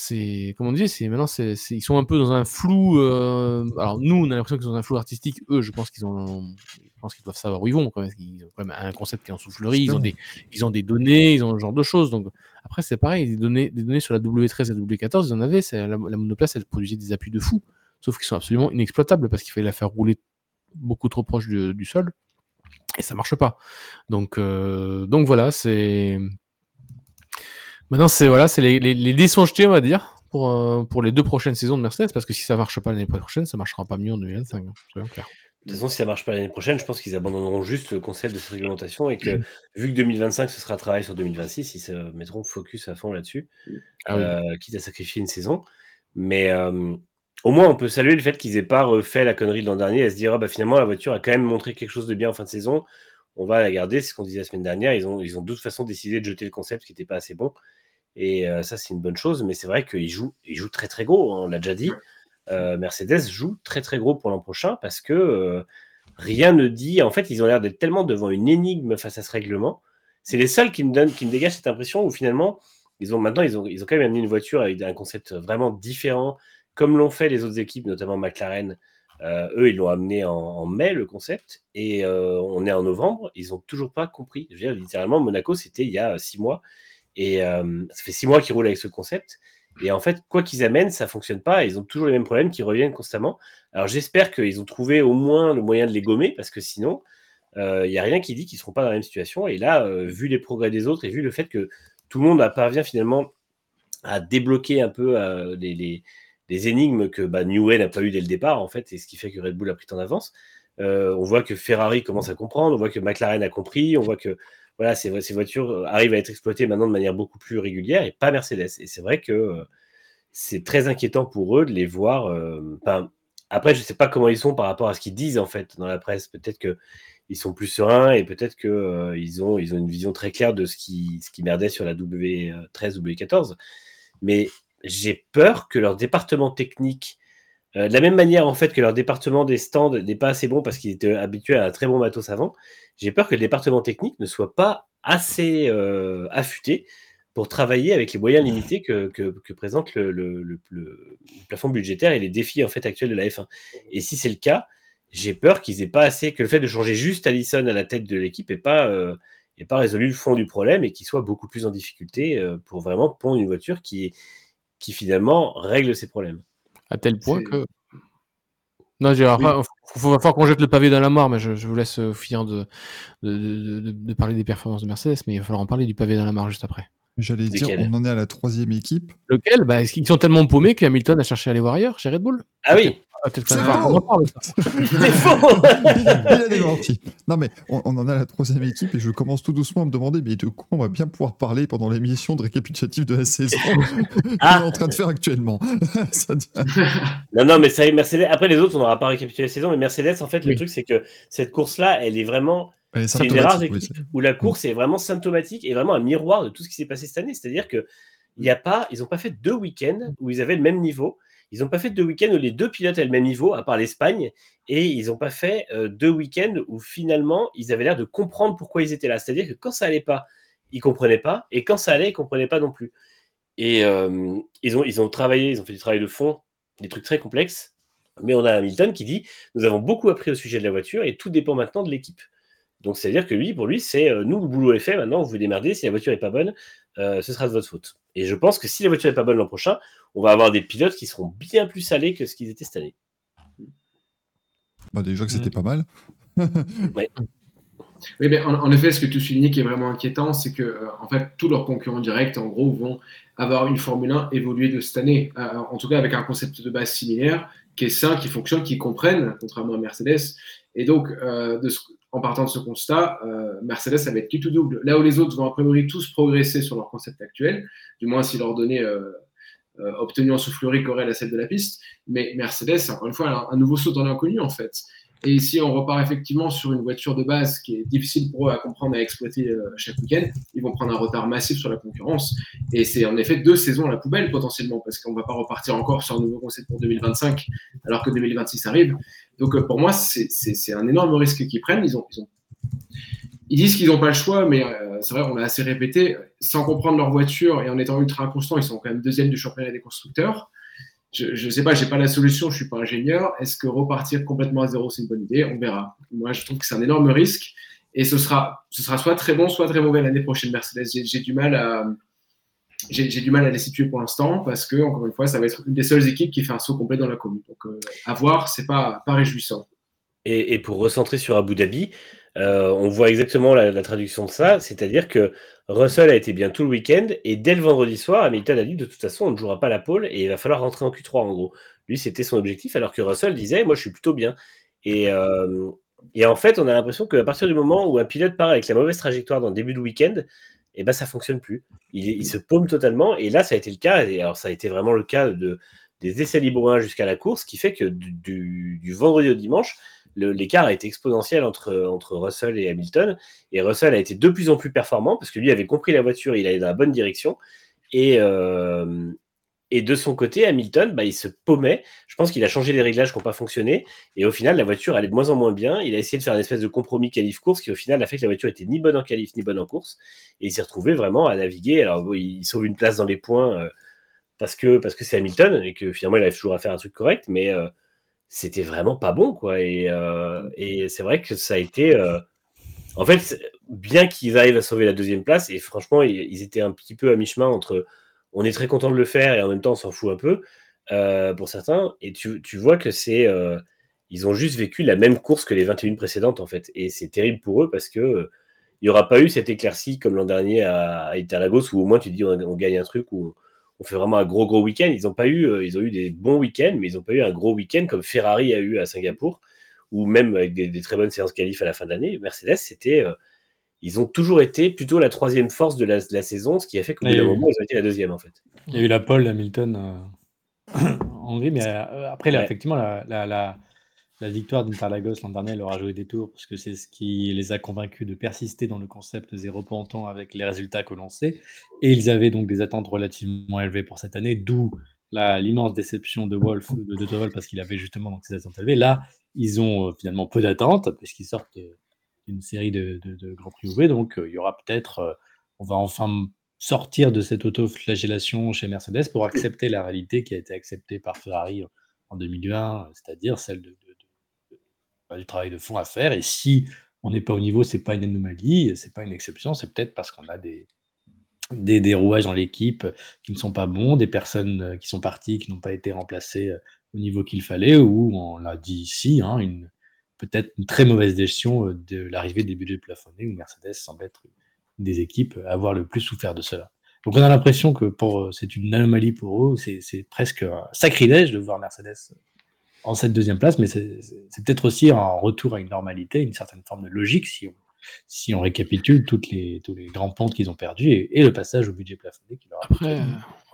C'est comme on disait, c'est maintenant c'est, ils sont un peu dans un flou. Euh, alors nous, on a l'impression qu'ils sont dans un flou artistique. Eux, je pense qu'ils ont, je pense qu'ils doivent savoir où ils vont. Quand même. Ils ont quand même un concept qui est en soufflerie. Ils ont des, ils ont des données, ils ont ce genre de choses. Donc après, c'est pareil. Des données, des données sur la W13 et la W14, ils en avaient. La, la, monoplace, elle produisait des appuis de fou, sauf qu'ils sont absolument inexploitables parce qu'il fallait la faire rouler beaucoup trop proche du, sol et ça marche pas. Donc, euh, donc voilà, c'est Maintenant, c'est voilà, c'est les, les, les, dés sont jetés, on va dire, pour, euh, pour les deux prochaines saisons de Mercedes, parce que si ça marche pas l'année prochaine, ça marchera pas mieux en 2025. Hein, clair. De toute façon, si ça marche pas l'année prochaine, je pense qu'ils abandonneront juste le concept de cette réglementation et que, vu que 2025, ce sera travail sur 2026, ils se mettront focus à fond là-dessus, ah euh, quitte à sacrifier une saison. Mais euh, au moins, on peut saluer le fait qu'ils aient pas refait la connerie de l'an dernier et se dire, ah, bah, finalement, la voiture a quand même montré quelque chose de bien en fin de saison. On va la garder, c'est ce qu'on disait la semaine dernière. Ils ont, ils ont de toute façon décidé de jeter le concept qui n'était pas assez bon. Et ça, c'est une bonne chose. Mais c'est vrai qu'il joue, il joue très très gros. Hein, on l'a déjà dit. Mercedes joue très très gros pour l'an prochain parce que rien ne dit. En fait, ils ont l'air d'être tellement devant une énigme face à ce règlement. C'est les seuls qui me donnent, qui me dégagent cette impression où finalement, ils ont maintenant, ils ont, ils ont quand même amené une voiture avec un concept vraiment différent, comme l'ont fait les autres équipes, notamment McLaren. eux, ils l'ont amené en, mai, le concept, et on est en novembre, ils n'ont toujours pas compris. Je veux dire, littéralement, Monaco, c'était il y a six mois, et euh, ça fait six mois qu'ils roulent avec ce concept. Et en fait, quoi qu'ils amènent, ça fonctionne pas. Ils ont toujours les mêmes problèmes qui reviennent constamment. Alors j'espère qu'ils ont trouvé au moins le moyen de les gommer, parce que sinon, il euh, n'y a rien qui dit qu'ils ne seront pas dans la même situation. Et là, euh, vu les progrès des autres et vu le fait que tout le monde parvient finalement à débloquer un peu les, énigmes que bah, Way n'a pas eu dès le départ, en fait, et ce qui fait que Red Bull a pris en avance. on voit que Ferrari commence à comprendre, on voit que McLaren a compris, on voit que voilà, ces, voitures euh, arrivent à être exploitées maintenant de manière beaucoup plus régulière et pas Mercedes. Et c'est vrai que euh, c'est très inquiétant pour eux de les voir. Euh, après, je ne sais pas comment ils sont par rapport à ce qu'ils disent en fait dans la presse. Peut-être qu'ils sont plus sereins et peut-être qu'ils ont, ils ont une vision très claire de ce qui, ce qui merdait sur la W13, W14. Mais j'ai peur que leur département technique, de la même manière en fait que leur département des stands n'est pas assez bon parce qu'ils étaient habitués à un très bon matos avant, j'ai peur que le département technique ne soit pas assez euh, affûté pour travailler avec les moyens limités que, présente le, plafond budgétaire et les défis en fait actuels de la F1. Et si c'est le cas, j'ai peur qu'ils aient pas assez, que le fait de changer juste Allison à la tête de l'équipe n'ait pas, euh, pas résolu le fond du problème et qu'ils soient beaucoup plus en difficulté euh, pour vraiment pondre une voiture qui, qui finalement règle ces problèmes. À tel point que non, il va falloir qu'on jette le pavé dans la mort, mais je, vous laisse euh, finir de de, parler des performances de Mercedes, mais il va falloir en parler du pavé dans la mare juste après. J'allais dire, on en est à la troisième équipe. Lequel? Bah, Ils sont tellement paumés qu'Hamilton a cherché à aller voir ailleurs, chez Red Bull? Ah oui ah, *laughs* c'est faux il, a démenti. Non, mais on, en a la troisième équipe et je commence tout doucement à me demander mais de quoi on va bien pouvoir parler pendant l'émission de récapitulatif de la saison ah. *laughs* qu'on est en train de faire actuellement? *laughs* non, non, mais ça y est, Mercedes. Après, les autres, on n'aura pas récapitulé la saison, mais Mercedes, en fait, le truc, c'est que cette course-là, elle est vraiment. C'est une des rares équipes où la course est vraiment symptomatique et vraiment un miroir de tout ce qui s'est passé cette année. C'est-à-dire que il y a pas, ils n'ont pas fait deux week-ends où ils avaient le même niveau Ils n'ont pas fait deux week-ends où les deux pilotes à le même niveau, à part l'Espagne, et ils n'ont pas fait euh, deux week-ends où finalement ils avaient l'air de comprendre pourquoi ils étaient là. C'est-à-dire que quand ça allait pas, ils comprenaient pas, et quand ça allait, ils comprenaient pas non plus. Et euh, ils, ont, ils ont travaillé, ils ont fait du travail de fond, des trucs très complexes. Mais on a Hamilton qui dit Nous avons beaucoup appris au sujet de la voiture et tout dépend maintenant de l'équipe. Donc, c'est-à-dire que lui, pour lui, c'est euh, nous, le boulot est fait, maintenant, vous vous démerdez. Si la voiture n'est pas bonne, ce sera de votre faute. Et je pense que si la voiture n'est pas bonne l'an prochain, on va avoir des pilotes qui seront bien plus salés que ce qu'ils étaient cette année. Bah déjà que c'était pas mal. *laughs* Oui, mais en, effet, ce que tu soulignes qui est vraiment inquiétant, c'est que euh, en fait, tous leurs concurrents directs, en gros, vont avoir une Formule 1 évoluée de cette année. Euh, en tout cas, avec un concept de base similaire, qui est sain, qui fonctionne, qui comprennent, contrairement à Mercedes. Et donc, euh, en partant de ce constat, Mercedes, ça va être qui tout double. Là où les autres vont a priori tous progresser sur leur concept actuel, du moins si leur données obtenues en soufflerie corrèlent à celle de la piste. Mais Mercedes, encore une fois, un nouveau saut dans l'inconnu, en fait. Et ici, on repart effectivement sur une voiture de base qui est difficile pour eux à comprendre, à exploiter euh, chaque week-end. Ils vont prendre un retard massif sur la concurrence. Et c'est en effet deux saisons à la poubelle potentiellement, parce qu'on ne va pas repartir encore sur un nouveau concept pour 2025, alors que 2026 arrive. Donc euh, pour moi, c'est un énorme risque qu'ils prennent. Ils, ont, ils, ont... ils disent qu'ils n'ont pas le choix, mais euh, c'est vrai, on l'a assez répété. Sans comprendre leur voiture et en étant ultra inconstant, ils sont quand même deuxième du championnat des constructeurs je ne sais pas, je n'ai pas la solution, je ne suis pas ingénieur. Est-ce que repartir complètement à zéro, c'est une bonne idée? On verra. Moi, je trouve que c'est un énorme risque. Et ce sera, ce sera soit très bon, soit très mauvais l'année prochaine, Mercedes. J'ai du mal à. J'ai du mal à les situer pour l'instant parce que, encore une fois, ça va être une des seules équipes qui fait un saut complet dans la commune. Donc, euh, à voir, c'est pas, pas réjouissant. Et, pour recentrer sur Abu Dhabi, euh, on voit exactement la, traduction de ça, c'est-à-dire que Russell a été bien tout le week-end et dès le vendredi soir, Hamilton a dit de toute façon on ne jouera pas la pole et il va falloir rentrer en Q3 en gros. Lui c'était son objectif alors que Russell disait moi je suis plutôt bien. Et, euh, en fait on a l'impression qu'à partir du moment où un pilote part avec la mauvaise trajectoire dans le début du week-end, et eh ben ça fonctionne plus. Il, se paume totalement et là ça a été le cas et alors ça a été vraiment le cas de, des essais libres jusqu'à la course qui fait que du vendredi au dimanche l'écart a été exponentiel entre, Russell et Hamilton. Et Russell a été de plus en plus performant parce que lui avait compris la voiture, il allait dans la bonne direction. Et, euh, et de son côté, Hamilton, bah, il se paumait. Je pense qu'il a changé les réglages qui n'ont pas fonctionné. Et au final, la voiture allait de moins en moins bien. Il a essayé de faire une espèce de compromis qualif-course qui, au final, a fait que la voiture était ni bonne en qualif ni bonne en course. Et il s'est retrouvé vraiment à naviguer. Alors, il sauve une place dans les points euh, parce que parce que c'est Hamilton et que finalement, il arrive toujours à faire un truc correct. Mais. Euh, c'était vraiment pas bon, quoi. Et, euh, et c'est vrai que ça a été. Euh, en fait, bien qu'ils arrivent à sauver la deuxième place, et franchement, ils, étaient un petit peu à mi-chemin entre on est très content de le faire et en même temps on s'en fout un peu euh, pour certains. Et tu, vois que c'est. ils ont juste vécu la même course que les 21 précédentes, en fait. Et c'est terrible pour eux parce que. il n'y aura pas eu cette éclaircie comme l'an dernier à, à Interlagos où au moins tu dis on, on gagne un truc où on fait vraiment un gros gros week-end. Ils ont pas eu, euh, ils ont eu des bons week-ends, mais ils n'ont pas eu un gros week-end comme Ferrari a eu à Singapour, ou même avec des, très bonnes séances qualif à la fin de l'année. Mercedes, c'était, euh, ils ont toujours été plutôt la troisième force de la, saison, ce qui a fait qu'au bout d'un moment, ils ont été la deuxième en fait. Il y a eu la pole Hamilton euh, *coughs* en Hongrie, mais après, effectivement, la, la victoire d'Interlagos l'an dernier leur a joué des tours parce que c'est ce qui les a convaincus de persister dans le concept zéro pontant avec les résultats que l'on sait. Et ils avaient donc des attentes relativement élevées pour cette année, d'où l'immense déception de Wolf, de, de parce qu'il avait justement donc, ces attentes élevées. Là, ils ont euh, finalement peu d'attentes puisqu'ils sortent d'une série de, de, Grands Prix ouverts. Donc, euh, il y aura peut-être, euh, on va enfin sortir de cette auto-flagellation chez Mercedes pour accepter la réalité qui a été acceptée par Ferrari en 2001, c'est-à-dire celle de du travail de fond à faire. Et si on n'est pas au niveau, c'est pas une anomalie, c'est pas une exception, c'est peut-être parce qu'on a des, des dérouages dans l'équipe qui ne sont pas bons, des personnes euh, qui sont parties, qui n'ont pas été remplacées euh, au niveau qu'il fallait, ou on l'a dit ici, hein, une, peut-être une très mauvaise gestion euh, de l'arrivée des budgets plafonnés, où Mercedes semble être une des équipes à avoir le plus souffert de cela. Donc on a l'impression que c'est une anomalie pour eux, c'est presque un sacrilège de voir Mercedes en cette deuxième place, mais c'est peut-être aussi un retour à une normalité, une certaine forme de logique si on, si on récapitule toutes les, tous les grands ponts qu'ils ont perdus et, le passage au budget plafonné qui leur a Après,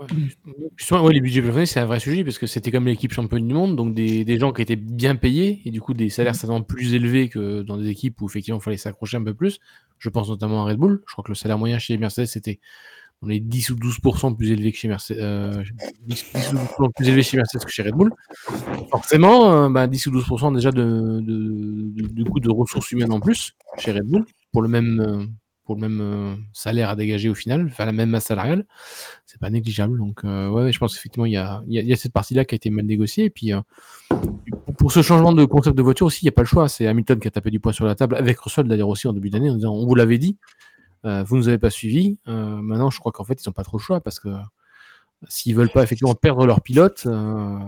euh, les budgets plafonnés, c'est un vrai sujet parce que c'était comme l'équipe championne du monde, donc des, des, gens qui étaient bien payés et du coup des salaires certainement plus élevés que dans des équipes où effectivement il fallait s'accrocher un peu plus. Je pense notamment à Red Bull. Je crois que le salaire moyen chez Mercedes c'était on est 10 ou 12% plus élevé chez Mercedes, euh, 10, 10 ou 12% plus élevé chez Mercedes que chez Red Bull. Forcément, euh, bah, 10 ou 12% déjà de, de, de, coup de ressources humaines en plus chez Red Bull pour le même, euh, pour le même euh, salaire à dégager au final, enfin la même masse salariale, c'est pas négligeable. Donc ouais, je pense qu'effectivement il y a, cette partie-là qui a été mal négociée. Puis pour ce changement de concept de voiture aussi, il n'y a pas le choix. C'est Hamilton qui a tapé du poing sur la table avec Russell d'ailleurs aussi en début d'année en disant on vous l'avait dit, euh, vous nous avez pas suivi. Euh, maintenant, je crois qu'en fait ils n'ont pas trop le choix parce que s'ils veulent pas effectivement perdre leur pilote, euh,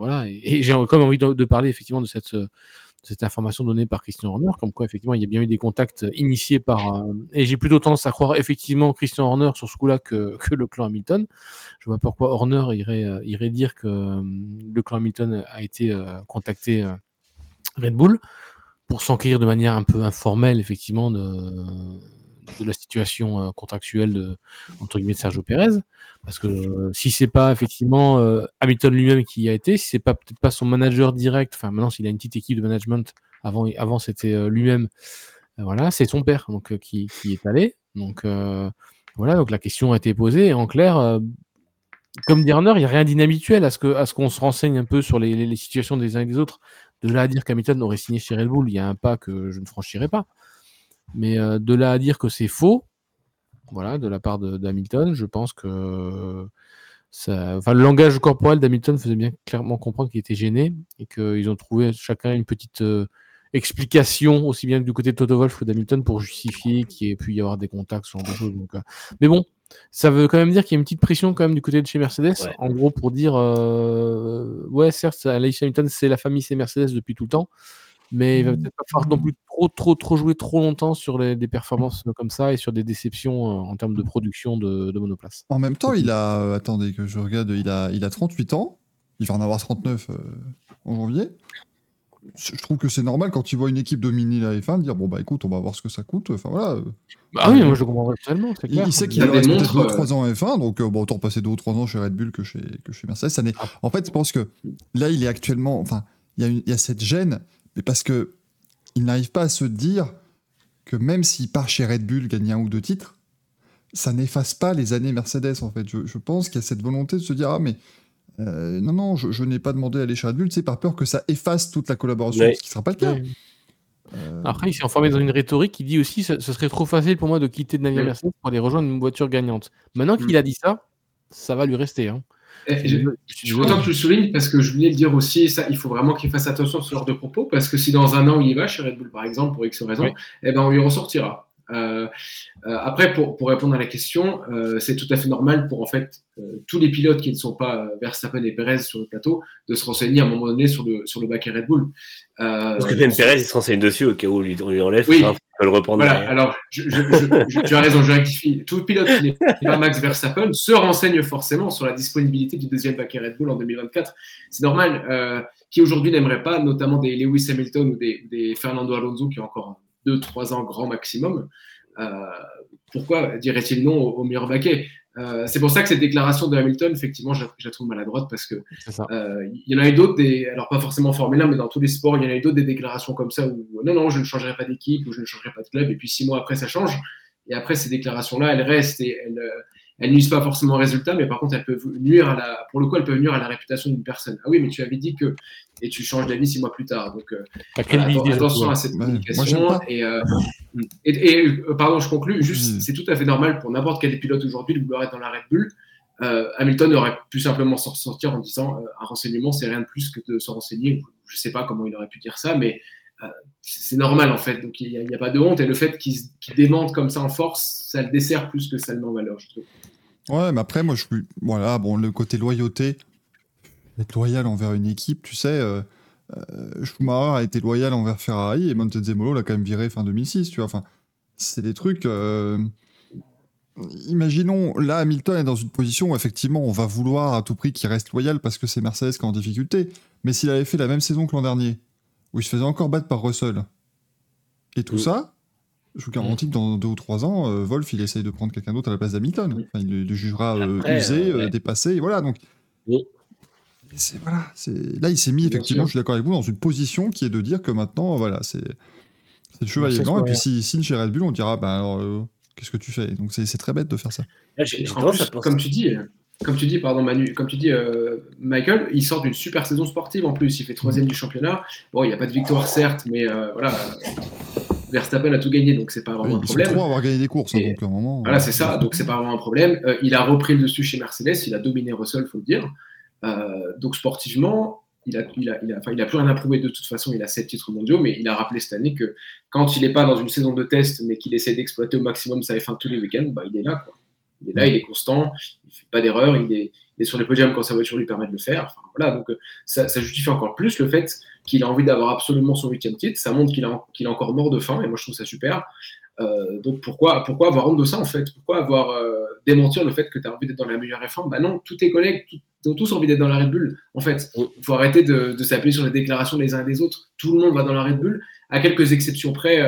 voilà. Et, j'ai quand même envie de, parler effectivement de cette information donnée par Christian Horner, comme quoi effectivement il y a bien eu des contacts initiés par euh, et j'ai plutôt tendance à croire effectivement Christian Horner sur ce coup-là que, le clan Hamilton. Je vois pas pourquoi Horner irait euh, dire que euh, le clan Hamilton a été contacté Red Bull pour s'enquérir de manière un peu informelle effectivement de de la situation euh, contractuelle de, entre guillemets, Sergio Pérez. Parce que euh, si c'est pas effectivement euh, Hamilton lui-même qui y a été, si c'est pas peut-être pas son manager direct, enfin maintenant s'il a une petite équipe de management, avant, avant c'était lui-même, voilà, c'est son père donc qui, est allé. Donc voilà, donc la question a été posée. Et en clair, comme dit il n'y a rien d'inhabituel à ce que à qu'on se renseigne un peu sur les, les, les, situations des uns et des autres. De là à dire qu'Hamilton aurait signé chez Red Bull, il y a un pas que je ne franchirai pas. Mais euh, de là à dire que c'est faux, voilà, de la part d'Hamilton, je pense que ça, enfin, le langage corporel d'Hamilton faisait bien clairement comprendre qu'il était gêné et qu'ils ont trouvé chacun une petite euh, explication, aussi bien du côté de Toto Wolff que d'Hamilton, pour justifier qu'il y ait pu y avoir des contacts, ce genre de choses. Donc, euh... Mais bon, ça veut quand même dire qu'il y a une petite pression quand même du côté de chez Mercedes, ouais. en gros pour dire, euh... ouais, certes, Lewis Hamilton, c'est la famille, c'est Mercedes depuis tout le temps, mais il va peut-être pas falloir non plus trop, trop, trop jouer trop longtemps sur les, des performances comme ça et sur des déceptions euh, en termes de production de, de monoplace. En même temps, il a, euh, attendez que je regarde, il a, il a 38 ans, il va en avoir 39 euh, en janvier. Je trouve que c'est normal quand tu vois une équipe dominer la F1 de dire bon bah écoute on va voir ce que ça coûte. Enfin voilà. Bah oui, moi je comprends totalement. Il, il sait qu'il reste peut-être 2 ou 3 ans en F1, donc euh, bon, autant passer 2 ou 3 ans chez Red Bull que chez, que chez Mercedes. Ça ah. En fait, je pense que là il est actuellement, enfin il y, y a cette gêne, mais parce que il n'arrive pas à se dire que même s'il part chez Red Bull gagner un ou deux titres, ça n'efface pas les années Mercedes en fait. Je, je pense qu'il y a cette volonté de se dire ah mais euh, non non je, je n'ai pas demandé d'aller chez Red Bull, c'est par peur que ça efface toute la collaboration, ouais. ce qui ne sera pas le cas. Ouais. Euh... Après, il s'est enfermé dans une rhétorique qui dit aussi ce serait trop facile pour moi de quitter de navire Mercedes pour aller rejoindre une voiture gagnante. Maintenant qu'il a dit ça, ça va lui rester. Hein. Je, je, je suis content que tu le soulignes parce que je voulais le dire aussi, ça, il faut vraiment qu'il fasse attention à ce genre de propos parce que si dans un an il y va chez Red Bull par exemple pour X raison, oui. eh ben on lui ressortira. Euh, euh, après, pour, pour, répondre à la question, euh, c'est tout à fait normal pour en fait euh, tous les pilotes qui ne sont pas Verstappen et Perez sur le plateau de se renseigner à un moment donné sur le, sur le baquet Red Bull. Parce que même Perez il se renseigne dessus au cas où on lui, on lui enlève. Oui. Le reprendre. Voilà, alors je, je, je, tu as raison, je rectifie. Tout pilote qui n'est pas Max Verstappen se renseigne forcément sur la disponibilité du deuxième baquet Red Bull en 2024. C'est normal. Euh, qui aujourd'hui n'aimerait pas, notamment des Lewis Hamilton ou des, des Fernando Alonso qui ont encore 2-3 ans grand maximum. Euh, pourquoi dirait-il non au, au meilleur baquet euh, c'est pour ça que cette déclaration de Hamilton, effectivement, je, je la trouve maladroite parce que euh, il y en a eu d'autres, des, alors pas forcément Formule 1, mais dans tous les sports, il y en a eu d'autres des déclarations comme ça où non, non, je ne changerai pas d'équipe ou je ne changerai pas de club, et puis six mois après, ça change. Et après, ces déclarations-là, elles restent et elles, elles nuisent pas forcément au résultat, mais par contre, elles peuvent nuire à la, pour le coup, elles peuvent nuire à la réputation d'une personne. Ah oui, mais tu avais dit que, et tu changes d'avis six mois plus tard. Donc, euh, attention à cette communication. Et, euh, et, et, euh, pardon, je conclus. Juste, mmh. c'est tout à fait normal pour n'importe quel pilote aujourd'hui de vouloir être dans la Red Bull. Euh, Hamilton aurait pu simplement s'en sortir en disant un renseignement, c'est rien de plus que de se renseigner. Je sais pas comment il aurait pu dire ça, mais c'est normal en fait. Donc il n'y a, a, pas de honte. Et le fait qu'il qu démente comme ça en force, ça le dessert plus que ça le met en valeur, je trouve. Ouais, mais après, moi, je suis. Voilà, bon, le côté loyauté, être loyal envers une équipe, tu sais. Euh, euh, Schumacher a été loyal envers Ferrari et Montezemolo l'a quand même viré fin 2006, tu vois. Enfin, c'est des trucs. Euh, imaginons, là, Hamilton est dans une position où effectivement on va vouloir à tout prix qu'il reste loyal parce que c'est Mercedes qui est en difficulté. Mais s'il avait fait la même saison que l'an dernier, où il se faisait encore battre par Russell, et tout mmh. ça, je vous garantis que dans deux ou trois ans, euh, Wolf, il essaye de prendre quelqu'un d'autre à la place d'Hamilton. Enfin, il le jugera euh, Après, usé, euh, ouais. dépassé, et voilà. Donc, oui. voilà, là, il s'est mis, effectivement, je suis d'accord avec vous, dans une position qui est de dire que maintenant, voilà, c'est le chevalier blanc. Et puis, s'il signe chez Red Bull, on dira, ben alors, Qu'est-ce que tu fais? Donc c'est très bête de faire ça. comme tu dis, comme tu dis, pardon Manu, comme tu dis, euh, Michael, il sort d'une super saison sportive en plus. Il fait troisième du championnat. Bon, il n'y a pas de victoire certes, mais euh, voilà. Verstappen a tout gagné, donc c'est pas vraiment un problème. Il faut avoir gagné des courses, hein, donc à un moment. Voilà, c'est ça, donc c'est pas vraiment un problème. Euh, il a repris le dessus chez Mercedes, il a dominé Russell, faut le dire. donc sportivement, il a, il, a, il, a, il a plus rien à prouver de toute façon, il a sept titres mondiaux, mais il a rappelé cette année que quand il n'est pas dans une saison de test, mais qu'il essaie d'exploiter au maximum sa F1 tous les week-ends, bah, il est là. Quoi. Il est là, il est constant, il ne fait pas d'erreur, il est, sur les podiums quand sa voiture lui permet de le faire. voilà, donc euh, ça, justifie encore plus le fait qu'il a envie d'avoir absolument son huitième titre. Ça montre qu'il est encore mort de faim, et moi je trouve ça super. Euh, donc pourquoi, pourquoi avoir honte de ça en fait? Pourquoi avoir euh, démentir le fait que tu as envie d'être dans la meilleure F1 Bah non, tous tes collègues ont tous envie d'être dans la Red Bull. En fait, il faut arrêter de, s'appuyer sur les déclarations des uns et des autres. Tout le monde va dans la Red Bull, à quelques exceptions près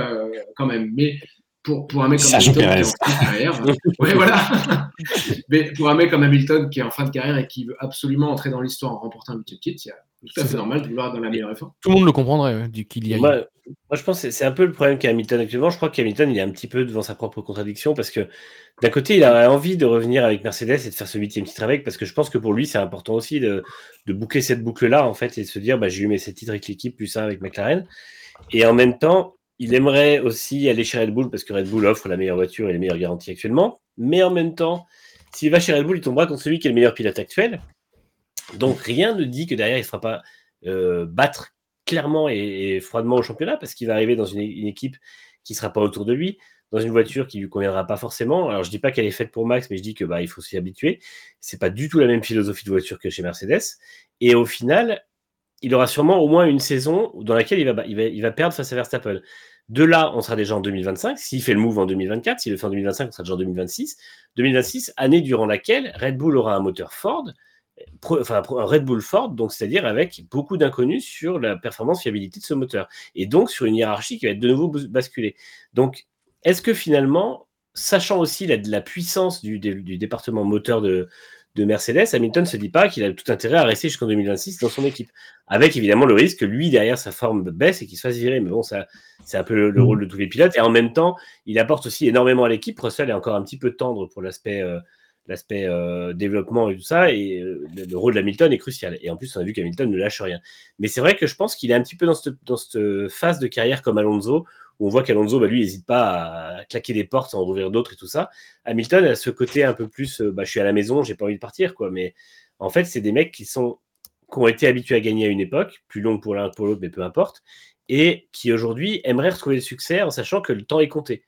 quand même. Mais pour, pour un mec comme Hamilton qui est en fin de carrière. *laughs* voilà. Mais pour un mec comme Hamilton qui est en fin de carrière et qui veut absolument entrer dans l'histoire en remportant un petit titre, il y a tout à fait normal de vouloir dans la meilleure F1. Tout le monde le comprendrait qu'il y a. Moi, moi, je pense que c'est un peu le problème qu'a Hamilton actuellement. Je crois qu'Hamilton, il est un petit peu devant sa propre contradiction parce que d'un côté, il a envie de revenir avec Mercedes et de faire ce huitième titre avec parce que je pense que pour lui, c'est important aussi de, de, boucler cette boucle-là en fait et de se dire bah, j'ai eu mes sept titres avec l'équipe, plus ça avec McLaren. Et en même temps, il aimerait aussi aller chez Red Bull parce que Red Bull offre la meilleure voiture et les meilleures garanties actuellement. Mais en même temps, s'il va chez Red Bull, il tombera contre celui qui est le meilleur pilote actuel. Donc rien ne dit que derrière, il ne sera pas euh, battre clairement et, froidement au championnat parce qu'il va arriver dans une, équipe qui ne sera pas autour de lui, dans une voiture qui ne lui conviendra pas forcément. Alors je ne dis pas qu'elle est faite pour Max, mais je dis que bah, il faut s'y habituer. C'est pas du tout la même philosophie de voiture que chez Mercedes. Et au final, il aura sûrement au moins une saison dans laquelle il va, il va, perdre face à Verstappen. De là, on sera déjà en 2025. S'il fait le move en 2024, s'il le fait en 2025, on sera déjà en 2026. 2026, année durant laquelle Red Bull aura un moteur Ford, enfin un Red Bull Ford, donc c'est-à-dire avec beaucoup d'inconnus sur la performance fiabilité de ce moteur, et donc sur une hiérarchie qui va être de nouveau basculée. Donc, est-ce que finalement, sachant aussi la, la puissance du département moteur de, de Mercedes, Hamilton ne se dit pas qu'il a tout intérêt à rester jusqu'en 2026 dans son équipe. Avec évidemment le risque que lui, derrière, sa forme baisse et qu'il se fasse virer. Mais bon, ça, c'est un peu le, mm. rôle de tous les pilotes. Et en même temps, il apporte aussi énormément à l'équipe. Russell est encore un petit peu tendre pour l'aspect. Euh, l'aspect euh, développement et tout ça, et euh, le, rôle d'Hamilton est crucial. Et en plus, on a vu qu'Hamilton ne lâche rien. Mais c'est vrai que je pense qu'il est un petit peu dans cette, dans cette phase de carrière comme Alonso, on voit qu'Alonso, bah, lui, n'hésite pas à claquer des portes, sans ouvrir d'autres et tout ça. Hamilton a ce côté un peu plus, euh, bah, je suis à la maison, j'ai pas envie de partir, quoi. Mais en fait, c'est des mecs qui sont qui ont été habitués à gagner à une époque, plus longue pour l'un que pour l'autre, mais peu importe, et qui aujourd'hui aimeraient retrouver le succès en sachant que le temps est compté.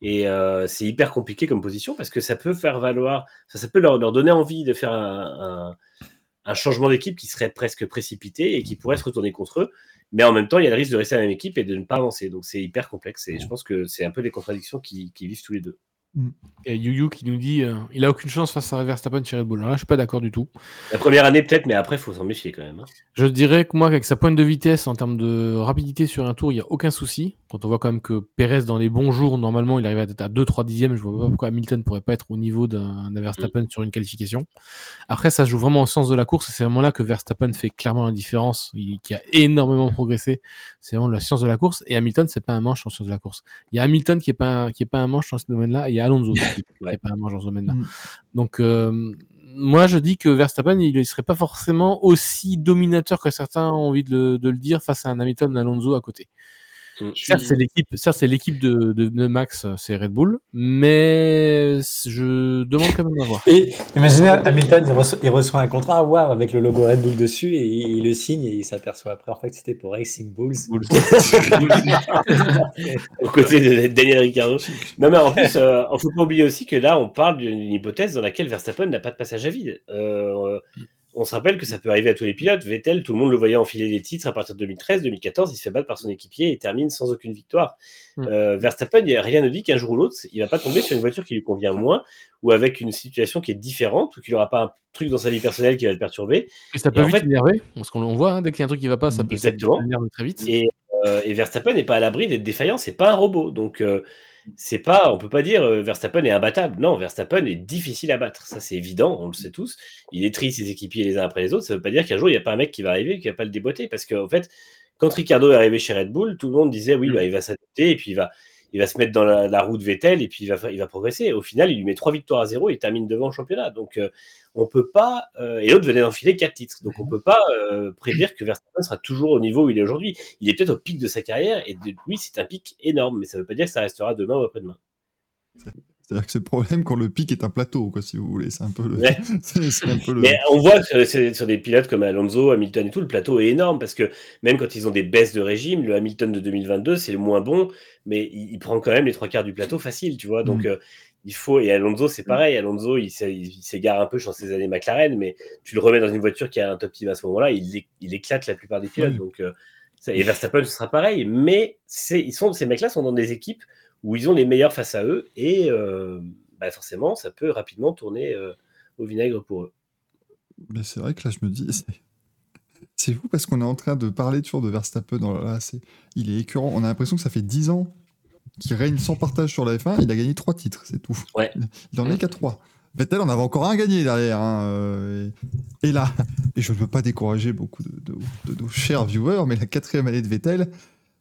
Et euh, c'est hyper compliqué comme position parce que ça peut faire valoir, ça, peut leur, donner envie de faire un changement d'équipe qui serait presque précipité et qui pourrait se retourner contre eux. Mais en même temps, il y a le risque de rester à la même équipe et de ne pas avancer. Donc c'est hyper complexe. Et je pense que c'est un peu des contradictions qui, qui vivent tous les deux. Mm. Et Yu qui nous dit euh, il a aucune chance face à Verstappen chez Red Bull. Là, je suis pas d'accord du tout. La première année peut-être, mais après, il faut s'en méfier quand même. Hein. Je dirais que moi, avec sa pointe de vitesse en termes de rapidité sur un tour, il n'y a aucun souci. Quand on voit quand même que Perez, dans les bons jours, normalement, il arrive à être à 2-3 dixièmes. Je vois pas pourquoi Hamilton pourrait pas être au niveau d'un Verstappen sur une qualification. Après, ça joue vraiment au sens de la course. C'est vraiment là que Verstappen fait clairement la différence, il, qui a énormément progressé. C'est vraiment la science de la course. Et Hamilton, c'est pas un manche en science de la course. Il y a Hamilton qui est pas, qui est pas un manche dans ce domaine-là. Et il y a Alonso *laughs* qui n'est pas un manche dans ce domaine-là. Mm. Donc, euh, moi, je dis que Verstappen, il ne serait pas forcément aussi dominateur que certains ont envie de le, dire face à un Hamilton Alonso à côté. Mm. Certes, c'est l'équipe, c'est l'équipe de, de, Max, c'est Red Bull, mais je demande quand même à voir. *laughs* Et imaginez, Hamilton, il reçoit, un contrat wow, avec le logo Red Bull dessus et il, le signe et il s'aperçoit après en fait que c'était pour Racing Bulls. *laughs* Au côté de Daniel Ricciardo. Non, mais en plus, il euh, ne faut pas oublier aussi que là, on parle d'une hypothèse dans laquelle Verstappen n'a pas de passage à vide. Euh, on se rappelle que ça peut arriver à tous les pilotes. Vettel, tout le monde le voyait enfiler des titres à partir de 2013, 2014, il se fait battre par son équipier et termine sans aucune victoire. Mm. Euh, Verstappen, rien ne dit qu'un jour ou l'autre, il va pas tomber sur une voiture qui lui convient moins ou avec une situation qui est différente ou qu'il n'aura pas un truc dans sa vie personnelle qui va le perturber. Et ça peut vite énerver, parce qu'on voit, hein, dès qu'il y a un truc qui ne va pas, ça peut s'énerver très vite. Et, euh, et Verstappen n'est pas à l'abri d'être défaillant, c'est pas un robot. Donc euh, c'est pas, on peut pas dire euh, Verstappen est imbattable. Non, Verstappen est difficile à battre. Ça, c'est évident, on le sait tous. Il étrit ses équipiers les uns après les autres. Ça veut pas dire qu'un jour, il n'y a pas un mec qui va arriver qui va pas le déboîter. Parce qu'en fait, quand Ricardo est arrivé chez Red Bull, tout le monde disait oui, bah, il va s'adapter et puis il va, il va se mettre dans la, roue de Vettel et puis il va, il va progresser. Au final, il lui met trois victoires à zéro et il termine devant le championnat. Donc, euh, on peut pas. Euh, et l'autre venait d'enfiler quatre titres. Donc, on peut pas euh, prédire que Verstappen sera toujours au niveau où il est aujourd'hui. Il est peut-être au pic de sa carrière et de, oui, c'est un pic énorme, mais ça ne veut pas dire que ça restera demain ou après-demain. C'est-à-dire que c'est le problème quand le pic est un plateau, quoi, si vous voulez. C'est un peu le. *laughs* Mais on voit que sur des pilotes comme Alonso, Hamilton et tout, le plateau est énorme parce que même quand ils ont des baisses de régime, le Hamilton de 2022, c'est le moins bon, mais il, prend quand même les trois quarts du plateau facile, tu vois. Donc. Mm. Euh, il faut, et Alonso, c'est pareil. Alonso, il, s'égare un peu sur ses années McLaren, mais tu le remets dans une voiture qui a un top team à ce moment-là, il, il éclate la plupart des pilotes. Donc, euh, et Verstappen, ce sera pareil. Mais ils sont, ces mecs-là sont dans des équipes où ils ont les meilleurs face à eux et euh, bah forcément, ça peut rapidement tourner euh, au vinaigre pour eux. Mais c'est vrai que là, je me dis, *laughs* c'est fou parce qu'on est en train de parler toujours de Verstappen. Dans là, il est écœurant. On a l'impression que ça fait 10 ans qu'il règne sans partage sur la F1. Il a gagné 3 titres, c'est tout. Ouais. Il en est qu'à 3. Vettel on avait encore un gagné derrière. Hein, euh, et, là, et je ne veux pas décourager beaucoup de, de, de, nos chers viewers, mais la quatrième année de Vettel,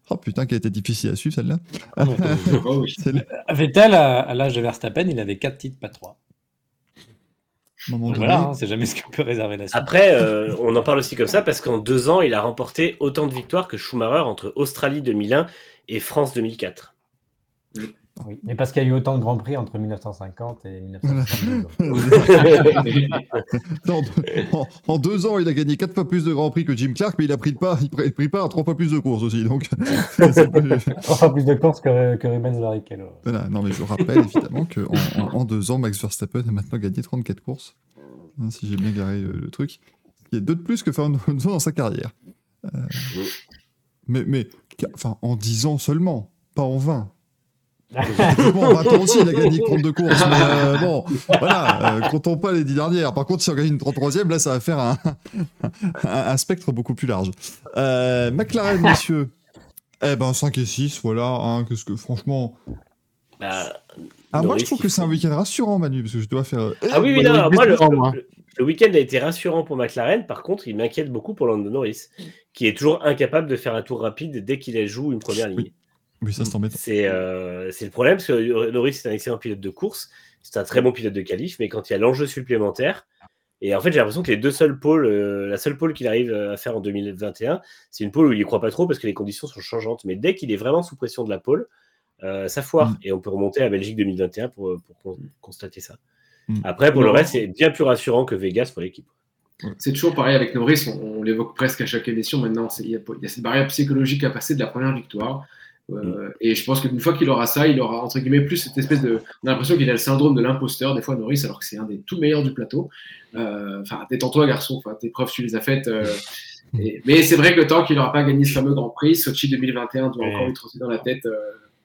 Oh putain, qu'elle était difficile à suivre celle-là. Ah, *laughs* Vettel, à, l'âge de Verstappen, il avait 4 titres, pas 3. Voilà, hein, c'est jamais ce qu'on peut réserver la suite. Après, euh, on en parle aussi comme ça parce qu'en deux ans, il a remporté autant de victoires que Schumacher entre Australie 2001 et France 2004. Oui, mais parce qu'il y a eu autant de Grands Prix entre 1950 et 1952. *laughs* en, deux ans, il a gagné quatre fois plus de Grands Prix que Jim Clark, mais il a pris, pas, il a pris à trois fois plus de courses aussi. Donc, *laughs* Trois fois plus de courses que, que Rubens Barrichello. Voilà, non, mais je rappelle évidemment qu'en en, deux ans, Max Verstappen a maintenant gagné 34 courses. Hein, si j'ai bien garé le, truc. Il y a deux de plus que Fernando dans sa carrière. Euh, mais, mais enfin, en 10 ans seulement, pas en 20 bon, Raton aussi, il a gagné 32 courses, mais euh, bon, voilà, euh, comptons pas les 10 dernières. Par contre, si on gagne une 33e, là, ça va faire un, un, spectre beaucoup plus large. Euh, McLaren, *laughs* messieurs, eh ben 5 et 6, voilà, hein, qu'est-ce que, franchement... Bah, ah, moi, je trouve que c'est un week-end rassurant, Manu, parce que je dois faire... Ah oui, oui, non, moi, le, le, week-end a été rassurant pour McLaren, par contre, il m'inquiète beaucoup pour Lando Norris, qui est toujours incapable de faire un tour rapide dès qu'il joue une première ligne. Oui, ça euh, C'est le problème, parce que Norris, c'est un excellent pilote de course, c'est un très bon pilote de qualif, mais quand il y a l'enjeu supplémentaire, et en fait, j'ai l'impression que les deux seuls pôles, euh, la seule pôle qu'il arrive à faire en 2021, c'est une pôle où il n'y croit pas trop parce que les conditions sont changeantes. Mais dès qu'il est vraiment sous pression de la pôle, euh, ça foire. Mm. Et on peut remonter à Belgique 2021 pour, pour constater ça. Mm. Après, pour le reste, c'est bien plus rassurant que Vegas pour l'équipe. C'est toujours pareil avec Norris, on, l'évoque presque à chaque émission maintenant. Il y, a cette barrière psychologique à passer de la première victoire. Euh, et je pense qu'une fois qu'il aura ça, il aura entre guillemets plus cette espèce de. On a l'impression qu'il a le syndrome de l'imposteur, des fois, Norris, alors que c'est un des tout meilleurs du plateau. Euh, enfin, détends-toi, garçon, enfin, tes preuves, tu les as faites. Euh, mais c'est vrai que tant qu'il n'aura pas gagné ce fameux Grand Prix, Sochi 2021 doit encore lui trosser dans la tête.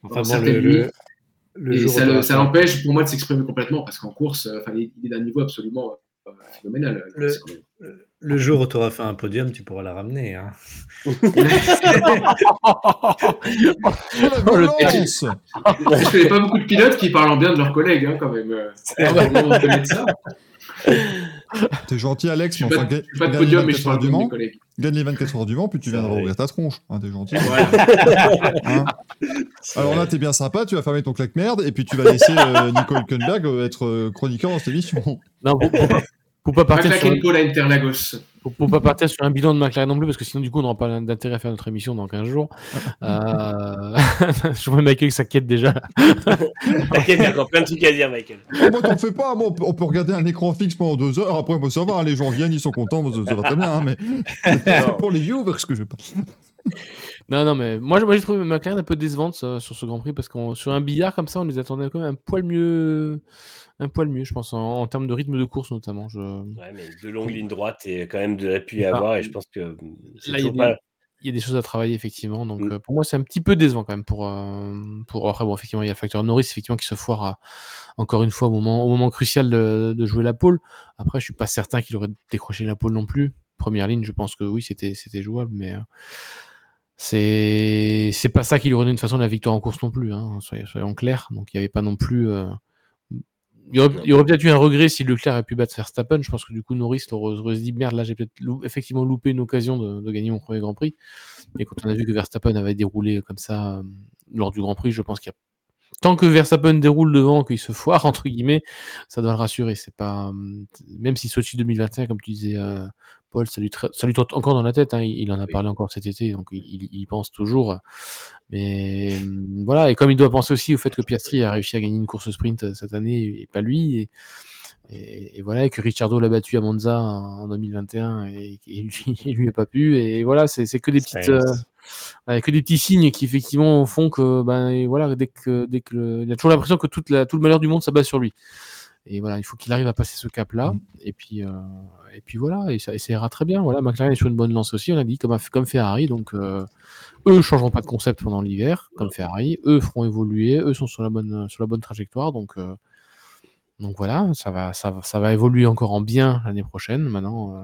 enfin, bon, le, et ça l'empêche pour moi de s'exprimer complètement parce qu'en course, il est d'un niveau absolument phénoménal. Le jour où tu auras fait un podium, tu pourras la ramener. Hein. oh, je connais pas beaucoup de pilotes qui parlent bien de leurs collègues, hein, quand même. T'es gentil, Alex, mais enfin, gagne, pas de podium, mais je parle de mes collègues. Gagne les 24 heures du vent, puis tu viendras ouvrir ta tronche. Hein, t'es gentil. *laughs* Hein Alors là, t'es bien sympa, tu vas fermer ton claque-merde, et puis tu vas laisser euh, Nicole Kunberg euh, être euh, chroniqueur dans cette émission. Non, bon, pour pas partir sur... Pour, pas partir sur un bilan de McLaren non plus, parce que sinon, du coup, on n'aura pas d'intérêt à faire notre émission dans 15 jours. *laughs* euh... *laughs* je vois Michael qui s'inquiète déjà. T'inquiète, il y a encore plein de trucs à dire, Michael. Oh, moi, t'en fais pas. Moi, on peut regarder un écran fixe pendant deux heures. Après, moi, ça va. Les gens viennent, ils sont contents. Ça va très bien. Hein, mais *laughs* pour les viewers, ce que je pas. Non, non, mais moi, moi j'ai trouvé McLaren un peu décevante sur ce Grand Prix parce que sur un billard comme ça, on les attendait quand même un poil mieux un poil mieux, je pense, en, termes de rythme de course notamment. Je... Ouais, mais de longues lignes droites et quand même de l'appui à avoir, et je pense que mmh, là, il y, a des choses à travailler, effectivement. Donc, mmh. euh, pour moi, c'est un petit peu décevant quand même. Pour, euh, pour... Après, bon, effectivement, il y a le facteur Norris, effectivement, qui se foire encore une fois au moment, au moment crucial de, jouer la pole. Après, je suis pas certain qu'il aurait décroché la pole non plus. Première ligne, je pense que oui, c'était jouable, mais. Euh, c'est pas ça qui lui redonne de toute façon la victoire en course non plus, hein, soyons, clairs. Donc il n'y avait pas non plus il y aurait, peut-être eu un regret si Leclerc avait pu battre Verstappen. Je pense que du coup, Norris aurait, se dit merde, là j'ai peut-être effectivement loupé une occasion de, gagner mon premier Grand Prix. Et quand on a vu que Verstappen avait déroulé comme ça euh, lors du Grand Prix, je pense qu'il n'y a tant que Verstappen déroule devant, qu'il se foire, *laughs* entre guillemets, ça doit le rassurer. C'est pas, hum, même si Sochi 2021, comme tu disais, euh, Paul, ça lui, ça lui trotte encore dans la tête. Hein, il, en a parlé encore cet été, donc il, il pense toujours. Mais hum, voilà, et comme il doit penser aussi au fait que Piastri a réussi à gagner une course sprint euh, cette année et pas lui. Et, et, voilà, que Ricciardo l'a battu à Monza en, 2021 et, lui, *laughs* lui n'a pas pu. Et voilà, c'est que des petites. Euh, que des petits signes qui effectivement font que ben voilà dès que dès que il a toujours l'impression que toute la, tout le malheur du monde s'abat sur lui et voilà il faut qu'il arrive à passer ce cap là mm. et puis euh, et puis voilà et ça, ira très bien. Voilà McLaren est sur une bonne lance aussi on a dit comme comme Ferrari. Donc euh, eux changeront pas de concept pendant l'hiver comme Ferrari. Eux feront évoluer eux sont sur la bonne sur la bonne trajectoire. Donc donc voilà, ça va, ça, ça va évoluer encore en bien l'année prochaine. Maintenant, euh,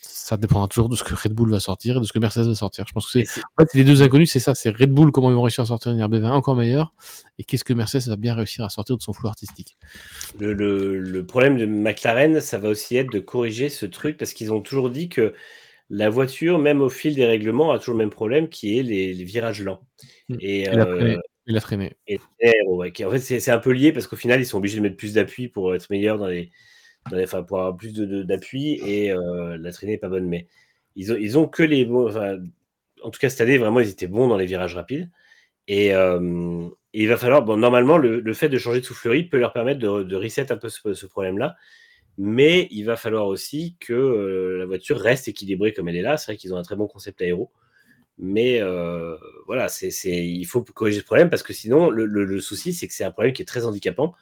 ça dépendra toujours de ce que Red Bull va sortir et de ce que Mercedes va sortir. Je pense que c'est en fait, les deux inconnus, c'est ça, c'est Red Bull comment ils vont réussir à sortir une RB20 encore meilleure et qu'est-ce que Mercedes va bien réussir à sortir de son flou artistique. Le, le, problème de McLaren, ça va aussi être de corriger ce truc parce qu'ils ont toujours dit que la voiture, même au fil des règlements, a toujours le même problème qui est les, virages lents. Mmh. Et, euh, il a. Et en fait, c'est un peu lié parce qu'au final, ils sont obligés de mettre plus d'appui pour être meilleurs dans les, enfin, pour avoir plus d'appui et euh, la traînée n'est pas bonne. Mais ils ont, ils ont que les en tout cas, cette année, vraiment, ils étaient bons dans les virages rapides. Et, euh, il va falloir, bon, normalement, le, fait de changer de soufflerie peut leur permettre de, de reset un peu ce, ce problème-là. Mais il va falloir aussi que euh, la voiture reste équilibrée comme elle est là. C'est vrai qu'ils ont un très bon concept aéro. Mais euh, voilà, il faut corriger ce problème parce que sinon, le, souci, c'est que c'est un problème qui est très handicapant.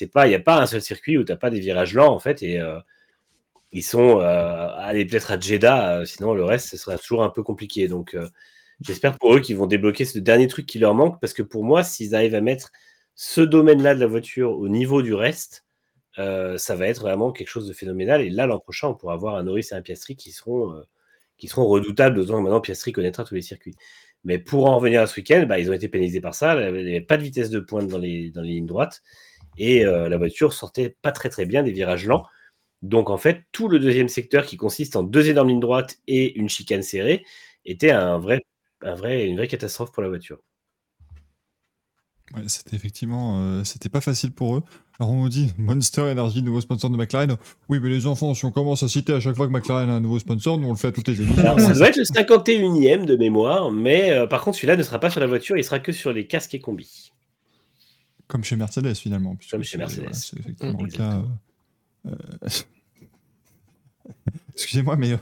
Il n'y a pas un seul circuit où tu n'as pas des virages lents en fait, et euh, ils sont euh, allez peut-être à Jeddah, sinon le reste, ce sera toujours un peu compliqué. Donc, j'espère pour eux qu'ils vont débloquer ce dernier truc qui leur manque parce que pour moi, s'ils arrivent à mettre ce domaine-là de la voiture au niveau du reste, ça va être vraiment quelque chose de phénoménal. Et là, l'an prochain, on pourra avoir un Norris et un Piastri qui seront qui seront redoutables, d'autant maintenant Piastri connaîtra tous les circuits. Mais pour en revenir à ce week-end, bah, ils ont été pénalisés par ça. Il n'y avait pas de vitesse de pointe dans les, lignes droites. Et euh, la voiture sortait pas très bien des virages lents. Donc en fait, tout le deuxième secteur qui consiste en deux énormes lignes droites et une chicane serrée était une vraie catastrophe pour la voiture. C'était effectivement, euh, c'était pas facile pour eux. Alors on nous dit Monster Energy, nouveau sponsor de McLaren. Oui, mais les enfants, si on commence à citer à chaque fois que McLaren a un nouveau sponsor, nous on le fait à toutes les émissions. ça doit être le 51e de mémoire, mais euh, par contre celui-là ne sera pas sur la voiture, il sera que sur les casques et combis. Comme chez Mercedes finalement. Comme chez Mercedes. c'est effectivement le cas. Euh, *laughs* excusez-moi, mais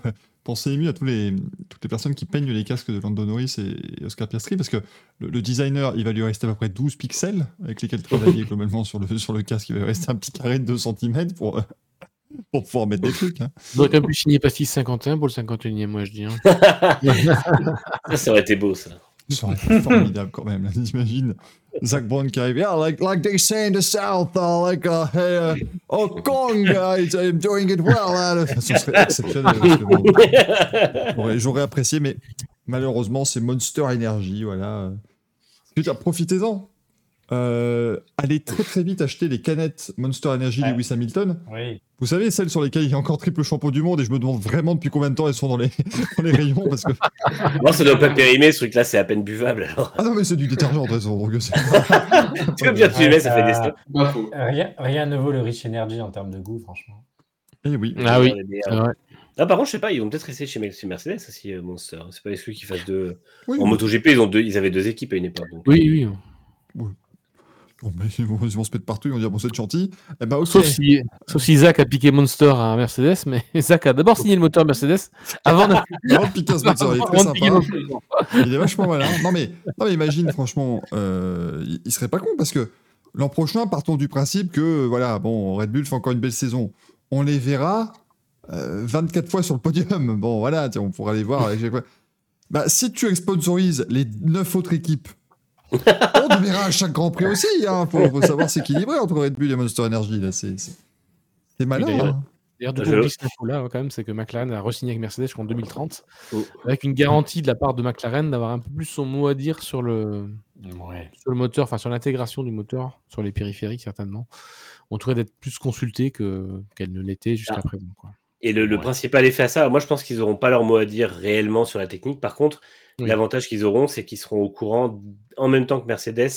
pensez ému à tous les, toutes les personnes qui peignent les casques de Lando Norris et Oscar Piastri, parce que le, designer, il va lui rester à peu près 12 pixels avec lesquels travailler *laughs* globalement sur le, sur le casque. Il va rester un petit carré de 2 cm pour, *laughs* pour pouvoir mettre des trucs. Hein. On aurait pu signer Pastis 51 pour le 51e, moi je dis. Hein. *laughs* ça aurait été beau ça. Ça aurait formidable quand même, *laughs* j'imagine. Zach Brown qui arrive, yeah, like, like they say in the South, uh, like, uh, hey, uh, oh, Kong, uh, I'm doing it well. Uh, ça serait exceptionnel. J'aurais apprécié, mais malheureusement, c'est Monster Energy, voilà. Profitez-en. Euh, allez très très vite acheter les canettes Monster Energy ouais. Lewis Hamilton. Oui. Vous savez, celles sur lesquelles il y a encore triple champion du monde, et je me demande vraiment depuis combien de temps elles sont dans les, *laughs* dans les rayons. Parce que... *laughs* Non, ça doit pas périmer, ce truc-là, c'est à peine buvable. Alors. Ah non, mais c'est du détergent, de toute façon. Donc *laughs* tu veux bien fumer, ça fait des stops. Rien, rien ne vaut le Rich Energy en termes de goût, franchement. Eh oui. Ah oui. Ah, par contre, je sais pas, ils vont peut-être essayer chez Mercedes aussi, euh, Monster. C'est pas exclu qu'ils fassent deux. Oui, en MotoGP, ils, ont deux, ils avaient deux équipes à une époque. Donc... Oui, oui. oui. Bon, mais ils vont, se mettre partout, ils vont dire bon, c'est gentil. Eh ben, sauf, si, sauf, si, Zach a piqué Monster à Mercedes, mais *laughs* Zach a d'abord signé le moteur Mercedes avant de, *laughs* avant de piquer ce moteur. Il est très sympa. Il est vachement malin. Non, mais, non, mais imagine, franchement, euh, il, serait pas con parce que l'an prochain, partons du principe que voilà, bon, Red Bull fait encore une belle saison. On les verra euh, 24 fois sur le podium. Bon, voilà, on pourra les voir. Avec... *laughs* Bah, si tu sponsorises les 9 autres équipes *laughs* on verra à chaque Grand Prix aussi. Il hein. faut, savoir s'équilibrer entre Red Bull et Monster Energy. C'est malin. D'ailleurs, hein. là, quand même, c'est que McLaren a re-signé avec Mercedes jusqu'en 2030, avec une garantie de la part de McLaren d'avoir un peu plus son mot à dire sur le, sur le moteur, enfin sur l'intégration du moteur, sur les périphériques certainement. On devrait d'être plus consulté qu'elle ne l'était jusqu'à ah. présent. Et le, principal effet à ça, moi je pense qu'ils n'auront pas leur mot à dire réellement sur la technique. Par contre, L'avantage qu'ils auront, c'est qu'ils seront au courant en même temps que Mercedes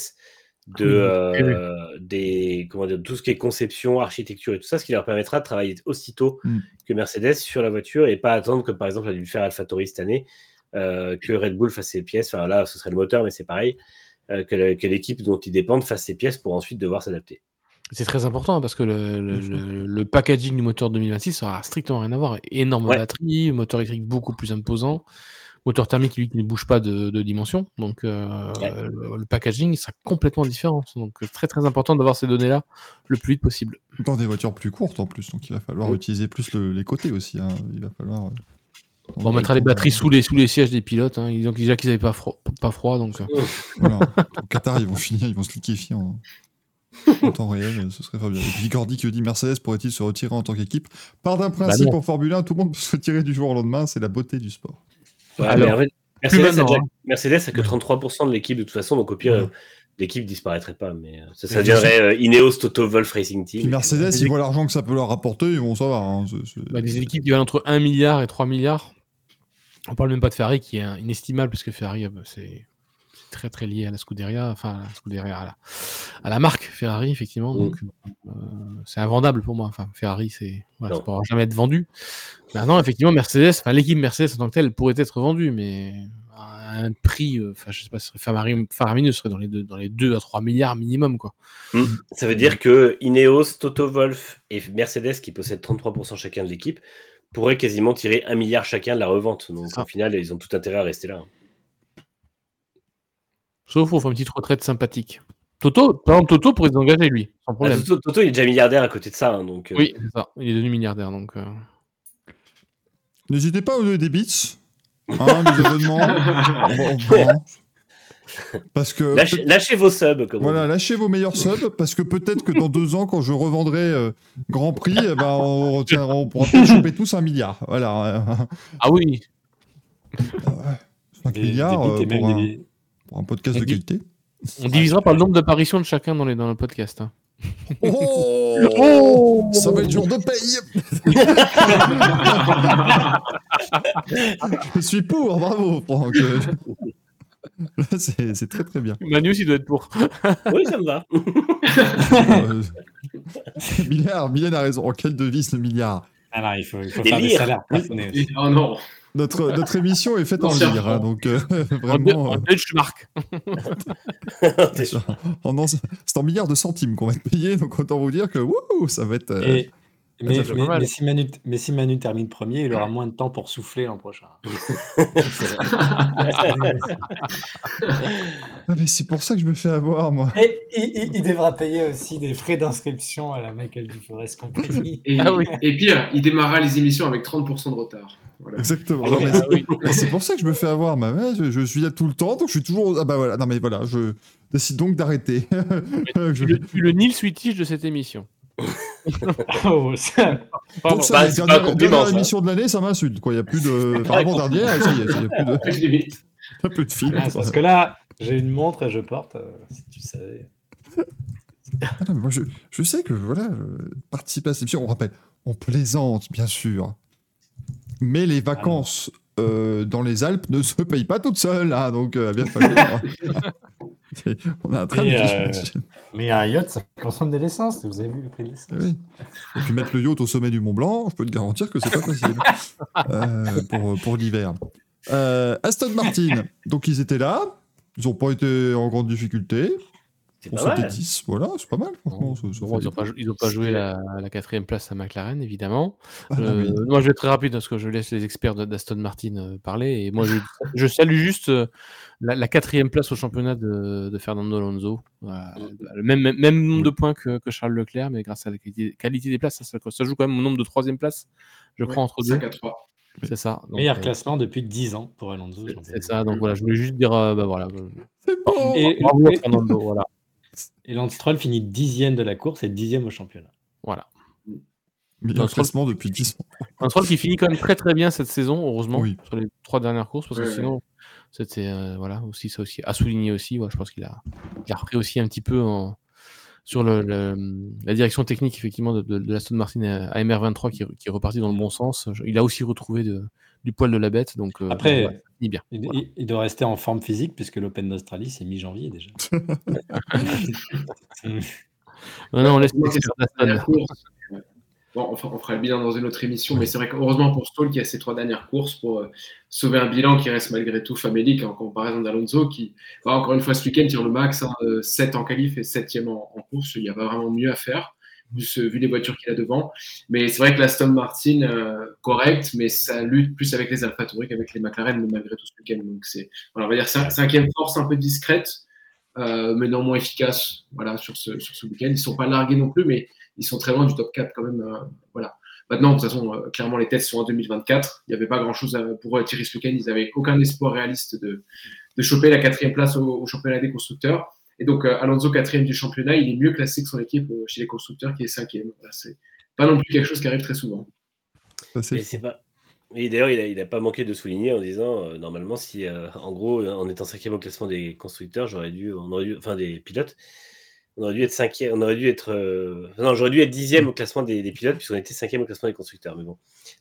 de, Oui, euh, des, comment dire, de tout ce qui est conception, architecture et tout ça, ce qui leur permettra de travailler aussitôt Mm. que Mercedes sur la voiture et pas attendre que par exemple a dû le faire AlphaTauri cette année, euh, que Red Bull fasse ses pièces. Enfin là, ce serait le moteur, mais c'est pareil. euh, que l'équipe dont ils dépendent fasse ses pièces pour ensuite devoir s'adapter. C'est très important parce que le, le- le- le packaging du moteur 2026 aura strictement rien à voir. Énorme Ouais. batterie, moteur électrique beaucoup plus imposant, moteur thermique lui qui ne bouge pas de, de dimension. Donc euh, Ouais. le, packaging sera complètement différent. Donc euh, très très important d'avoir ces données-là le plus vite possible. Dans des voitures plus courtes en plus, donc il va falloir utiliser plus le- les côtés aussi. hein. Il va falloir. euh, on mettra les batteries sous les, sous les sièges des pilotes. Hein. Ils ont déjà qu'ils n'avaient pas froid, pas froid donc. Voilà. Au Qatar, ils vont finir, ils vont se liquéfier en, en temps réel, ce serait puis Gordy qui dit Mercedes pourrait-il se retirer en tant qu'équipe Part d'un principe non. en Formule 1, tout le monde peut se retirer du jour au lendemain, c'est la beauté du sport. Ouais, Alors, mais en fait, Mercedes, a maintenant, déjà- hein. Mercedes a que 33% de l'équipe de toute façon, donc au pire, Ouais. euh, l'équipe disparaîtrait pas. Mais euh, ça, ça deviendrait euh, Ineos, Toto, Wolf Racing Team. Puis Mercedes, ils voient l'argent que ça peut leur rapporter, ils vont savoir. Hein, bah, des équipes qui valent entre 1 milliard et 3 milliards. On parle même pas de Ferrari qui est un- inestimable puisque Ferrari euh, bah, c'est c'est très très lié à la Scuderia, enfin à la Scuderia, à la, à la marque Ferrari effectivement. Mm. Donc euh, c'est invendable pour moi. Enfin Ferrari c'est voilà, ça pourra jamais être vendu. Maintenant effectivement Mercedes, enfin l'équipe Mercedes en tant que telle pourrait être vendue, mais à un prix, euh, enfin je sais pas, ce serait Ferrari, Ferrari serait dans les deux, dans les 2 à 3 milliards minimum quoi. Hmm. Ça veut dire que Ineos, Toto, Wolf et Mercedes, qui possèdent 33% chacun de l'équipe, pourraient quasiment tirer un milliard chacun de la revente. Donc au final, ils ont tout intérêt à rester là. Sauf pour faire une petite retraite sympathique. Toto, par exemple Toto pourrait s'engager lui, sans Ah. Toto, Toto, il est déjà milliardaire à côté de ça. hein, donc, euh, Oui, c'est ça. Il est devenu milliardaire, donc. euh, N'hésitez pas à donner des bits, hein, des abonnements. *laughs* Bon, bon. Parce que. lâchez, lâchez vos subs. Comme on Voilà, lâchez vos meilleurs subs parce que peut-être que dans deux ans, quand je revendrai euh, Grand Prix, eh ben, on, retiendra- on pourra peut-être choper tous un milliard. Voilà. Ah oui, 5 Des- milliards des bits euh, et même pour, un, des- pour un podcast Des de qualité. on divisera par le nombre d'apparitions de chacun dans, les, dans le podcast. hein. Oh, Ça va être jour de paye *laughs* Je suis pour, bravo Franck. C'est très très bien. Manus, il doit être pour. Oui, ça me va. Euh, milliard, Mylène a raison. En quelle devise le milliard? Ah non, il faut, il faut Des faire des lyres. salaires plafonnés aussi. Oh non. Notre, *laughs* notre émission est faite en lire, hein, donc euh, En *laughs* vraiment. euh, en non- *laughs* c'est en milliards de centimes qu'on va être payé, donc autant vous dire que ça va être. euh, Et- mais, si Manu, mais si Manu termine premier, il aura moins de temps pour souffler l'an prochain. *laughs* Ah, mais c'est pour ça que je me fais avoir, moi. Et il, devra payer aussi des frais d'inscription à la Michael Du Forest Company. Et, Ah oui. et pire, il démarrera les émissions avec 30% de retard. Voilà. Exactement. Ah oui. Mais c'est pour ça que je me fais avoir. ma ouais, je, je suis là tout le temps, donc je suis toujours. Ah bah voilà. Non mais voilà, je décide donc d'arrêter. *laughs* Je- le, le Neil Swittish de cette émission. Oh, ça-. Donc ça, Bah, c'est pas dernière, compliment, dernière émission de l'année, ça m'insulte. Quoi, il y a plus de. *laughs* Avant dernière, ça y est, il y a *laughs* plus de, films. Ah, parce que là, j'ai une montre et je porte, euh, si tu savais. Ah non, mais moi, je, je sais que voilà, je participe à cette émission. On rappelle, on plaisante, bien sûr. Mais les vacances euh, dans les Alpes ne se payent pas toutes seules. hein, donc, euh, bien falloir. *laughs* on a un train de Et, vie, euh. Mais un yacht, ça consomme de l'essence. Vous avez vu le prix de l'essence oui. Et puis mettre le yacht au sommet du Mont Blanc, je peux te garantir que c'est pas facile *laughs* euh, pour, pour l'hiver. Euh, Aston Martin, donc ils étaient là, ils n'ont pas été en grande difficulté. C'est On pas mal. 10, voilà, c'est pas mal. Franchement, ça- ça Bon, fait ils n'ont pas, joué la, la quatrième place à McLaren, évidemment. Ah, Euh. Moi, je vais être très rapide parce que je laisse les experts d'Aston Martin euh, parler. Et moi, je, je salue juste euh, la, la quatrième place au championnat de, de Fernando Alonso. Voilà. Le même, même, même nombre de points que, que Charles Leclerc, mais grâce à la qualité, qualité des places, ça, ça- ça joue quand même au nombre de troisième place, je crois, entre deux. 5 à 3. C'est ça. Donc, Meilleur euh, classement depuis 10 ans pour Alonso. c'est- ça. Donc voilà, je voulais juste dire, euh, bah voilà. C'est bon Et, Bravo à et, Fernando, voilà. Et Lance Stroll finit dixième de la course et dixième au championnat. voilà. Meilleur Notre- classement depuis 10 ans. Un qui finit quand même très très bien cette saison, heureusement, Oui. sur les trois dernières courses, parce que sinon, c'était euh, voilà aussi ça aussi à souligner aussi. ouais, je pense qu'il a, il a repris aussi un petit peu en- sur le, le- la direction technique effectivement de, de, de l'Aston Martin AMR23 qui, qui est reparti dans le bon sens. Il a aussi retrouvé de- du poil de la bête, donc euh, Après, ouais, bien. Il, Voilà. il- il doit rester en forme physique puisque l'Open d'Australie, c'est mi-janvier déjà. *laughs* Non, non, on laisse course. Ouais. Bon, on, fera, on fera le bilan dans une autre émission, mais c'est vrai qu'heureusement pour Stoll qui a ses trois dernières courses pour euh, sauver un bilan qui reste malgré tout famélique en comparaison d'Alonso qui, bah, encore une fois, ce week-end tire le max, hein, euh, 7 en qualif et 7e en, en course. Il n'y a pas vraiment mieux à faire, vu, ce- vu les voitures qu'il a devant. Mais c'est vrai que l'Aston Martin, euh, correct, mais ça lutte plus avec les AlphaTauri qu'avec les McLaren, malgré tout ce week-end. Donc c'est, voilà, on va dire cin- cinquième force un peu discrète, euh, mais néanmoins efficace voilà, sur ce, sur ce week-end. Ils ne sont pas largués non plus, mais ils sont très loin du top 4 quand même. euh, voilà. Maintenant, de toute façon, euh, clairement, les tests sont en 2024. Il n'y avait pas grand-chose pour tirer ce week-end. Ils n'avaient aucun espoir réaliste de, de choper la quatrième place au championnat des constructeurs. Et donc, euh, Alonso, quatrième du championnat, il est mieux classé que son équipe euh, chez les constructeurs, qui est cinquième. Voilà, c'est pas non plus quelque chose qui arrive très souvent. C'est Et fou. c'est pas. Et d'ailleurs, il n'a il a pas manqué de souligner en disant, euh, normalement, si, euh, en gros, en étant cinquième au classement des constructeurs, j'aurais dû, on aurait dû, enfin des pilotes, on aurait dû être cinquième, on aurait dû être, euh, non, j'aurais dû être dixième au classement des, des pilotes puisqu'on était cinquième au classement des constructeurs. Mais bon,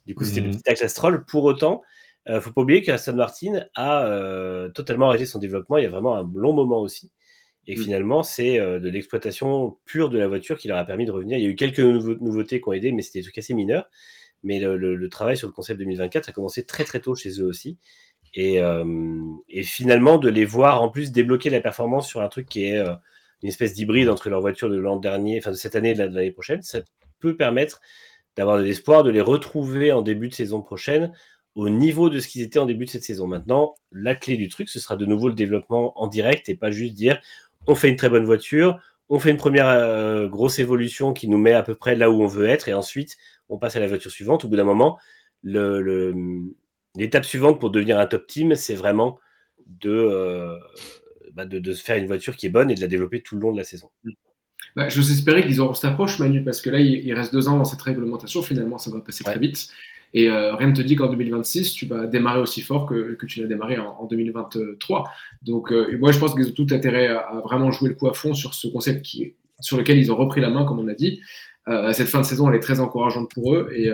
du coup, c'était le Mhm. petit. Pour autant, euh, faut pas oublier qu'Aston Martin a euh, totalement arrêté son développement. Il y a vraiment un long moment aussi. Et Mhm. finalement, c'est euh, de l'exploitation pure de la voiture qui leur a permis de revenir. Il y a eu quelques nouveau- nouveautés qui ont aidé, mais c'était des trucs assez mineurs. Mais le, le- le travail sur le concept 2024 a commencé très très tôt chez eux aussi. Et, euh, et finalement, de les voir en plus débloquer la performance sur un truc qui est euh, une espèce d'hybride entre leur voiture de l'an dernier, enfin de cette année et de l'année prochaine, ça peut permettre d'avoir de l'espoir de les retrouver en début de saison prochaine au niveau de ce qu'ils étaient en début de cette saison. Maintenant, la clé du truc, ce sera de nouveau le développement en direct et pas juste dire on fait une très bonne voiture, on fait une première euh, grosse évolution qui nous met à peu près là où on veut être et ensuite on passe à la voiture suivante. Au bout d'un moment, le- le- l'étape suivante pour devenir un top team, c'est vraiment de, euh, bah, de, de se faire une voiture qui est bonne et de la développer tout le long de la saison. Bah, J'ose espérer qu'ils auront cette approche, Manu, parce que là, il, il reste deux ans dans cette réglementation. Finalement, ça va passer très vite. Et euh, rien ne te dit qu'en 2026, tu vas démarrer aussi fort que, tu l'as démarré en, en 2023. Donc, euh, moi, je pense qu'ils ont tout intérêt à, vraiment jouer le coup à fond sur ce concept sur lequel ils ont repris la main, comme on a dit. Euh, cette fin de saison, elle est très encourageante pour eux. Et,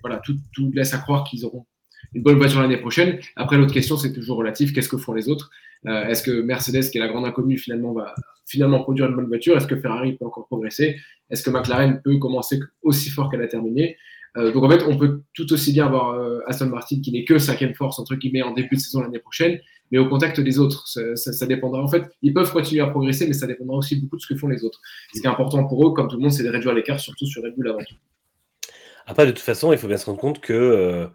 voilà, tout, tout laisse à croire qu'ils auront une bonne voiture l'année prochaine. Après, l'autre question, c'est toujours relatif. Qu'est-ce que font les autres? Est-ce que Mercedes, qui est la grande inconnue, finalement, va finalement produire une bonne voiture? Est-ce que Ferrari peut encore progresser? Est-ce que McLaren peut commencer aussi fort qu'elle a terminé? Euh, Donc, en fait, on peut tout aussi bien avoir euh, Aston Martin qui n'est que cinquième force, entre guillemets, en début de saison l'année prochaine, mais au contact des autres. Ça, dépendra. En fait, ils peuvent continuer à progresser, mais ça dépendra aussi beaucoup de ce que font les autres. Ce qui est important pour eux, comme tout le monde, c'est de réduire l'écart, surtout sur Red Bull avant tout. Après, de toute façon, il faut bien se rendre compte que euh,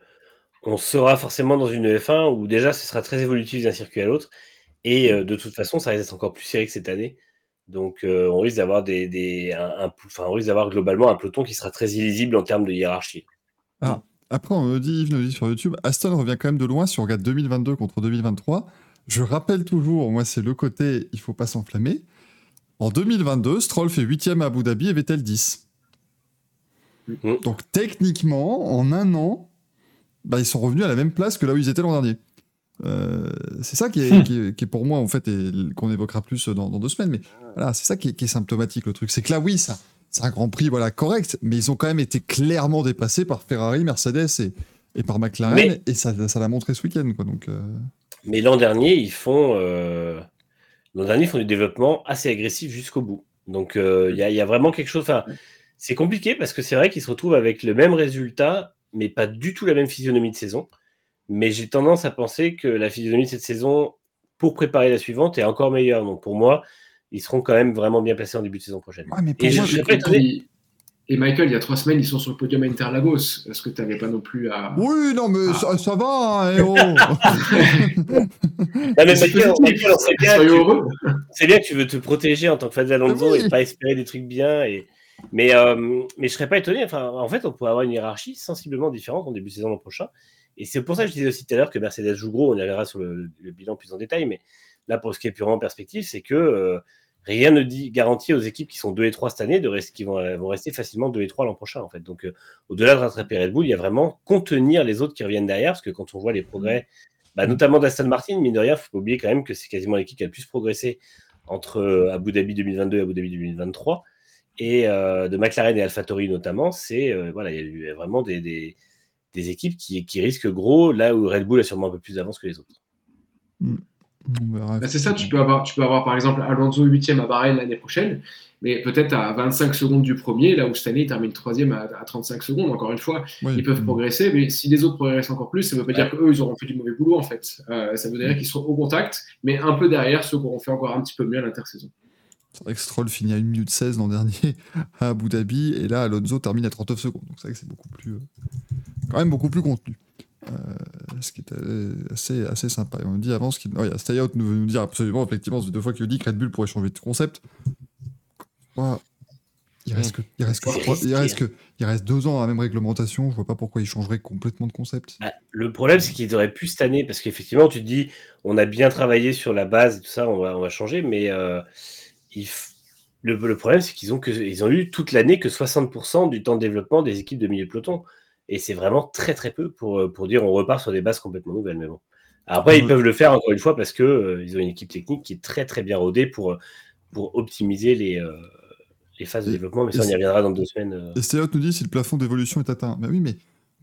on sera forcément dans une F1 où déjà ce sera très évolutif d'un circuit à l'autre. Et de toute façon, ça risque d'être encore plus serré que cette année. Donc, euh, on risque d'avoir des, des- un, un- enfin, on risque d'avoir globalement un peloton qui sera très illisible en termes de hiérarchie. Après, on me dit, Yves nous dit sur YouTube, Aston revient quand même de loin si on regarde 2022 contre 2023. Je rappelle toujours, moi, c'est le côté, il faut pas s'enflammer. En 2022, Stroll fait 8ème à Abu Dhabi et Vettel 10. Mhm. Donc, techniquement, en un an, bah, ils sont revenus à la même place que là où ils étaient l'an dernier. Euh, c'est ça qui est, qui, est, qui est pour moi, en fait, et qu'on évoquera plus dans, dans deux semaines. Mais voilà, c'est ça qui est, qui est symptomatique, le truc. C'est que là, oui, ça, c'est un Grand Prix voilà, correct, mais ils ont quand même été clairement dépassés par Ferrari, Mercedes et, et par McLaren, Mais- et ça ça l'a montré ce week-end. Quoi, donc, euh, Mais l'an dernier, ils font, euh, l'an dernier, ils font du développement assez agressif jusqu'au bout. Donc, euh, il y, y a vraiment quelque chose. Enfin, c'est compliqué parce que c'est vrai qu'ils se retrouvent avec le même résultat, mais pas du tout la même physionomie de saison. Mais j'ai tendance à penser que la physionomie de cette saison, pour préparer la suivante, est encore meilleure. Donc, pour moi, ils seront quand même vraiment bien placés en début de saison prochaine. ouais, mais pour Et moi, je- Michael, il y a trois semaines, ils sont sur le podium à Interlagos. Est-ce que tu n'avais pas non plus à. Oui, non, mais Ah. ça, ça va, hein, eh oh. *laughs* Ah, mais C'est Michael. Michael, bien, que- bien tu veux te protéger en tant que fan d'Alonso Oui. et pas espérer des trucs bien. Et... Mais, euh, mais je serais pas étonné. Enfin, en fait, on pourrait avoir une hiérarchie sensiblement différente en début de saison l'an prochain. Et c'est pour ça que je disais aussi tout à l'heure que Mercedes joue gros. On y reviendra sur le, bilan plus en détail. Mais là, pour ce qui est purement en perspective, c'est que euh, rien ne dit garantie aux équipes qui sont 2 et 3 cette année de rester, qui vont, euh, rester facilement 2 et 3 l'an prochain. En fait. Donc, euh, au-delà de rattraper Red Bull, il y a vraiment contenir les autres qui reviennent derrière. Parce que quand on voit les progrès, bah, notamment d'Aston Martin, mine de rien, il faut pas oublier quand même que c'est quasiment l'équipe qui a le plus progressé entre Abu Dhabi 2022 et Abu Dhabi 2023. Et de McLaren et AlphaTauri notamment, c'est voilà, il y a eu vraiment des, des équipes qui, qui risquent gros, là où Red Bull a sûrement un peu plus d'avance que les autres. On verra. Bah, c'est ça, tu peux, avoir, tu peux avoir par exemple Alonso 8e à Bahreïn l'année prochaine, mais peut-être à 25 secondes du premier, là où cette année il termine 3e à, à 35 secondes. Encore une fois, Oui. ils peuvent progresser, mais si les autres progressent encore plus, ça ne veut pas dire qu'eux ils auront fait du mauvais boulot en fait. Euh, ça veut dire qu'ils seront au contact, mais un peu derrière ceux qui auront fait encore un petit peu mieux à l'intersaison. C'est vrai finit à 1 minute 16 l'an dernier *laughs* à Abu Dhabi, et là, Alonso termine à 39 secondes. Donc c'est vrai que c'est beaucoup plus. euh, quand même beaucoup plus contenu. Euh, ce qui est euh, assez, assez sympa. Et on nous dit avant ce qu'il. Oh, Stay Out nous veut nous dire absolument, effectivement, fait deux fois qu'il dit que Red Bull pourrait changer de concept. Il reste que, il reste que, C'est il reste que, il reste deux ans à la même réglementation. Je vois pas pourquoi il changerait complètement de concept. Bah, le problème, c'est qu'ils auraient pu cette année, parce qu'effectivement, tu te dis, on a bien travaillé sur la base tout ça, on va, on va changer, mais il f- le, le problème, c'est qu'ils ont, que, ils ont eu toute l'année que 60% du temps de développement des équipes de milieu de peloton. Et c'est vraiment très très peu pour, euh, pour dire on repart sur des bases complètement nouvelles. Mais bon. Après, ils Ouais. peuvent le faire encore une fois parce que euh, ils ont une équipe technique qui est très très bien rodée pour, euh, pour optimiser les, euh, les phases de développement. Mais ça, on y reviendra dans deux semaines. euh. Et Stay Out nous dit si le plafond d'évolution est atteint. Mais oui, mais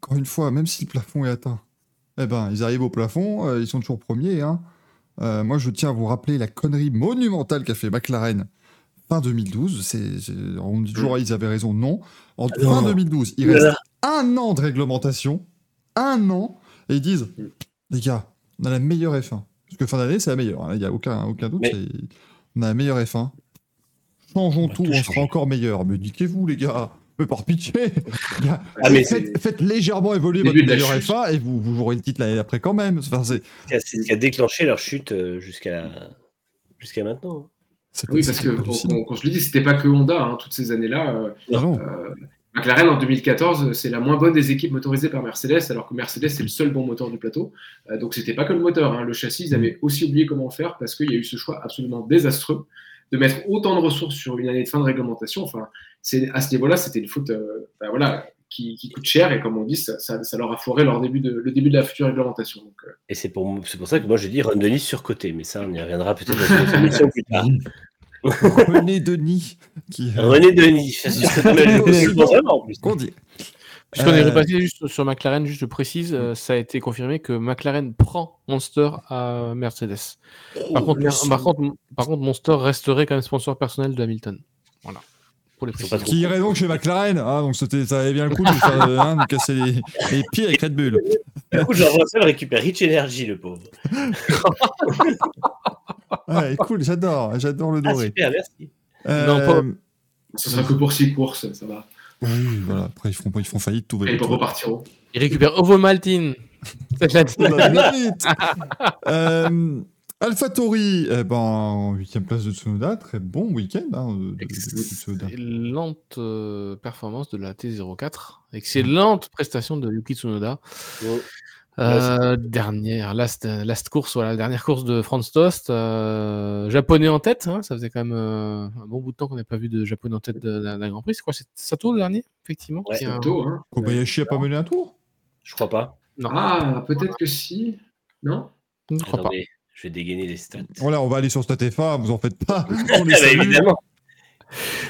encore une fois, même si le plafond est atteint, eh ben, ils arrivent au plafond, ils sont toujours premiers. Hein. Euh, moi, je tiens à vous rappeler la connerie monumentale qu'a fait McLaren fin 2012. C'est, c'est- on dit toujours, ah, ils avaient raison. Non. En Non. fin 2012, il reste un an de réglementation. Un an. Et ils disent, les gars, on a la meilleure F1. Parce que fin d'année, c'est la meilleure. hein. Il n'y a aucun, aucun doute. Mais- On a la meilleure F1. Changeons tout, tout on sera encore meilleur. Mais niquez-vous, les gars. Mais par pitié. *laughs* Ah, mais faites, faites légèrement évoluer votre chute. F1 et vous, vous jouerez le titre l'année d'après quand même. Enfin, c'est, ce qui a déclenché leur chute euh, jusqu'à jusqu'à maintenant. Oui, parce que, quand, quand je le dis, c'était pas que Honda, hein, toutes ces années-là. euh, Ah euh, McLaren en 2014, c'est la moins bonne des équipes motorisées par Mercedes, alors que Mercedes c'est le seul bon moteur du plateau. Euh, donc c'était pas que le moteur, hein. le châssis, ils avaient aussi oublié comment faire parce qu'il y a eu ce choix absolument désastreux de mettre autant de ressources sur une année de fin de réglementation. Enfin, c'est à ce niveau-là, c'était une faute, euh, ben voilà, qui, qui coûte cher et comme on dit, ça, ça- ça leur a foiré leur début de, le début de la future réglementation. Donc, euh, Et c'est pour, c'est pour ça que moi je dis Ron Denis surcoté, mais ça on y reviendra peut-être dans une *laughs* émission plus tard. René Denis qui. euh, René Denis, en plus. qu'on dit. Puisqu'on est repassé juste sur McLaren, juste je précise, euh, ça a été confirmé que McLaren prend Monster à Mercedes. Par, contre, le par, contre, par contre, Monster resterait quand même sponsor personnel de Hamilton. Voilà. Pour les Qui irait donc chez McLaren? Ah, donc ça avait bien le coup de, faire, euh, hein, de casser les, les pieds avec Red Bull. Du coup, Jean Russell récupère Rich Energy, le pauvre. *laughs* Ouais, cool, j'adore, j'adore le Ah, doré. super, merci. Euh, Non, pas- ce sera que pour six courses, ça va. oui, voilà, après ils font, ils font faillite, tout va ils repartiront. Il récupère Ovo Maltin. *laughs* C'est la- *laughs* euh, AlphaTauri, eh ben, 8 place de Tsunoda, très bon week-end hein, de, de- de- de Tsunoda. Excellente euh, performance de la T04. Excellente prestation de Yuki Tsunoda. Euh, dernière, last, last course, voilà, la dernière course de Franz Tost. euh, japonais en tête, hein, ça faisait quand même euh, un bon bout de temps qu'on n'avait pas vu de japonais en tête de- d'un Grand Prix. C'est quoi C'est Sato le dernier, effectivement Ouais, a hein. Kobayashi a pas mené un tour? Je crois pas. Non, Ah, peut-être que si. Non? Je ne crois pas. Je vais dégainer les stats. Voilà, on va aller sur StatFA, vous en faites pas. *laughs* On Ah, les bah, salue. évidemment.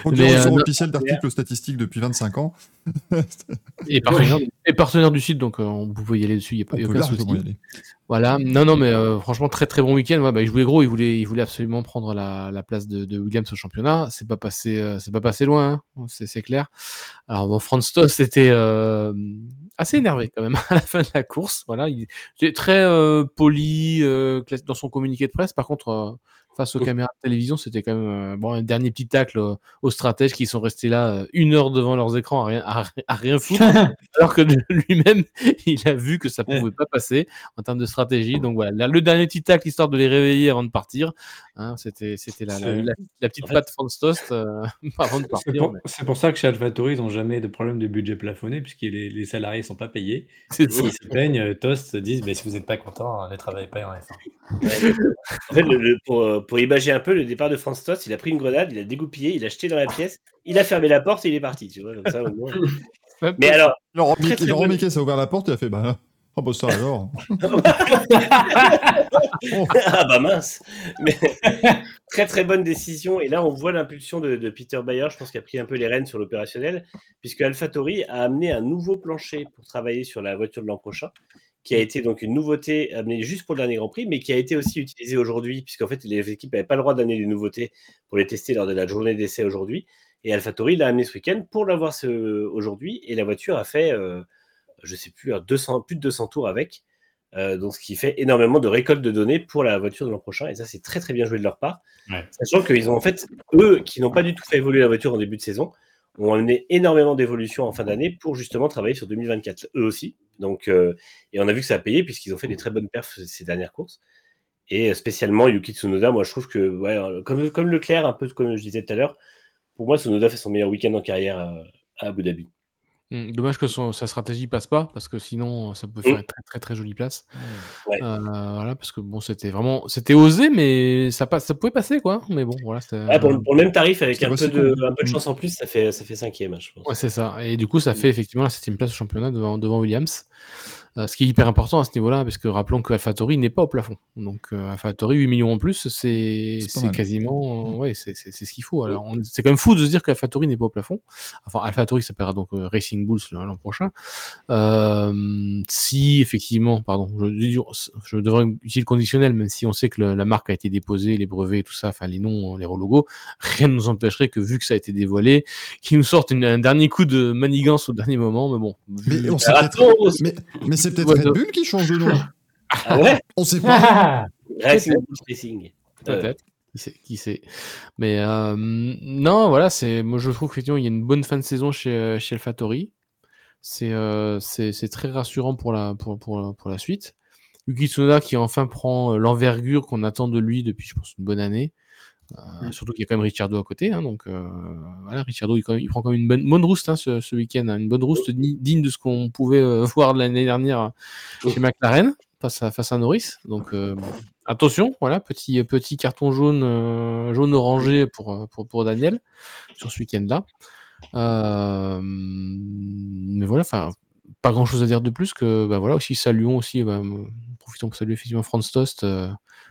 Euh, officielle d'articles statistiques depuis 25 ans. *laughs* Et partenaire, et partenaire du site, donc euh, on pouvait y aller dessus, il n'y a, pas- aucun souci. aller. Voilà, non, non, mais euh, franchement, très très bon week-end. Ouais, bah, il jouait gros, il voulait, il voulait absolument prendre la, la place de, de Williams au championnat. C'est pas passé, euh, c'est pas passé loin, hein, c'est, clair. Alors bon, Franz Tost était euh, assez énervé quand même *laughs* à la fin de la course. Voilà, il était très euh, poli euh, dans son communiqué de presse. Par contre, euh, face aux caméras de télévision, c'était quand même euh, bon un dernier petit tacle euh, aux stratèges qui sont restés là euh, une heure devant leurs écrans à rien, à, à rien foutre, *laughs* alors que lui-même *laughs* il a vu que ça pouvait pas passer en termes de stratégie. Donc voilà, là, le dernier petit tacle histoire de les réveiller avant de partir. Hein, c'était c'était la, la, C'est- la- la petite En fait- patte Franz Tost euh, *laughs* avant de C'est partir. pour, mais c'est pour ça que chez AlphaTauri, ils n'ont jamais de problème de budget plafonné, puisque les, les salariés ne sont pas payés. c'est S'ils se plaignent, euh, Toast se disent bah, si vous n'êtes pas content, ne travaillez pas en F1. En fait, le- le- pour, euh, pour imager un peu, le départ de Franz Tost, il a pris une grenade, il a dégoupillé, il a jeté dans la pièce, il a fermé la porte et il est parti. Tu vois, comme ça, au moins. *laughs* Mais alors, Laurent, Très, Laurent ça a ouvert la porte, il a fait bah là, Oh bah ça alors. *laughs* ah bah mince. Mais *laughs* très très bonne décision. Et là, on voit l'impulsion de, de Peter Bayer. Je pense qu'il a pris un peu les rênes sur l'opérationnel, puisque AlphaTauri a amené un nouveau plancher pour travailler sur la voiture de l'an prochain, qui a été donc une nouveauté amenée juste pour le dernier Grand Prix, mais qui a été aussi utilisée aujourd'hui, puisqu'en fait les équipes n'avaient pas le droit d'amener des nouveautés pour les tester lors de la journée d'essai aujourd'hui. Et AlphaTauri l'a amené ce week-end pour l'avoir aujourd'hui. Et la voiture a fait, euh, je sais plus, 200, plus de 200 tours avec. Euh, donc, ce qui fait énormément de récolte de données pour la voiture de l'an prochain. Et ça, c'est très très bien joué de leur part. Ouais. Sachant qu'ils ont en fait, eux, qui n'ont pas du tout fait évoluer la voiture en début de saison, ont amené énormément d'évolutions en fin d'année pour justement travailler sur 2024, eux aussi. Donc, euh, et on a vu que ça a payé puisqu'ils ont fait des très bonnes perfs ces dernières courses. Et spécialement Yuki Tsunoda, moi je trouve que, ouais, comme, comme Leclerc, un peu comme je disais tout à l'heure, pour moi Tsunoda fait son meilleur week-end en carrière à, à Abu Dhabi. Mmh, dommage que son sa stratégie passe pas, parce que sinon, ça peut faire Mmh. une très, très, très jolie place. Ouais. Heu, voilà, parce que bon, c'était vraiment c'était osé, mais ça passe ça pouvait passer, quoi. Mais bon, voilà, Ouais, pour, le- pour le même tarif, avec un peu, de, un peu de Mm. chance en plus, ça fait, ça fait cinquième, je pense. Ouais, c'est ça. Et du coup, ça fait effectivement la 7 place au championnat devant, devant Williams. Euh, ce qui est hyper important à ce niveau-là, parce que rappelons que AlphaTauri n'est pas au plafond. Donc euh, AlphaTauri, 8 millions en plus, c'est quasiment. euh, ouais, c'est ce qu'il faut. Alors, on- c'est quand même fou de se dire qu'AlphaTauri n'est pas au plafond. Enfin, AlphaTauri s'appellera donc Racing Bulls l'an prochain. Euh, si effectivement, pardon, je, je devrais utiliser le conditionnel, même si on sait que le- la marque a été déposée, les brevets, tout ça, enfin les noms, les relogos, rien ne nous empêcherait que vu que ça a été dévoilé, qu'ils nous sortent une- un dernier coup de manigance au dernier moment. Mais bon, Mais on attends, Mais, mais c'est peut-être Red Bull qui change de nom. Ah ouais On sait pas. *laughs* Racing. Euh, Peut-être. Qui sait, qui sait. Mais euh, non, voilà, c'est moi je trouve qu'effectivement il y a une bonne fin de saison chez euh, chez. C'est euh, c'est c'est très rassurant pour la pour pour, pour la suite. Yuki Tsunoda qui enfin prend l'envergure qu'on attend de lui depuis je pense une bonne année. Euh, Surtout qu'il y a quand même Ricciardo à côté, hein, donc euh, voilà, Ricciardo il, prend quand même une bonne, bonne rouste hein, ce, ce week-end, hein, une bonne rouste di- digne de ce qu'on pouvait euh, *laughs* voir l'année dernière chez McLaren face à, face à Norris. Donc euh, attention, voilà, petit, petit carton jaune, euh, jaune orangé pour, euh, pour, pour Daniel sur ce week-end-là. Euh, mais voilà, enfin, pas grand-chose à dire de plus que, bah voilà, aussi saluons aussi, bah, profitons pour saluer effectivement Franz Tost,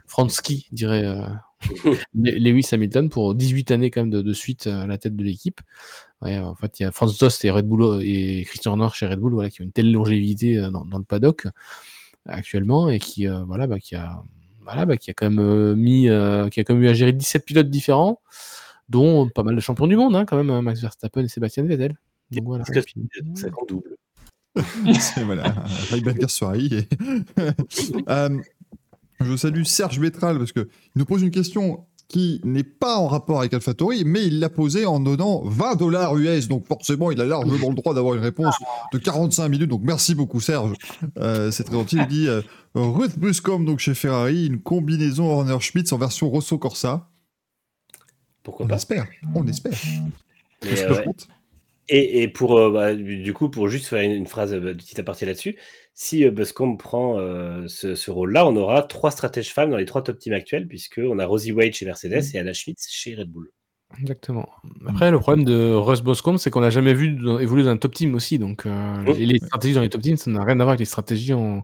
euh, Franski, dirait euh, *laughs* Le- Lewis Hamilton pour 18 années quand même de, de suite à la tête de l'équipe. Ouais, en fait, il y a Franz Tost et Red Bull euh, et Christian Horner chez Red Bull, voilà, qui ont une telle longévité euh, dans, dans le paddock actuellement et qui, euh, voilà, bah, qui a, voilà, bah, qui a quand même euh, mis, euh, qui a quand même eu à gérer 17 pilotes différents, dont pas mal de champions du monde, hein, quand même, hein, Max Verstappen et Sébastien Vettel. Donc voilà. Parce que double. *laughs* Voilà, Soirée. Et... *laughs* Euh, je salue Serge Bétral parce qu'il nous pose une question qui n'est pas en rapport avec AlphaTauri, mais il l'a posée en donnant 20 dollars US. Donc forcément, il a largement le droit d'avoir une réponse de 45 minutes. Donc merci beaucoup Serge. Euh, C'est très gentil. Il dit euh, Ruth Buscom, donc chez Ferrari, une combinaison Horner Schmitz en version Rosso Corsa. Pourquoi On pas espère, on espère. Je euh, ouais. Et, et pour bah, du coup, pour juste faire une, une phrase euh, de petit aparté là-dessus, si euh, Buscombe prend euh, ce, ce rôle-là, on aura trois stratèges femmes dans les trois top teams actuels, puisqu'on a Rosie Wade chez Mercedes et Anna Schmitz chez Red Bull. Exactement. Après, le problème de Russ Boscombe, c'est qu'on l'a jamais vu dans- évoluer dans un top team aussi. Donc, euh, et les stratégies dans les top teams, ça n'a rien à voir avec les stratégies en,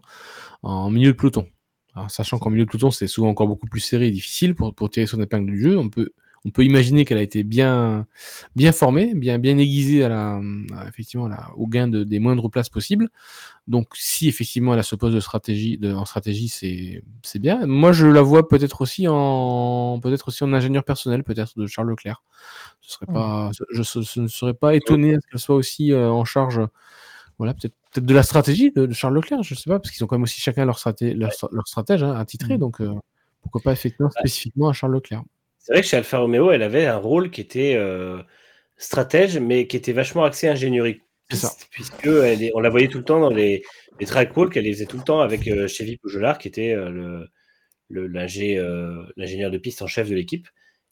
en milieu de peloton. Alors, sachant qu'en milieu de peloton, c'est souvent encore beaucoup plus serré et difficile pour, pour tirer son épingle du jeu. On peut, on peut imaginer qu'elle a été bien, bien formée, bien, bien aiguisée à la, à, effectivement, à la- au gain de- des moindres places possibles. Donc, si effectivement elle a ce poste de stratégie, de, en stratégie, c'est, bien. Moi, je la vois peut-être aussi en, peut-être aussi en ingénieur personnel, peut-être de Charles Leclerc. Ce serait pas, je, ne serais pas étonné à ce qu'elle soit aussi euh, en charge, voilà, peut-être, de la stratégie de, de Charles Leclerc. Je sais pas, parce qu'ils ont quand même aussi chacun leur, straté, leur, leur stratège hein, attitré. Mhm. Donc, euh, pourquoi pas effectivement spécifiquement à Charles Leclerc. C'est vrai que chez Alfa Romeo, elle avait un rôle qui était euh, stratège, mais qui était vachement axé ingénierie. C'est ça. Puisque elle est- on la voyait tout le temps dans les, les track walks, elle les faisait tout le temps avec euh, Chevy Pujolar, qui était euh, le, l'ingénieur de piste en chef de l'équipe.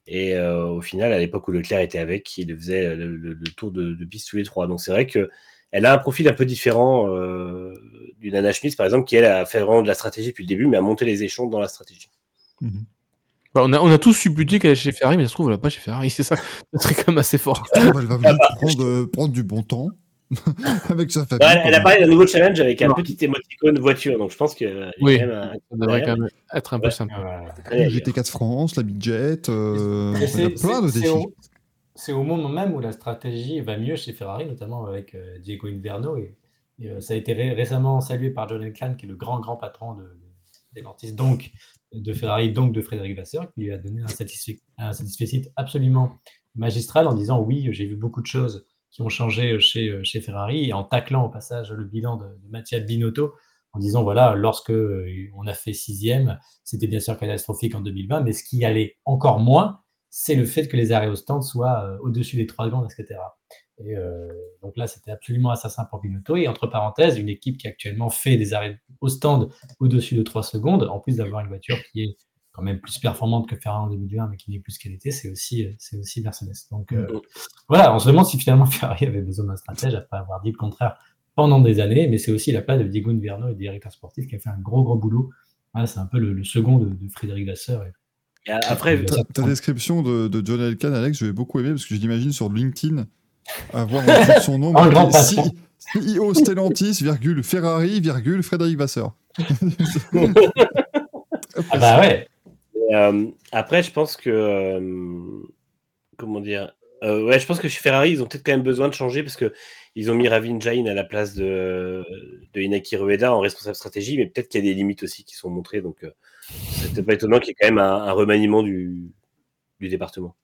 Et au final, à l'époque où Leclerc était avec, il faisait le, le- le tour de, de piste tous les trois. Donc c'est vrai que elle a un profil un peu différent d'une Anna Schmitz, par exemple, qui elle a fait vraiment de la stratégie depuis le début, mais a monté les échelons dans la stratégie. Mhm. Bah, on, a, on a tous supputé qu'elle est chez Ferrari, mais ça se trouve, elle n'est pas chez Ferrari. *laughs* C'est ça, ça serait quand même assez fort. Elle va prendre, euh, prendre du bon temps. *laughs* avec sa famille. Ouais, elle, elle a parlé d'un nouveau challenge avec un petit émoticône voiture, donc je pense que euh, il y a Oui. quand même un- Ça devrait quand même être un peu Ouais. sympa. Ouais, Le GT4 France, la Midjet, euh, Mais il y a c'est- plein de défis. c'est au- moment même où la stratégie va mieux chez Ferrari, notamment avec euh, Diego Inverno. Et, et, euh, ça a été ré- récemment salué par John Elkann, qui est le grand, grand patron de, des Lantis, donc de Ferrari, donc de Frédéric Vasseur, qui lui a donné un, satisfait, un absolument magistral en disant Oui, j'ai vu beaucoup de choses qui ont changé chez, chez Ferrari, et en taclant au passage le bilan de, de Mattia Binotto, en disant Voilà, lorsque euh, on a fait sixième, c'était bien sûr catastrophique en 2020, mais ce qui allait encore moins, c'est le fait que les arrêts au stand soient euh, au-dessus des 3 secondes, etc. Et euh, donc là, c'était absolument assassin pour Binotto. Et entre parenthèses, une équipe qui actuellement fait des arrêts au stand au-dessus de 3 secondes, en plus d'avoir une voiture qui est quand même plus performante que Ferrari en 2021, mais qui n'est plus ce qu'elle était, c'est aussi, euh, c'est aussi Mercedes. Donc euh, Mhm. voilà, on se demande si finalement *laughs* Ferrari avait besoin d'un stratège après avoir dit le contraire pendant des années, mais c'est aussi la place de Diego Inverno, le directeur sportif, qui a fait un gros, gros boulot. Voilà, c'est un peu le, le second de, de Frédéric Vasseur. Et- Et après, Ta, ta description de, de John Elkann, Alex, je vais beaucoup aimer parce que je l'imagine sur LinkedIn en de son nom *laughs* grand. C- CEO Stellantis, virgule, Ferrari, virgule, Frédéric Vasseur. Ah bah ouais, Et, euh, après, je pense que. euh, comment dire Euh, Ouais, je pense que chez Ferrari, ils ont peut-être quand même besoin de changer parce que ils ont mis Ravin Jain à la place de, de Inaki Rueda en responsable stratégie, mais peut-être qu'il y a des limites aussi qui sont montrées. Donc, euh, c'est peut-être pas étonnant qu'il y ait quand même un, un remaniement du, du département.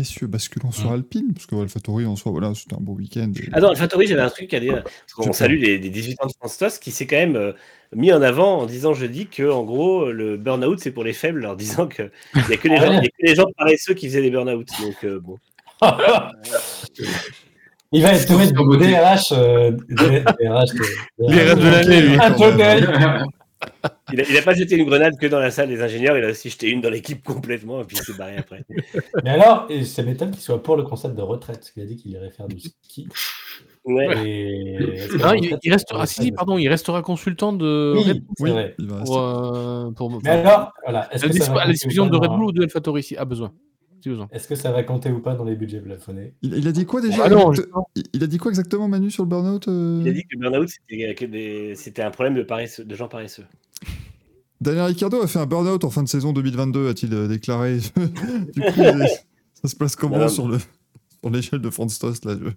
Messieurs, basculons sur Mm. Alpine, parce que AlphaTauri, en soi, voilà, c'était un beau week-end. et- Ah non, AlphaTauri, j'avais un truc à dire. Parce sais. salue les, les 18 ans de France Tost qui s'est quand même euh, mis en avant en disant jeudi que, en gros, le burn-out, c'est pour les faibles, en disant qu'il n'y a, que les Ah gens- ouais. il y a que les gens paresseux qui faisaient des burn-out. Donc, euh, bon. *laughs* Il va être tombé de Beauté. DRH. euh, DRH de- Les rêves de l'année, lui. Il a, il a pas jeté une grenade que dans la salle des ingénieurs, il a aussi jeté une dans l'équipe complètement, et puis il s'est barré après. *laughs* Mais alors, ça m'étonne qu'il soit pour le concept de retraite, parce qu'il a dit qu'il irait faire du ski. Ouais. Et Non, il, retraite, il restera, ah, si, pardon, il restera consultant de Oui, Red Bull Oui, pour, euh, pour, Mais enfin, alors, voilà. Est-ce à que, la, ça de Red Bull ou de AlphaTauri si à besoin. Est-ce que ça va compter ou pas dans les budgets plafonnés? Il, il a dit quoi déjà Ah non, il, il a dit quoi exactement, Manu, sur le burn-out euh? Il a dit que le burn-out, c'était c'était un problème de, paresseux, de gens paresseux. Daniel Ricciardo a fait un burn-out en fin de saison 2022, a-t-il euh, déclaré. *laughs* du coup, *laughs* ça se place comment Non, sur le sur l'échelle de France Tost là je...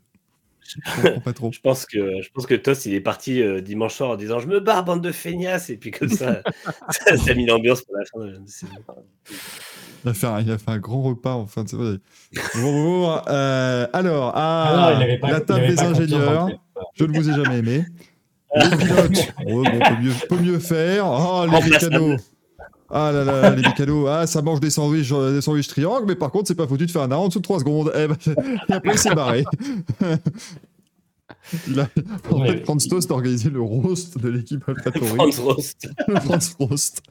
je comprends pas trop. Je pense que, je pense que Toss, il est parti euh, dimanche soir en disant Je me barre, bande de feignasses, et puis comme ça, *laughs* ça, ça a mis l'ambiance pour la fin de la saison. Il a fait un, il a fait un grand repas en fin de saison. Bon, bon, bon, euh, alors, à Ah non, pas- la table des ingénieurs, je ne vous ai jamais aimé. Les pilotes, *laughs* bon, peut, mieux, peut mieux faire. Ah, les mécanos. Ah là là, *laughs* les mécanos. Ah, ça mange des sandwichs, euh, des sandwichs triangles, mais par contre, c'est pas foutu de faire un arrêt en dessous de 3 secondes. Eh ben, *laughs* et après, il s'est barré. *laughs* Il a, en Ouais. fait, Franz Toast a organisé le roast de l'équipe AlphaTauri. Franz Rost. le France Roast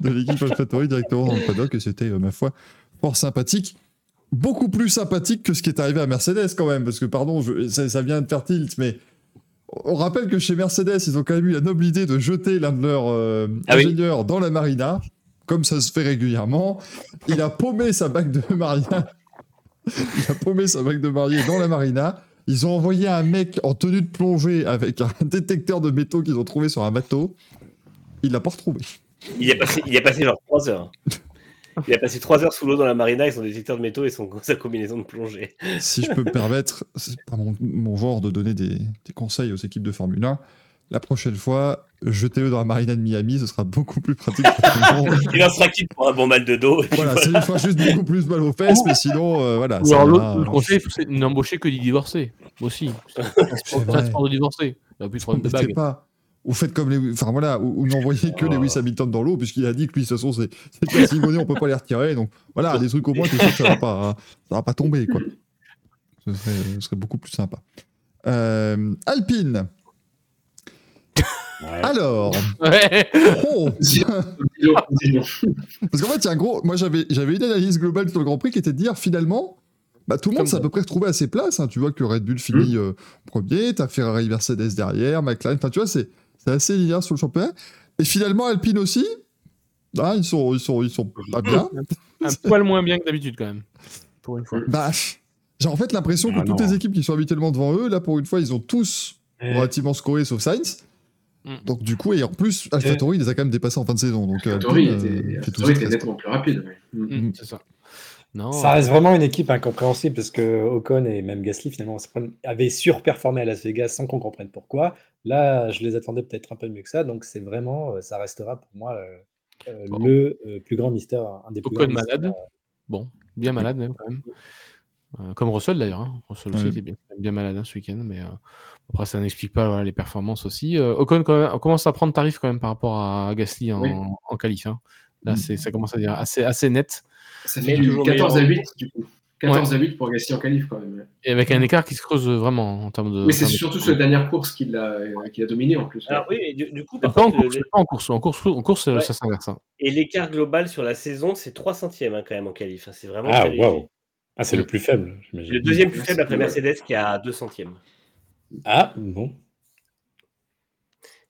de l'équipe AlphaTauri directement dans le paddock et c'était, euh, ma foi, fort sympathique. Beaucoup plus sympathique que ce qui est arrivé à Mercedes quand même, parce que pardon, je- ça, ça vient de faire tilt, mais on rappelle que chez Mercedes, ils ont quand même eu la noble idée de jeter l'un de leurs euh, Ah oui. ingénieurs dans la marina, comme ça se fait régulièrement. Il a paumé sa bague de marina. *laughs* Il a paumé sa bague de mariée dans la marina. Ils ont envoyé un mec en tenue de plongée avec un *laughs* détecteur de métaux qu'ils ont trouvé sur un bateau. Il l'a pas retrouvé. Il y a passé, il y a passé genre 3 heures. *laughs* *laughs* Il a passé 3 heures sous l'eau dans la marina avec son détecteur de métaux et son, *laughs* sa combinaison de plongée. Si je peux me permettre, c'est pas mon, mon genre de donner des, des conseils aux équipes de Formule 1. La prochaine fois, jetez-le dans la marina de Miami, ce sera beaucoup plus pratique pour tout le monde. *laughs* Il en sera quitte pour un bon mal de dos. Voilà, voilà. ça lui fera juste beaucoup plus mal aux fesses, mais sinon, euh, voilà. Ou ça alors l'autre l'autre conseil, c'est n'embaucher que des divorcés. Aussi. C'est un vrai. sport de divorcés. Il n'y a plus de problème de bague. pas. Ou faites comme les. Enfin voilà, ou, ou n'envoyez que les. Lewis Hamilton dans l'eau, puisqu'il a dit que lui, de toute façon, c'est parcimonie, on peut pas les retirer. Donc voilà, des trucs au moins, sûr que ça va pas, ça va pas tomber, quoi. Ce serait, ce serait beaucoup plus sympa. Euh, Alpine. Alors, Ouais. oh, *laughs* parce qu'en fait, il y a un gros. Moi, j'avais j'avais une analyse globale sur le Grand Prix qui était de dire finalement, bah, tout le monde s'est à peu près retrouvé à ses places. hein. Tu vois que Red Bull finit euh, premier, t'as Ferrari, Mercedes derrière, McLaren. Enfin, tu vois, c'est c'est assez linéaire sur le championnat. Et finalement, Alpine aussi. Ah, ils sont, ils sont, ils sont pas bien. Un poil moins bien que d'habitude, quand même. Pour une fois. Bah, J'ai en fait l'impression que Ah toutes non. les équipes qui sont habituellement devant eux, là pour une fois, ils ont tous Ouais. relativement scoré sauf Sainz. Mm. Donc du coup, et en plus, AlphaTauri il les a quand même dépassés en fin de saison. Donc euh, Tori Alpine, euh, était, était nettement plus rapide. Mm. Mm, C'est ça. Non, Ça reste vraiment une équipe incompréhensible parce que Ocon et même Gasly finalement avaient surperformé à Las Vegas sans qu'on comprenne pourquoi. Là, je les attendais peut-être un peu mieux que ça, donc c'est vraiment, euh, ça restera pour moi euh, euh, Bon. le euh, plus grand mystère, un des plus Ocon mystères. malade. Bon, bien malade même quand même. Euh, comme Russell d'ailleurs. hein. Russell aussi Ouais. était bien, bien malade hein, ce week-end, mais euh, après ça n'explique pas voilà, les performances aussi. Euh, Ocon quand même, commence à prendre tarif quand même par rapport à Gasly en, Oui. en qualif. hein. Là, Mm. ça commence à dire assez, assez net. Ça Mais fait du toujours 14 à meilleur. 8 du coup. 14 à 8 pour Gasly en qualif quand même. Et avec un écart qui se creuse vraiment en termes de. Oui, c'est en surtout sur la dernière course qu'il a, euh, qu'il a dominé en plus. Alors oui, mais du, du coup, Pas par en contre, course, le- pas en course. En course, en course Ouais. ça s'inverse. hein. et l'écart global sur la saison, c'est 3 centièmes hein, quand même en qualif. hein. C'est vraiment Ah, waouh. Ah, c'est le plus faible, j'imagine. Le deuxième plus faible c'est après pas. Mercedes qui a 2 centièmes. Ah, bon.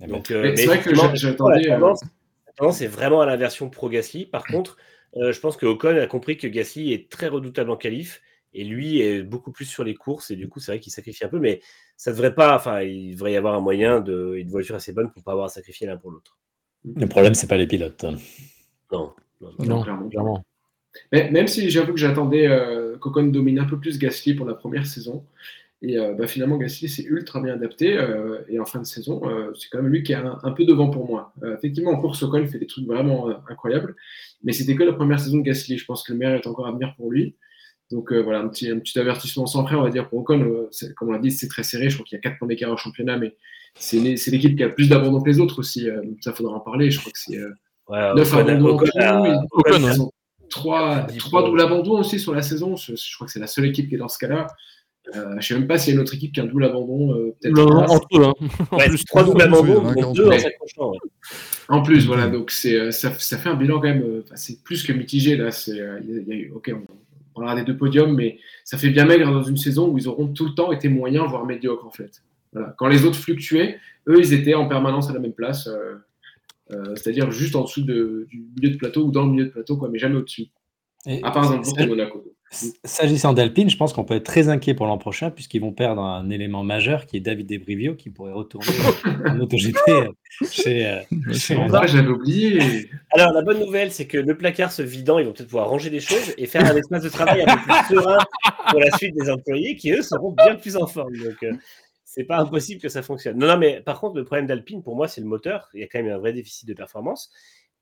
Eh ben, Donc, euh, Mais mais c'est vrai que j'attendais, la euh, tendance, la tendance est vraiment à l'inversion pro Gasly. Par contre, euh, je pense que Ocon a compris que Gasly est très redoutable en qualif et lui est beaucoup plus sur les courses et du coup c'est vrai qu'il sacrifie un peu, mais ça devrait pas. Enfin, il devrait y avoir un moyen de une voiture assez bonne pour pas avoir à sacrifier l'un pour l'autre. Le problème, c'est pas les pilotes. Non. non, non. Non, clairement. clairement. Mais même si j'avoue que j'attendais euh, qu'Ocon domine un peu plus Gasly pour la première saison. Et euh, bah, finalement, Gasly s'est ultra bien adapté. euh, et en fin de saison, euh, c'est quand même lui qui est un, un peu devant pour moi. Effectivement, en course, Ocon fait des trucs vraiment incroyables. Mais c'était que la première saison de Gasly. Je pense que le meilleur est encore à venir pour lui. Donc voilà, un petit, un petit avertissement sans frais, on va dire, pour Ocon. Comme on l'a dit, c'est très serré. Je crois qu'il y a 4 points d'écart au championnat. Mais c'est l'é- c'est l'équipe qui a plus d'abandon que les autres aussi. Ça, faudra en parler. Je crois que c'est Ouais, 9 Ocon a- abandons Ocon tout. a- Ils- Ocon, ils ouais. sont trois, Dix trois points. doubles abandons aussi sur la saison. Je, je crois que c'est la seule équipe qui est dans ce cas-là. Euh, je sais même pas s'il y a une autre équipe qui a un double abandon. euh, Non, en tout, hein. En Ouais, plus, trois doubles en abandons, en quarante. deux en s'accrochant. ouais. En plus, voilà, donc c'est, euh, ça, ça fait un bilan quand même, euh, c'est plus que mitigé là. C'est, euh, il y a- il y a eu- ok, on, on parlera des deux podiums, mais ça fait bien maigre dans une saison où ils auront tout le temps été moyens, voire médiocres en fait. Voilà. Quand les autres fluctuaient, eux, ils étaient en permanence à la même place, euh, euh, c'est-à-dire juste en dessous de- du milieu de plateau ou dans le milieu de plateau, quoi, mais jamais au-dessus. Et À part Zandvoort s- et Monaco. S'agissant d'Alpine, je pense qu'on peut être très inquiet pour l'an prochain, puisqu'ils vont perdre un élément majeur qui est David Debrivio, qui pourrait retourner *laughs* en chez, euh, chez c'est Honda. Ah, j'avais oublié. Alors, la bonne nouvelle, c'est que le placard se vidant, ils vont peut-être pouvoir ranger des choses et faire un espace de travail un peu plus serein pour la suite des employés qui, eux, seront bien plus en forme. Donc, euh, c'est pas impossible que ça fonctionne. Non, non, mais par contre, le problème d'Alpine, pour moi, c'est le moteur. Il y a quand même un vrai déficit de performance.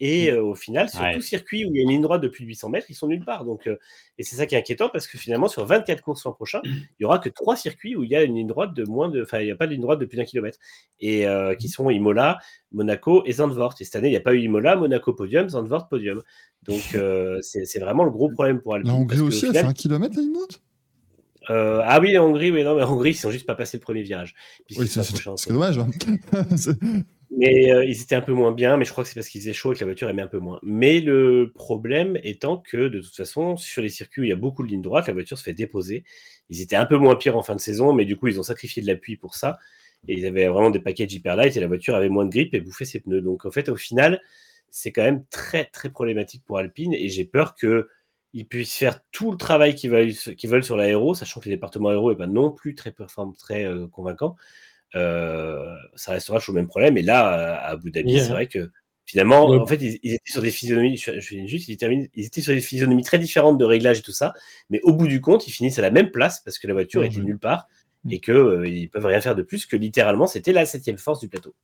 Et euh, au final, sur Ouais. tout circuit où il y a une ligne droite de plus de 800 mètres, ils sont nulle part. Donc, euh, et c'est ça qui est inquiétant parce que finalement, sur 24 courses l'an prochain, il y aura que trois circuits où il y a une ligne droite de moins de. Enfin, il n'y a pas de ligne droite de plus d'un kilomètre. Et euh, qui sont Imola, Monaco et Zandvoort. Et cette année, il n'y a pas eu Imola, Monaco podium, Zandvoort podium. Donc, *laughs* c'est vraiment le gros problème pour Alpine. La Hongrie aussi, elle fait un kilomètre la ligne droite? Euh, ah oui, en Hongrie, oui, non, mais Hongrie, ils sont juste pas passé le premier virage. Oui, c'est dommage. hein. *laughs* Mais euh, ils étaient un peu moins bien, mais je crois que c'est parce qu'il faisait chaud et que la voiture aimait un peu moins. Mais le problème étant que, de toute façon, sur les circuits où il y a beaucoup de lignes droites, la voiture se fait déposer. Ils étaient un peu moins pires en fin de saison, mais du coup, ils ont sacrifié de l'appui pour ça. Et ils avaient vraiment des packages hyper light et la voiture avait moins de grip et bouffait ses pneus. Donc, en fait, au final, c'est quand même très, très problématique pour Alpine. Et j'ai peur qu'ils puissent faire tout le travail qu'ils veulent, sur l'aéro, sachant que le département aéro n'est pas non plus très, perform- très euh, convaincant. Euh, ça restera toujours le même problème. Et là, à Abu Dhabi, Yeah. c'est vrai que finalement, Ouais. en fait, ils, ils étaient sur des physionomies, je, je finis juste, ils, terminent- ils étaient sur des physionomies très différentes de réglage et tout ça, mais au bout du compte, ils finissent à la même place parce que la voiture était nulle part Mm. et qu'ils ne peuvent rien faire de plus que littéralement, c'était la septième force du plateau.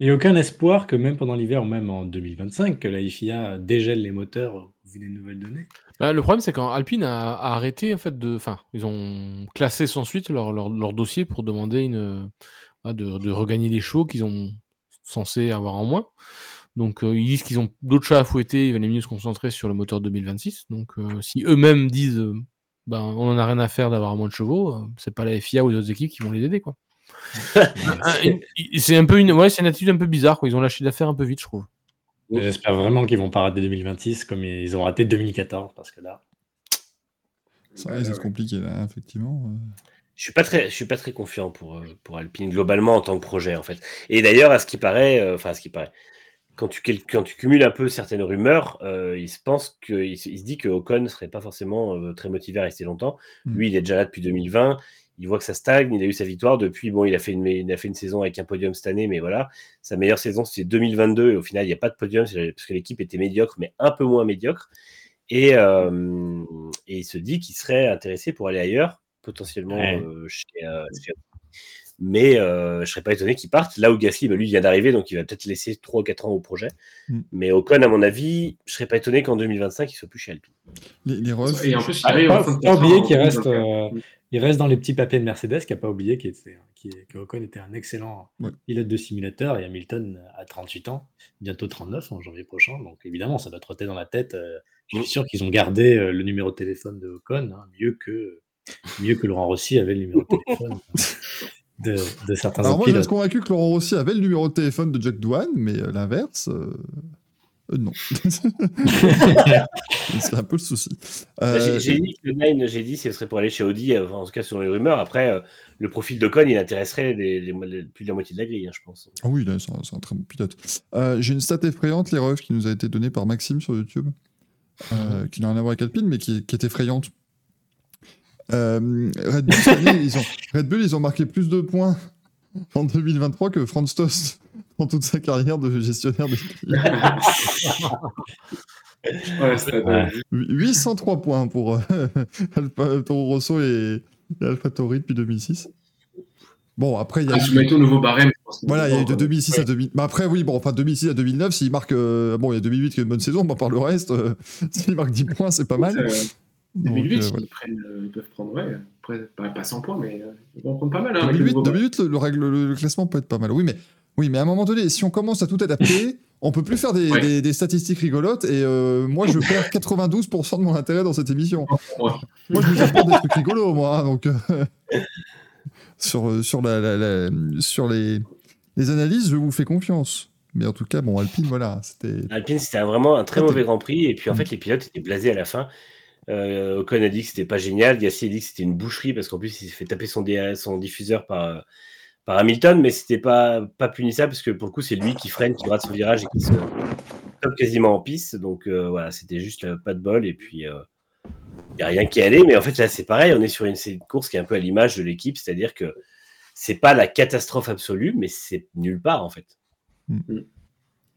Il n'y a aucun espoir que même pendant l'hiver ou même en 2025, que la FIA dégèle les moteurs au vu des nouvelles données. Bah, le problème, c'est quand Alpine a, arrêté, en fait, de. Enfin, ils ont classé sans suite leur, dossier pour demander une, euh, de, regagner les chevaux qu'ils ont censé avoir en moins. Donc, euh, ils disent qu'ils ont d'autres chats à fouetter, il valait mieux se concentrer sur le moteur 2026. Donc, euh, si eux-mêmes disent, euh, ben, on n'en a rien à faire d'avoir moins de chevaux, euh, c'est pas la FIA ou les autres équipes qui vont les aider, quoi. Ah, c'est un peu une, ouais, c'est une attitude un peu bizarre, quoi. Ils ont lâché l'affaire un peu vite, je trouve. J'espère vraiment qu'ils vont pas rater 2026 comme ils ont raté 2014, parce que là. Ça risque d'être compliqué, là, effectivement. Je suis pas très, je suis pas très confiant pour, euh, pour Alpine globalement en tant que projet en fait. Et d'ailleurs, à ce qui paraît, euh, enfin à ce qui paraît, quand tu, quand tu cumules un peu certaines rumeurs, euh, il se pense que, il, se dit que Ocon ne serait pas forcément euh, très motivé à rester longtemps. Mm. Lui, il est déjà là depuis 2020. Il voit que ça stagne. Il a eu sa victoire depuis. Bon, il a fait une, il a fait une saison avec un podium cette année, mais voilà, sa meilleure saison c'était 2022 et au final il n'y a pas de podium parce que l'équipe était médiocre, mais un peu moins médiocre. Et, euh, et il se dit qu'il serait intéressé pour aller ailleurs, potentiellement Ouais. euh, chez, euh, chez mais euh, je serais pas étonné qu'il parte. Là où Gasly, bah, lui, vient d'arriver, donc il va peut-être laisser 3 ou 4 ans au projet. Mm. Mais Ocon, à mon avis, je serais pas étonné qu'en 2025, il soit plus chez Alpine. Les, les refs, Et en plus, il Ah, pas- faut oublier qu'il reste, 2024. euh, Il reste dans les petits papiers de Mercedes, qui n'a pas oublié qu'il était, qui, que Ocon était un excellent Ouais. pilote de simulateur et Hamilton a 38 ans, bientôt 39 en janvier prochain. Donc évidemment, ça doit trotter dans la tête. euh, je suis Mm. sûr qu'ils ont gardé euh, le numéro de téléphone de Ocon, hein, mieux, que, mieux que Laurent Rossi avait le numéro de téléphone *laughs* de, de certains Alors autres moi, je reste convaincu que Laurent Rossi avait le numéro de téléphone de Jack Douane, mais euh, l'inverse, euh, euh, non. *laughs* C'est un peu le souci. Euh, Bah, J'ai dit que le 9, j'ai dit, ce serait pour aller chez Audi, en tout cas selon les rumeurs. Après, euh, le profil d'Ocon, il intéresserait les, les- les- plus de la moitié de la grille, hein, je pense. Ah oui, là, c'est un, très bon pilote. Euh, J'ai une stat effrayante, les refs, qui nous a été donnée par Maxime sur YouTube, euh, qui n'a rien à voir avec Alpine, mais qui, qui est effrayante. Euh, Red, Bull, année, ils ont, Red Bull, ils ont marqué plus de points en 2023 que Franz Tost dans toute sa carrière de gestionnaire de *laughs* Ouais, c'est- Ouais. 803 points pour euh, *laughs* Alpha, Toro Rosso et, et AlphaTauri depuis 2006. Bon, après, il y a Ah, eu- au nouveau barème. je pense. Voilà, il y a eu de Ouais. 2006 à 2000. Mais après, oui, bon, enfin 2006 à 2009, s'il marque. euh, bon, il y a 2008 qui est une bonne saison, mais par le reste, euh, *laughs* s'il marque 10 points, c'est pas mal. Euh, Donc, 2008, euh, ils, prennent, euh, ils peuvent prendre, ouais, après, pas, pas 100 points, mais euh, ils vont prendre pas mal. Hein, avec le 2008, nouveau barème. 2008 le, le règle- le- le classement peut être pas mal. Oui, mais, oui, mais à un moment donné, si on commence à tout adapter, *laughs* on peut plus faire des, Ouais. des- des statistiques rigolotes. Et euh, moi, je perds 92% de mon intérêt dans cette émission. Moi, je vous apporte des trucs rigolos, moi. hein, donc, euh, *laughs* sur, sur, la, la- la- sur les, les analyses, je vous fais confiance. Mais en tout cas, bon, Alpine, voilà, c'était. Alpine, c'était vraiment un très mauvais Grand Prix. Et puis, en Mm. fait, les pilotes étaient blasés à la fin. Euh, Ocon a dit que c'était pas génial. Gasly a dit que c'était une boucherie parce qu'en plus, il s'est fait taper son, son diffuseur par, euh, par Hamilton. Mais c'était pas, pas punissable parce que pour le coup, c'est lui qui freine, qui rate son virage et qui se top quasiment en piste. Donc, euh, voilà, c'était juste euh, pas de bol. Et puis, il n'y a rien qui allait. Mais en fait, là, c'est pareil. On est sur une, course qui est un peu à l'image de l'équipe. C'est-à-dire que c'est pas la catastrophe absolue, mais c'est nulle part, en fait.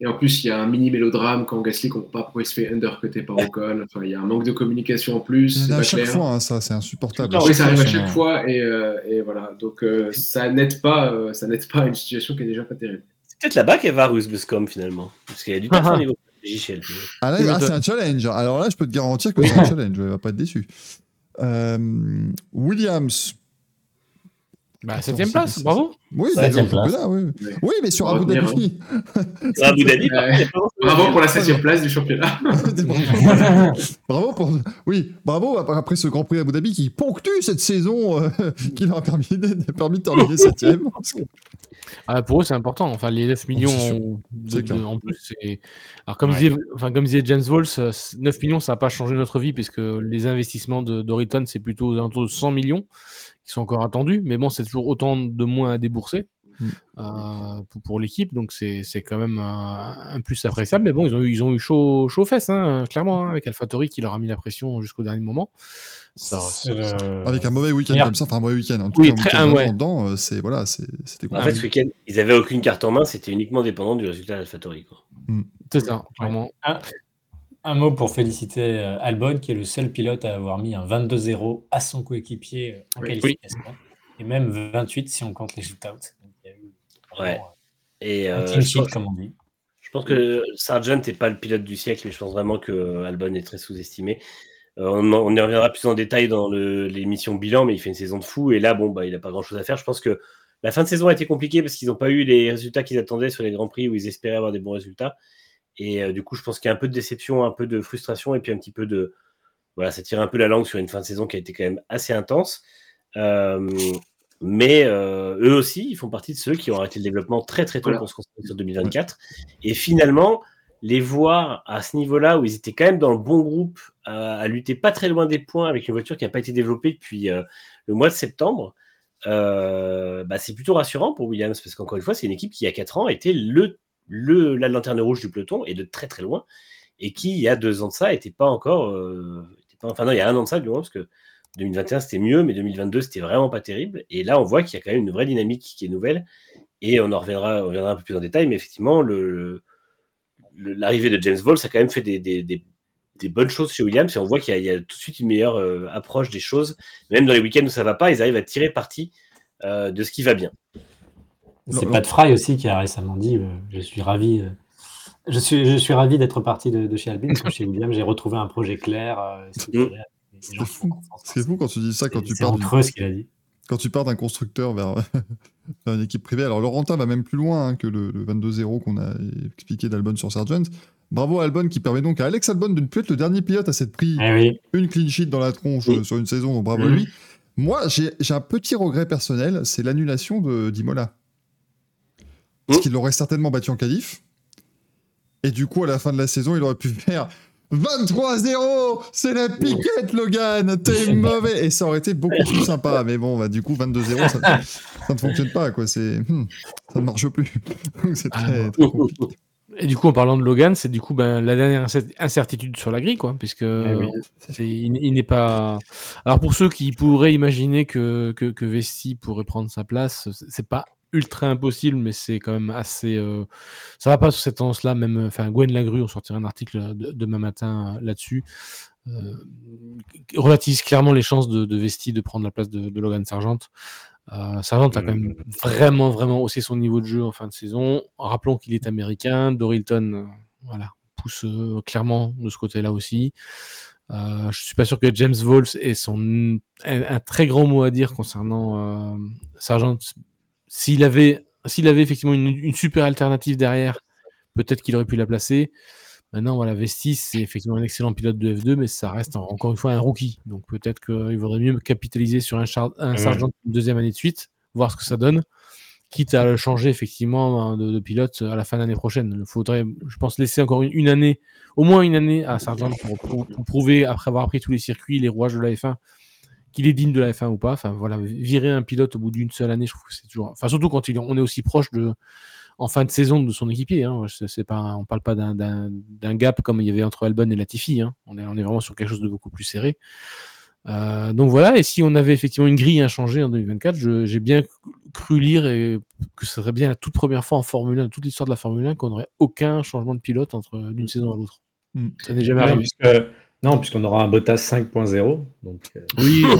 Et en plus, il y a un mini mélodrame quand Gasly comprend pas pourquoi il se fait undercuter par Ocon. Enfin, il y a un manque de communication en plus. à chaque clair. fois, hein, ça, c'est insupportable. Non, oui, ça arrive à chaque fois et, euh, et voilà. Donc euh, ça n'aide pas, euh, ça n'aide pas une situation qui est déjà pas terrible. C'est peut-être là-bas qu'elle va Rusbuscom finalement. Parce qu'il y a du taf au niveau de la stratégie chez. Ah, là, ah, c'est un challenge. Alors là, je peux te garantir que c'est un challenge. Il va pas être déçu. Euh, Williams. Bah, Attends, septième c'est- place, bravo. Oui, Septième place. oui. Oui, mais sur Abu Dhabi. *laughs* À Abu Dhabi, Bravo pour la septième place du championnat. *laughs* bravo pour. Oui, bravo après ce Grand Prix Abu Dhabi qui ponctue cette saison euh, *laughs* qui leur a permis de, permis de terminer septième. Parce que- Ah, pour eux, c'est important. Enfin, les 9 millions c'est sûr. en, de- C'est clair. de- en plus, c'est. Alors, comme, Ouais. disait, enfin, comme disait James Walls, euh, 9 millions, ça n'a pas changé notre vie, puisque les investissements de d'Oriton, c'est plutôt aux alentours de 100 millions qui sont encore attendus. Mais bon, c'est toujours autant de moins à débourser Mm. euh, pour, pour l'équipe. Donc, c'est c'est quand même un, un plus appréciable. Mais bon, ils ont eu, ils ont eu chaud, chaud aux fesses, hein, clairement, hein, avec AlphaTauri qui leur a mis la pression jusqu'au dernier moment. Ça, C'est le- Avec un mauvais week-end comme ça, enfin un mauvais week-end. En tout Oui, cas, un très- week-end un, ouais. dedans, euh, c'est voilà, c'est- c'était En fait, ce week-end, ils avaient aucune carte en main, c'était uniquement dépendant du résultat d'AlphaTauri. quoi. c'est ça, clairement. Un, un mot pour féliciter euh, Albon, qui est le seul pilote à avoir mis un 22-0 à son coéquipier euh, en Oui. qualification. Et même 28 si on compte les shootouts. Donc, il y a eu Ouais. vraiment, Et euh, un euh, sheet, pense, comme on dit. je pense que Sargent n'est pas le pilote du siècle, mais je pense vraiment que Albon est très sous-estimé. Euh, on, y reviendra plus en détail dans l'émission bilan, mais il fait une saison de fou. Et là, bon, bah, il n'a pas grand-chose à faire. Je pense que la fin de saison a été compliquée parce qu'ils n'ont pas eu les résultats qu'ils attendaient sur les Grands Prix où ils espéraient avoir des bons résultats. Et euh, du coup, je pense qu'il y a un peu de déception, un peu de frustration et puis un petit peu de. Voilà, ça tire un peu la langue sur une fin de saison qui a été quand même assez intense. Euh, mais euh, eux aussi, ils font partie de ceux qui ont arrêté le développement très très tôt Voilà. pour se concentrer sur 2024. Et finalement, les voir à ce niveau-là où ils étaient quand même dans le bon groupe, à, à lutter pas très loin des points avec une voiture qui n'a pas été développée depuis euh, le mois de septembre, euh, bah, c'est plutôt rassurant pour Williams parce qu'encore une fois, c'est une équipe qui, il y a 4 ans, était le le, la lanterne rouge du peloton et de très très loin, et qui, il y a deux ans de ça, n'était pas encore. euh, enfin, non, il y a un an de ça, du moins, parce que 2021 c'était mieux, mais 2022 c'était vraiment pas terrible. Et là, on voit qu'il y a quand même une vraie dynamique qui est nouvelle, et on en reviendra, on un peu plus en détail, mais effectivement, le- l'arrivée de James Ball, ça a quand même fait des, des- des- bonnes choses chez Williams, et on voit qu'il y a tout de suite une meilleure euh, approche des choses. Même dans les week-ends où ça va pas, ils arrivent à tirer parti euh, de ce qui va bien. C'est Pat Fry aussi qui a récemment dit euh, Je suis ravi. euh, je suis, je suis ravi d'être parti de, de chez Albin parce que chez William, j'ai retrouvé un projet clair. euh, gens C'est fou. fou quand tu dis ça, quand tu du- entre eux ce qu'il a dit. quand tu pars d'un constructeur vers, *laughs* vers une équipe privée. Alors, Laurentin va même plus loin hein, que le, le 22-0 qu'on a expliqué d'Albon sur Sargent. Bravo à Albon qui permet donc à Alex Albon de ne plus être le dernier pilote à s'être pris Eh oui, une clean sheet dans la tronche Oui. euh, sur une saison, donc bravo à Mhm. lui. Moi, j'ai j'ai un petit regret personnel, c'est l'annulation de d'Imola. Parce Mhm. qu'il l'aurait certainement battu en qualif. Et du coup, à la fin de la saison, il aurait pu faire 23-0 C'est la piquette, Logan T'es *laughs* mauvais Et ça aurait été beaucoup plus sympa. Mais bon, bah, du coup, 22-0, ça, *laughs* ça ne fonctionne pas. Quoi. C'est, hmm, ça ne marche plus. *laughs* Donc c'est très, Ah, très compliqué. Et du coup, en parlant de Logan, c'est du coup ben, la dernière incer- incertitude sur la grille, quoi, puisque Eh oui. c'est- il, il n'est pas. Alors pour ceux qui pourraient imaginer que, que, que Vesti pourrait prendre sa place, c'est pas ultra impossible, mais c'est quand même assez. euh, Ça va pas sur cette tendance-là. Même, enfin, Gwen Lagru, on sortira un article de- demain matin euh, là-dessus. Euh, relativise clairement les chances de, de Vesti de prendre la place de, de Logan Sargent. Euh, Sargent a quand même vraiment, vraiment haussé son niveau de jeu en fin de saison. Rappelons qu'il est américain. Dorilton, euh, voilà, pousse euh, clairement de ce côté-là aussi. Euh, je suis pas sûr que James Vols ait son, un, un très grand mot à dire concernant euh, Sargent. S'il avait, s'il avait effectivement une, une super alternative derrière, peut-être qu'il aurait pu la placer. Maintenant, voilà, Vestis, c'est effectivement un excellent pilote de F2, mais ça reste en- encore une fois un rookie. Donc peut-être qu'il vaudrait mieux capitaliser sur un, char- un Ouais. Sargent une deuxième année de suite, voir ce que ça donne, quitte à le changer effectivement hein, de, de pilote à la fin de l'année prochaine. Il faudrait, je pense, laisser encore une, une année, au moins une année à Sargent pour, pour- pour prouver, après avoir appris tous les circuits, les rouages de la F1, qu'il est digne de la F1 ou pas. Enfin voilà, virer un pilote au bout d'une seule année, je trouve que c'est toujours. Enfin, surtout quand il, on est aussi proche de, en fin de saison de son équipier. Hein. C'est, pas, on parle pas d'un, gap comme il y avait entre Albon et Latifi. Hein. On, est, on est vraiment sur quelque chose de beaucoup plus serré. Euh, donc voilà, et si on avait effectivement une grille inchangée en 2024, je- j'ai bien cru lire et que ce serait bien la toute première fois en Formule 1, toute l'histoire de la Formule 1, qu'on n'aurait aucun changement de pilote entre d'une saison à l'autre. Mm. Ça n'est jamais arrivé. puisque- non, puisqu'on aura un Bottas 5.0 Donc, euh, Oui, *laughs*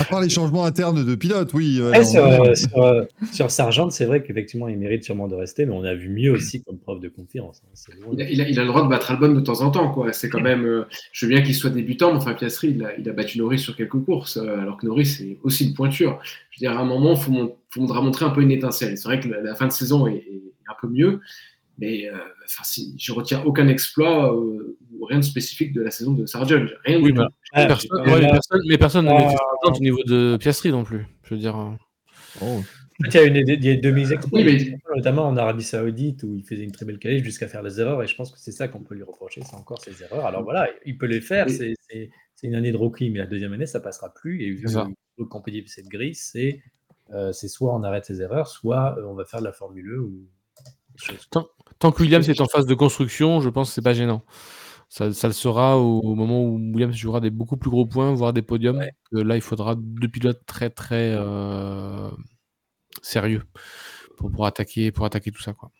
À part les changements internes de pilote, oui. ouais, Ouais, on- sur, euh, sur, euh, sur Sargent, c'est vrai qu'effectivement, il mérite sûrement de rester, mais on a vu mieux aussi comme preuve de confiance. hein. Il a, il a- il a le droit de battre Albon de temps en temps. quoi. C'est quand même. euh, je veux bien qu'il soit débutant, mais enfin, Piastri, il a, il a battu Norris sur quelques courses, euh, alors que Norris c'est aussi une pointure. Je veux dire, à un moment, il faudra montrer un peu une étincelle. C'est vrai que la, la fin de saison est, est un peu mieux, mais euh, enfin, je retiens aucun exploit euh, ou rien de spécifique de la saison de Sargent. Rien Oui, du bah. Ah, personne, ouais, mais personne, mais personne ne Ah. au niveau de Piastri non plus. Je veux dire. euh, Oh. En fait, il y a une il y a deux Oui, mais- notamment en Arabie Saoudite où il faisait une très belle qualif jusqu'à faire des erreurs, et je pense que c'est ça qu'on peut lui reprocher, c'est encore ses erreurs. Alors voilà, il peut les faire, Oui. c'est une année de rookie, mais la deuxième année, ça passera plus. Et vu le compétitif cette grille, c'est euh, c'est soit on arrête ses erreurs, soit euh, on va faire de la Formule 1 ou des choses. Tant que Williams est en phase de construction, je pense que c'est pas gênant. Ça, ça le sera au, au moment où Williams jouera des beaucoup plus gros points, voire des podiums. Ouais. que là, il faudra deux pilotes très très euh, sérieux pour, pour attaquer pour attaquer tout ça. Quoi.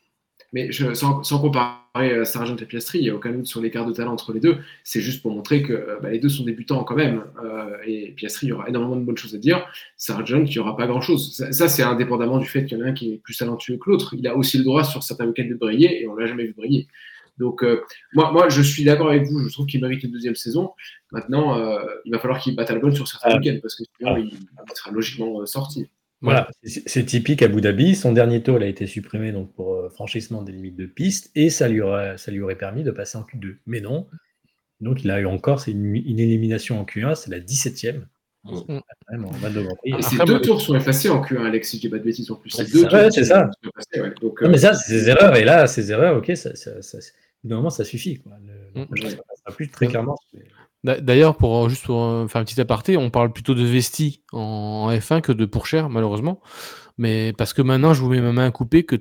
Mais je, sans, sans comparer euh, Sargent et Piastri, il n'y a aucun doute sur l'écart de talent entre les deux. C'est juste pour montrer que euh, bah, les deux sont débutants quand même. Euh, et Piastri, il y aura énormément de bonnes choses à dire. Sargent, il n'y aura pas grand-chose. Ça, ça, c'est indépendamment du fait qu'il y en a un qui est plus talentueux que l'autre. Il a aussi le droit sur certains week-ends de briller et on ne l'a jamais vu briller. Donc, euh, moi, moi, je suis d'accord avec vous. Je trouve qu'il mérite une deuxième saison. Maintenant, euh, il va falloir qu'il batte Albon sur certains Ah. week-ends parce que sinon, Ah. il, il sera logiquement sorti. Voilà, c'est typique Abu Dhabi. Son dernier tour il a été supprimé donc pour euh, franchissement des limites de piste et ça lui, aurait, ça lui aurait permis de passer en Q2. Mais non. Donc il a eu encore une, une élimination en Q1, c'est la 17e. Mm. Quand même, en 22 Grands Prix. Et Après, ces deux tours sont effacés en Q1, Alex, si je dis pas de bêtises en plus. C'est deux ça. Ouais, c'est ça. sont effacés, ouais. Donc, Non, mais ça, c'est ses erreurs. Et là, ces erreurs, ok, ça, ça, ça, suffit. Quoi. Le, le Mm. prochain, ça passera plus très clairement. D'ailleurs, pour euh, juste pour euh, faire un petit aparté, on parle plutôt de Vesti en F1 que de Pourchère, malheureusement. Mais parce que maintenant, je vous mets ma main à couper que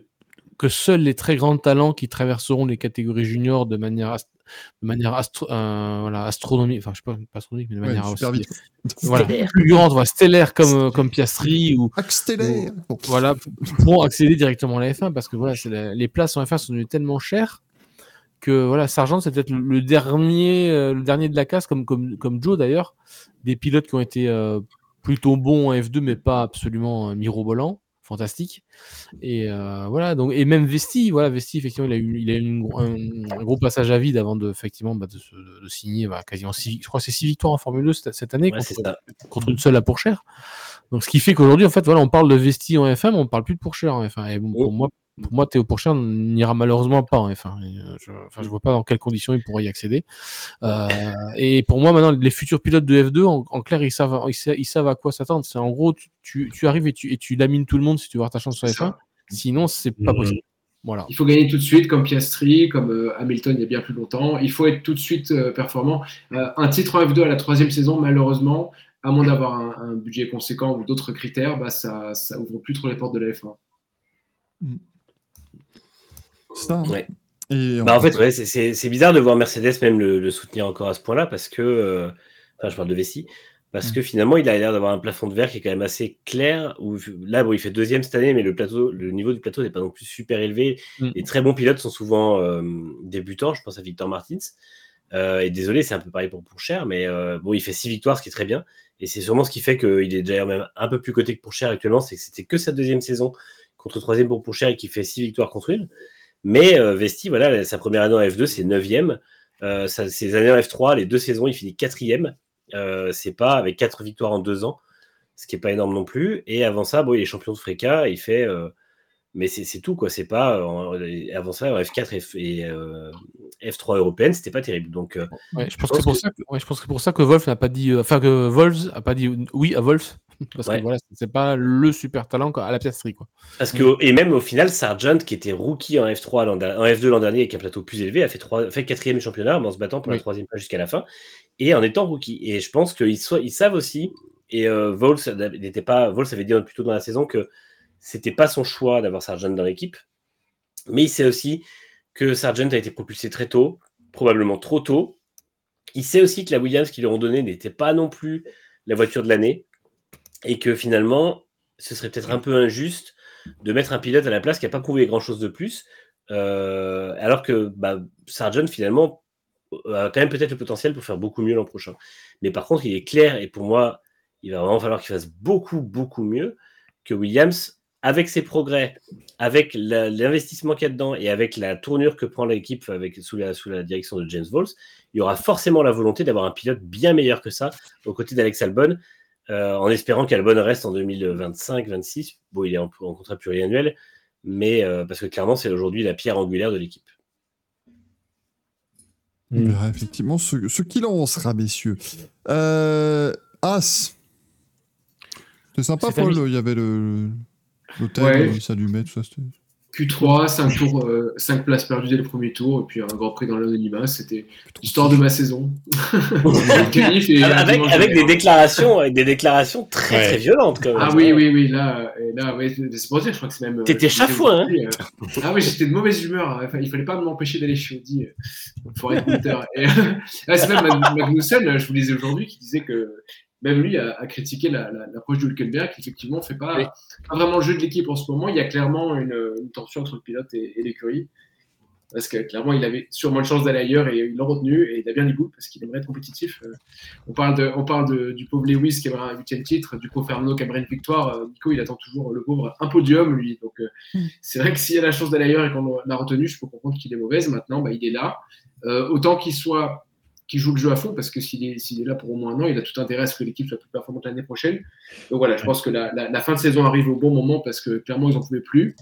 que seuls les très grands talents qui traverseront les catégories juniors de manière, de manière astro euh, voilà, astronomique, enfin je sais pas, pas astronomique, mais de manière super aussi, vite. voilà, plus grande, voilà, stellaire comme, comme Piastri ou Bon. voilà, pour accéder directement à la F1 parce que voilà, la- les places en F1 sont devenues tellement chères que voilà, Sargent c'est peut-être le- dernier, euh, le dernier de la casse comme, comme, comme Joe d'ailleurs, des pilotes qui ont été euh, plutôt bons en F2 mais pas absolument euh, mirobolants, fantastiques. Et euh, voilà, donc et même Vesti, voilà, Vesti effectivement il a eu, il a eu une un, un gros passage à vide avant de effectivement bah, de, signer bah, quasiment six, je crois que c'est six victoires en Formule 2 cette, cette année Ouais, contre, une seule à Pourchère. Donc, ce qui fait qu'aujourd'hui, en fait, voilà, on parle de Vesti en F1, mais on parle plus de Pourchère en F1. Et bon, pour Oh. moi, pour moi, Théo Pourchère n'ira malheureusement pas en F1. Et, euh, je, enfin, je vois pas dans quelles conditions il pourrait y accéder. Euh, et pour moi, maintenant, les futurs pilotes de F2, en, en clair, ils savent, ils, sa- ils savent à quoi s'attendre. C'est en gros, tu, tu, tu arrives et tu, et tu lamines tout le monde si tu veux avoir ta chance sur C'est F1. ça. Sinon, c'est pas Mhm. possible. Voilà. Il faut gagner tout de suite, comme Piastri, comme euh, Hamilton il y a bien plus longtemps. Il faut être tout de suite euh, performant. Euh, un titre en F2 à la troisième saison, malheureusement, à moins d'avoir un, un budget conséquent ou d'autres critères, bah, ça, ça ouvre plus trop les portes de la F1. C'est ça. Ouais. Et Bah, en fait, ouais, c'est- bizarre de voir Mercedes même le, le soutenir encore à ce point-là parce que, euh, enfin, je parle de Vessi, parce Mm. que finalement, il a l'air d'avoir un plafond de verre qui est quand même assez clair. Où, là, bon, il fait deuxième cette année, mais le plateau, le niveau du plateau n'est pas non plus super élevé. Mm. Les très bons pilotes sont souvent euh, débutants. Je pense à Victor Martins. Euh, et désolé, c'est un peu pareil pour Pourchère, mais bon, il fait six victoires, ce qui est très bien. Et c'est sûrement ce qui fait qu'il est d'ailleurs même un peu plus coté que Pourchère actuellement, c'est que c'était que sa deuxième saison contre troisième pour Pourchère et qui fait six victoires contre une. Mais euh, Vesti, voilà, sa première année en F2, c'est 9e. Euh, ça- ses années en F3, les deux saisons, il finit 4e. Euh, c'est pas avec 4 victoires en 2 ans, ce qui est pas énorme non plus. Et avant ça, bon, il est champion de Freca, il fait. euh, mais c'est tout, quoi. C'est pas. avant ça, en F4 et, F- et, euh, F3 européenne, c'était pas terrible. Donc, Ouais, je Je pense que pense c'est pour que- ça que, ouais, je pense que c'est pour ça que Wolf n'a pas dit, enfin que Wolves a pas dit oui à Wolf, parce Ouais. que voilà, c'est pas le super talent à la Piastri quoi. Parce que, et même au final, Sargent, qui était rookie en F3 l'an der- en F2 l'an dernier avec un plateau plus élevé, a fait, trois, fait quatrième championnat en se battant pour la troisième place jusqu'à la fin et en étant rookie. Et je pense qu'ils ils savent aussi, et euh, Vols n'était pas, Vols avait dit plus tôt dans la saison que c'était pas son choix d'avoir Sargent dans l'équipe, mais il sait aussi que Sargent a été propulsé très tôt, probablement trop tôt. Il sait aussi que la Williams qu'ils lui ont donnée n'était pas non plus la voiture de l'année et que finalement, ce serait peut-être un peu injuste de mettre un pilote à la place qui n'a pas prouvé grand-chose de plus, euh, alors que bah, Sargent, finalement, a quand même peut-être le potentiel pour faire beaucoup mieux l'an prochain. Mais par contre, il est clair, et pour moi, il va vraiment falloir qu'il fasse beaucoup, beaucoup mieux que Williams, avec ses progrès, avec l'investissement qu'il y a dedans et avec la tournure que prend l'équipe sous, la, direction de James Vols, il y aura forcément la volonté d'avoir un pilote bien meilleur que ça aux côtés d'Alex Albon, euh, en espérant qu'Albon reste en 2025-26. Bon, il est en, en contrat pluriannuel, mais euh, parce que clairement, c'est aujourd'hui la pierre angulaire de l'équipe. Verra effectivement ce, ce qu'il en sera, messieurs. Euh, As. C'était sympa, Paul. Il y avait le l'hôtel, Ouais. il s'allumait, tout ça. C'était- Q3, 5 tours, 5 places perdues dès le premier tour, et puis un grand prix dans l'anonymat, c'était l'histoire de ma saison. *laughs* Et avec des déclarations, avec des déclarations très Ouais. très violentes. Quand même. Ah oui, oui, oui, là, là ouais, c'est pour dire, je crois que c'est même. euh, T'étais chafouin, hein. euh, Ah oui, j'étais de mauvaise humeur. Enfin, il fallait pas m'empêcher d'aller chez Audi euh, pour être *laughs* moteur. Et, *laughs* c'est même Mag- Magnussen, je vous lisais aujourd'hui, qui disait que même lui a, a critiqué la- la- l'approche de Hülkenberg, qui effectivement fait pas, Oui. pas vraiment le jeu de l'équipe en ce moment. Il y a clairement une, une tension entre le pilote et, et l'écurie. Parce que clairement, il avait sûrement une chance d'aller ailleurs et ils l'ont retenu et il a bien les goûts parce qu'il aimerait être compétitif. Euh, On parle, de, on parle de- du pauvre Lewis qui aimerait un huitième titre, du pauvre Fernando qui aimerait une victoire. Euh, Nico, il attend toujours le pauvre un podium, lui. Donc, euh, c'est vrai que s'il a la chance d'aller ailleurs et qu'on l'a retenu, je peux comprendre qu'il est mauvaise. Maintenant, bah, il est là. Euh, autant qu'il soit, qu'il joue le jeu à fond, parce que s'il est, là pour au moins un an, il a tout intérêt à ce que l'équipe soit plus performante l'année prochaine. Donc voilà, je pense que la, la- la fin de saison arrive au bon moment parce que clairement, ils n'en pouvaient plus.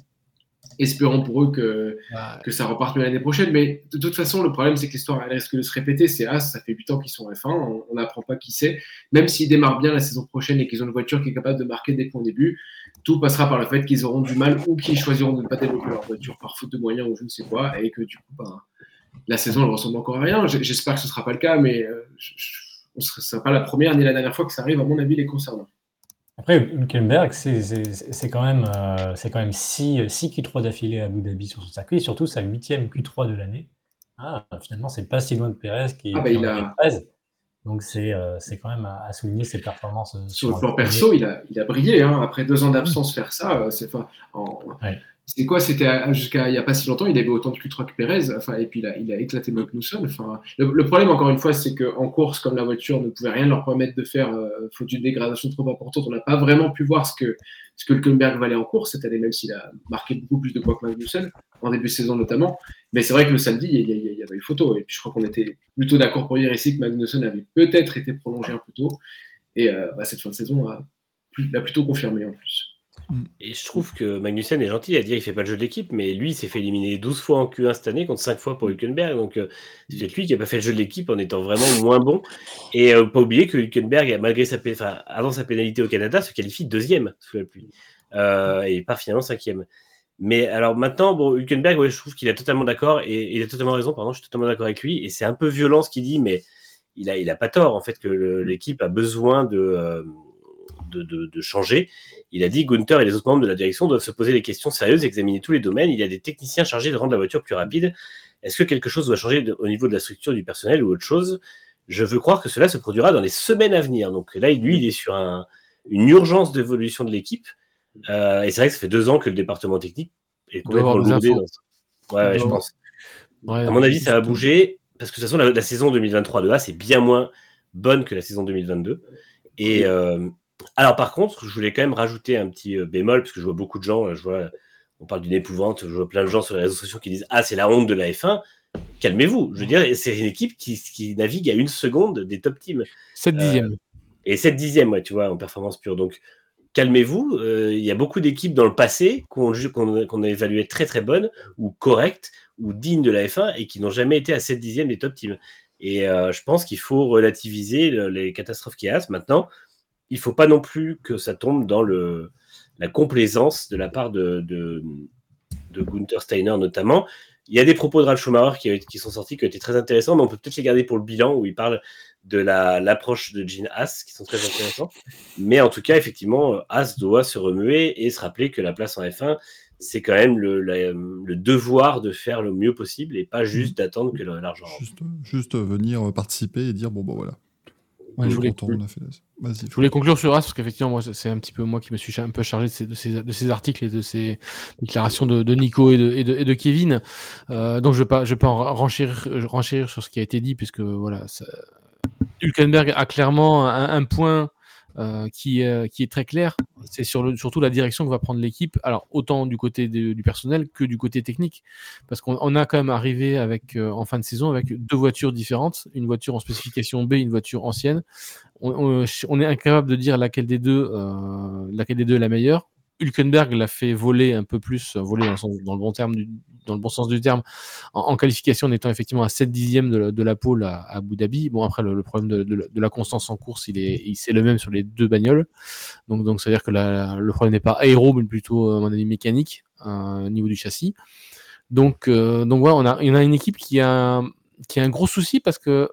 Espérons pour eux que, que ça reparte l'année prochaine. Mais de toute façon, le problème, c'est que l'histoire elle risque de se répéter. C'est As, ça fait 8 ans qu'ils sont en F1, on on n'apprend pas qui c'est. Même s'ils démarrent bien la saison prochaine et qu'ils ont une voiture qui est capable de marquer points au début, tout passera par le fait qu'ils auront du mal ou qu'ils choisiront de ne pas développer leur voiture par faute de moyens ou je ne sais quoi, et que du coup, ben, la saison, elle ressemble encore à rien. J'espère que ce ne sera pas le cas, mais euh, on ne sera pas la première ni la dernière fois que ça arrive, à mon avis, les concernant. Après, Hülkenberg, c'est quand même, euh, c'est quand même 6, Q3 d'affilée à Abu Dhabi sur son circuit, et surtout sa huitième Q3 de l'année. Ah, finalement, c'est pas si loin de Perez qui, ah, bah, il a... 13. Donc c'est euh, quand même à, souligner ses performances. Euh, sur, le plan perso, il a, il a brillé. Hein. Après deux ans d'absence, faire ça, c'est pas. C'était quoi C'était jusqu'à il n'y a pas si longtemps, il avait autant de Q3 que Perez. Enfin, et puis il a, éclaté Magnussen. Enfin, le, problème, encore une fois, c'est qu'en course, comme la voiture ne pouvait rien leur permettre de faire, euh, faute d'une dégradation trop importante, on n'a pas vraiment pu voir ce que, ce que valait en course cette année, même s'il a marqué beaucoup plus de points que Magnussen, en début de saison notamment. Mais c'est vrai que le samedi, il y, avait une photo. Et puis je crois qu'on était plutôt d'accord pour dire ici que Magnussen avait peut-être été prolongé un peu tôt. Et euh, bah, cette fin de saison l'a plutôt confirmé en plus. Et je trouve que Magnussen est gentil à dire qu'il fait pas le jeu de l'équipe, mais lui, il s'est fait éliminer 12 fois en Q1 cette année contre 5 fois pour Hülkenberg. Donc, euh, c'est peut-être lui qui a pas fait le jeu de l'équipe en étant vraiment moins bon. Et euh, pas oublier que Hülkenberg, malgré sa, avant sa pénalité au Canada, se qualifie deuxième sous la pluie. Euh, et pas finalement cinquième. Mais alors maintenant, bon, Hülkenberg, je trouve qu'il est totalement d'accord et il a totalement raison, pardon, je suis totalement d'accord avec lui. Et c'est un peu violent ce qu'il dit, mais il a, il a pas tort en fait que l'équipe a besoin de, de, de changer il a dit Gunther et les autres membres de la direction doivent se poser des questions sérieuses, examiner tous les domaines. Il y a des techniciens chargés de rendre la voiture plus rapide. Est-ce que quelque chose doit changer au niveau de la structure du personnel ou autre chose? Je veux croire que cela se produira dans les semaines à venir. Donc là, lui, il est sur une urgence d'évolution de l'équipe. Euh, et c'est vrai que ça fait deux ans que le département technique est complètement lourdé. Ouais, je pense. à mon avis, ça va bouger parce que de toute façon, la, saison 2023 de A, c'est bien moins bonne que la saison 2022. Et, euh, alors par contre, je voulais quand même rajouter un petit euh, bémol, parce que je vois beaucoup de gens, je vois, on parle d'une épouvante, je vois plein de gens sur les réseaux sociaux qui disent Ah, c'est la honte de la F1. Calmez-vous. Je veux dire, c'est une équipe qui, navigue à une seconde des top teams. 7 dixièmes. Euh, et 7 dixièmes, ouais, tu vois, en performance pure. Donc, calmez-vous. Euh, il y a beaucoup d'équipes dans le passé qu'on a évaluées très très bonnes, ou correctes, ou dignes de la F1, et qui n'ont jamais été à 7 dixièmes des top teams. Et je pense qu'il faut relativiser les catastrophes qu'il y a. Maintenant, il faut pas non plus que ça tombe dans le, la complaisance de la part de, de, Gunther Steiner notamment. Il y a des propos de Ralf Schumacher qui, sont sortis qui été très intéressants, mais on peut peut-être les garder pour le bilan où il parle de l'approche de Gene Haas qui sont très intéressants. Mais en tout cas, effectivement, Haas doit se remuer et se rappeler que la place en F1, c'est quand même le, devoir de faire le mieux possible et pas juste d'attendre que l'argent. Juste, juste venir participer et dire bon, bon voilà je, voulais... conclure sur As parce qu'effectivement, moi, c'est un petit peu moi qui me suis un peu chargé de ces, de ces, articles et de ces déclarations de, Nico et de, et de, Kevin. Euh, donc, je ne vais pas, je vais pas en renchérir, sur ce qui a été dit, puisque voilà, ça... Hülkenberg a clairement un point euh, qui, euh, qui, est très clair. C'est sur surtout la direction que va prendre l'équipe. Alors, autant du côté du personnel que du côté technique. Parce qu'on a quand même arrivé euh, en fin de saison avec deux voitures différentes. Une voiture en spécification B, une voiture ancienne. On, est incapable de dire laquelle des deux, laquelle des deux est la meilleure. Hülkenberg l'a fait voler un peu plus, voler dans, le, bon sens du terme, en, qualification en étant effectivement à 7 dixièmes de, la pole à, Abu Dhabi. Bon, après, le, problème de, la constance en course, il est, c'est le même sur les deux bagnoles. Donc, donc, veut dire que le problème n'est pas aéro, mais plutôt, à mon avis, mécanique, euh, au niveau du châssis. Donc, euh, donc voilà, on a, a une équipe qui a un gros souci parce que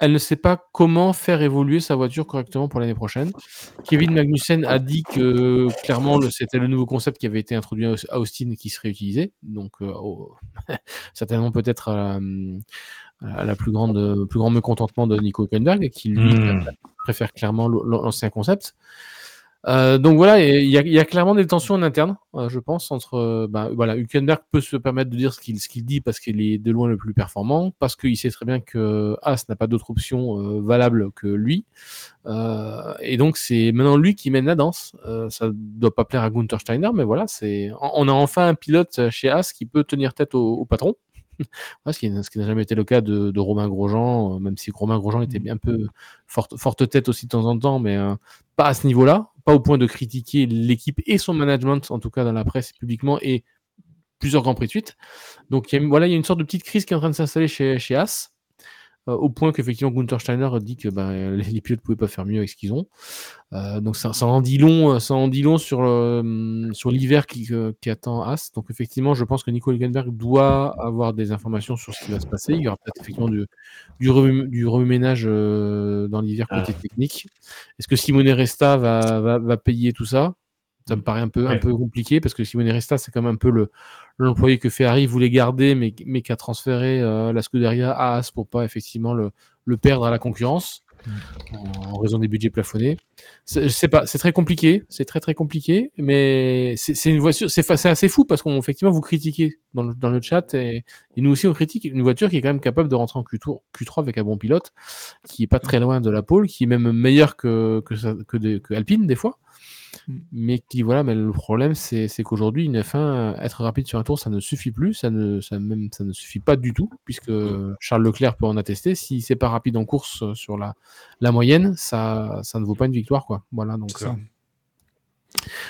elle ne sait pas comment faire évoluer sa voiture correctement pour l'année prochaine. Kevin Magnussen a dit que clairement c'était le nouveau concept qui avait été introduit à Austin et qui serait utilisé. Donc euh, *laughs* certainement peut-être à, la plus grande plus grand mécontentement de Nico Hülkenberg qui lui hmm. préfère clairement l'ancien concept. Euh, donc voilà, il y, a clairement des tensions en interne, euh, je pense, entre. Euh, bah, voilà, Hülkenberg peut se permettre de dire ce qu'il qu'il dit parce qu'il est de loin le plus performant, parce qu'il sait très bien que As n'a pas d'autre option valable que lui. et donc c'est maintenant lui qui mène la danse. ça doit pas plaire à Gunther Steiner, mais voilà, c'est. On a enfin un pilote chez As qui peut tenir tête au patron. *laughs* ce qui, n'a jamais été le cas de, Romain Grosjean, euh, même si Romain Grosjean était bien un peu forte, forte tête aussi de temps en temps, mais euh, pas à ce niveau-là, pas au point de critiquer l'équipe et son management, en tout cas dans la presse publiquement, et plusieurs grands prix de suite. Donc il y a, voilà, il y a une sorte de petite crise qui est en train de s'installer chez, chez As. Euh, au point qu'effectivement Gunther Steiner dit que ben, les, les pilotes ne pouvaient pas faire mieux avec ce qu'ils ont. Euh, donc ça, ça en dit long, ça en dit long sur, sur l'hiver qui, euh, qui attend As. Donc effectivement, je pense que Nico Hülkenberg doit avoir des informations sur ce qui va se passer. Il y aura peut-être effectivement du, euh, dans l'hiver côté technique. Est-ce que Simone Resta va, va, va payer tout ça? Ça me paraît un peu, un peu compliqué parce que Simone Resta, c'est quand même un peu le, l'employé que Ferrari voulait garder, mais, mais qui a transféré euh, la Scuderia à As pour pas effectivement le, le perdre à la concurrence en, raison des budgets plafonnés. C'est- pas, c'est très compliqué, c'est très très compliqué, mais c'est une voiture, c'est assez fou parce qu'effectivement vous critiquez dans le, dans le chat et, et nous aussi on critique une voiture qui est quand même capable de rentrer en Q3, Q3 avec un bon pilote, qui est pas très loin de la pole, qui est même meilleur que, que, que Alpine des fois. Mais qui voilà, mais le problème c'est qu'aujourd'hui une F1 euh, être rapide sur un tour ça ne suffit plus, ça ne ça même ça ne suffit pas du tout puisque Charles Leclerc peut en attester. Si c'est pas rapide en course euh, sur la la moyenne, ça ça ne vaut pas une victoire quoi. Voilà donc. Ça. euh,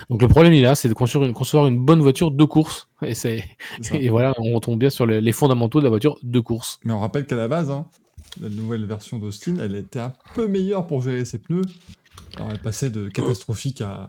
donc le problème il est là, c'est de construire une, concevoir une bonne voiture de course *laughs* et c'est et voilà on retombe bien sur les, les fondamentaux de la voiture de course. Mais on rappelle qu'à la base, hein, la nouvelle version d'Austin, elle était un peu meilleure pour gérer ses pneus. Alors elle passait de catastrophique à.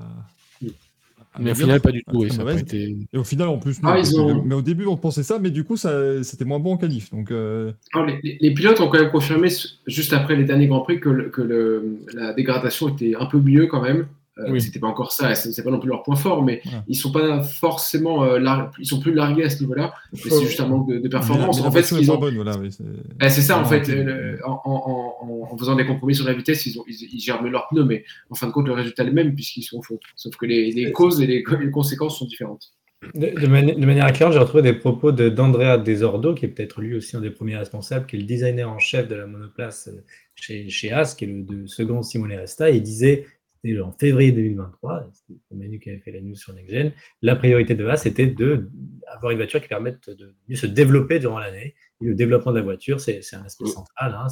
à Mais au final pas du tout. oui, très ça été- Et au final, en plus, Ah, non, mais au début, on pensait ça, mais du coup, ça, c'était moins bon en qualif. Donc, euh, Alors, les, pilotes ont quand même confirmé, juste après les derniers Grands Prix, que, le- que le- la dégradation était un peu mieux quand même. Euh, Oui. C'était pas encore ça, c'est pas non plus leur point fort, mais Ouais. ils sont pas forcément, euh, lar- ils sont plus largués à ce niveau-là. Mais c'est juste un manque de, de mais la- performance. mais la En fait, ont, voilà, oui, c'est- ça en fait, le- en, en- en- en faisant des compromis sur la vitesse, ils, ont, ils, ils gèrent mieux leurs pneus, mais en fin de compte, le résultat est le même puisqu'ils sont au fond. Sauf que les, les causes et les, les conséquences sont différentes. De, de mani- de manière éclairante, j'ai retrouvé des propos de- d'Andrea Desordo, qui est peut-être lui aussi un des premiers responsables, qui est le designer en chef de la monoplace euh, chez, chez As, qui est le de second Simone Resta. Il disait, c'était en février 2023, c'était Manu qui avait fait la news sur NextGen, la priorité de As c'était d'avoir une voiture qui permette de mieux se développer durant l'année. Le développement de la voiture, c'est un aspect central. hein,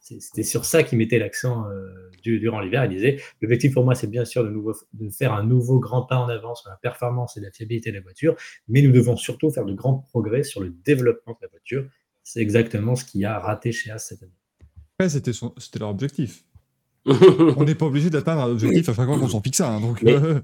C'était sur ça qu'il mettait l'accent euh, du- durant l'hiver. Il disait L'objectif pour moi, c'est bien sûr de, nouveau, de faire un nouveau grand pas en avant sur la performance et la fiabilité de la voiture, mais nous devons surtout faire de grands progrès sur le développement de la voiture. C'est exactement ce qui a raté chez As cette année. C'était leur objectif. *laughs* On n'est pas obligé d'atteindre un objectif à chaque fois qu'on s'en fixe un. Donc, Mais- euh,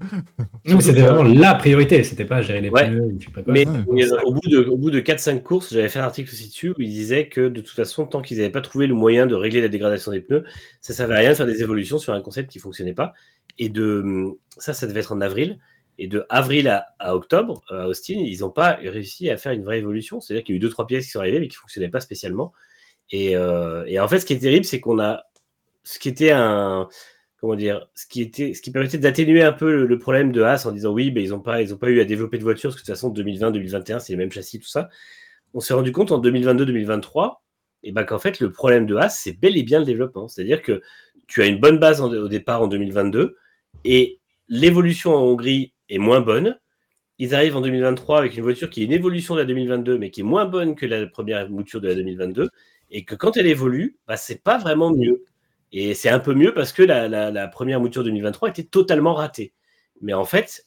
mais C'était vraiment la priorité, c'était pas gérer les Ouais. pneus. Mais Ouais, euh, au bout de, au bout de 4-5 courses, j'avais fait un article aussi dessus où il disait que de toute façon, tant qu'ils n'avaient pas trouvé le moyen de régler la dégradation des pneus, ça ne servait à rien de faire des évolutions sur un concept qui ne fonctionnait pas. Et de ça, ça devait être en avril. Et de avril à, à octobre, euh, à Austin, ils n'ont pas réussi à faire une vraie évolution. C'est-à-dire qu'il y a eu deux trois pièces qui sont arrivées mais qui ne fonctionnaient pas spécialement. Et, euh, et en fait, ce qui est terrible, c'est qu'on a ce qui était un comment dire, ce qui était, ce qui permettait d'atténuer un peu le, problème de Haas en disant oui, mais ils n'ont pas, ils ont pas eu à développer de voiture parce que de toute façon 2020, 2021, c'est les mêmes châssis, tout ça. On s'est rendu compte en 2022, 2023, et ben qu'en fait le problème de Haas, c'est bel et bien le développement. C'est-à-dire que tu as une bonne base au départ en 2022 et l'évolution en Hongrie est moins bonne. Ils arrivent en 2023 avec une voiture qui est une évolution de la 2022, mais qui est moins bonne que la première mouture de la 2022, et que quand elle évolue, bah, c'est pas vraiment mieux. Et c'est un peu mieux parce que la, la- la première mouture 2023 était totalement ratée. Mais en fait,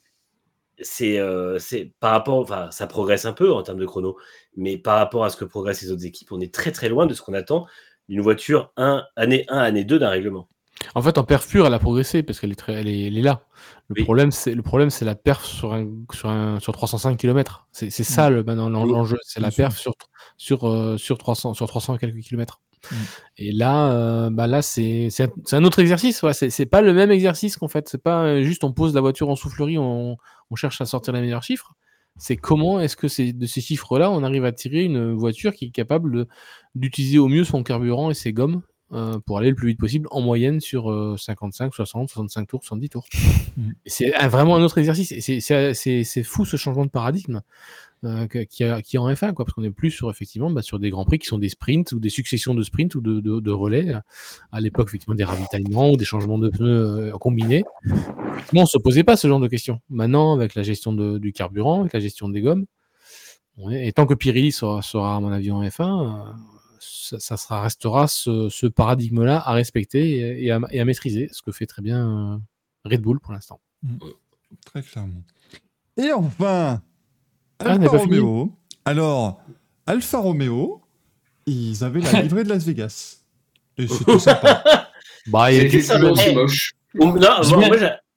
c'est euh, c'est par rapport, enfin, ça progresse un peu en termes de chrono, mais par rapport à ce que progressent les autres équipes, on est très très loin de ce qu'on attend d'une voiture 1, année 1, année 2 d'un règlement. En fait, en perf pure, elle a progressé parce qu'elle est, très, elle est, elle est là. Le Oui. problème, c'est le problème, c'est la perf sur un, sur un, sur 305 km. C'est c'est ça le maintenant l'enjeu, c'est la perf sur sur euh, sur 300 sur 300 et quelques kilomètres. Mm. Et là, euh, bah là, c'est un, autre exercice. Ouais. C'est pas le même exercice qu'en fait. C'est pas euh, juste on pose la voiture en soufflerie, on, cherche à sortir les meilleurs chiffres. C'est comment est-ce que de ces chiffres-là, on arrive à tirer une voiture qui est capable d'utiliser au mieux son carburant et ses gommes euh, pour aller le plus vite possible en moyenne sur euh, 55, 60, 65 tours, 70 tours. *laughs* Et C'est un- vraiment un autre exercice. C'est- fou ce changement de paradigme euh, qui est en F1, quoi, parce qu'on est plus sur effectivement bah, sur des grands prix qui sont des sprints ou des successions de sprints ou de, de- de relais. À l'époque, effectivement, des ravitaillements ou des changements de pneus euh, combinés. Effectivement, on ne se posait pas ce genre de questions. Maintenant, avec la gestion de- du carburant, avec la gestion des gommes, et tant que Pirelli sera, sera, à mon avis, en F1, euh, ça, ça sera, restera ce, ce paradigme-là à respecter et, et à, et à maîtriser, ce que fait très bien euh, Red Bull pour l'instant. Très clairement. Et enfin, Ah, Alfa. Romeo. Alors, Alfa Romeo, ils avaient la *laughs* livrée de Las Vegas. Et c'était sympa. *laughs* Bah, il y a C'était des- ça, toujours mais- aussi moche. Non, moi,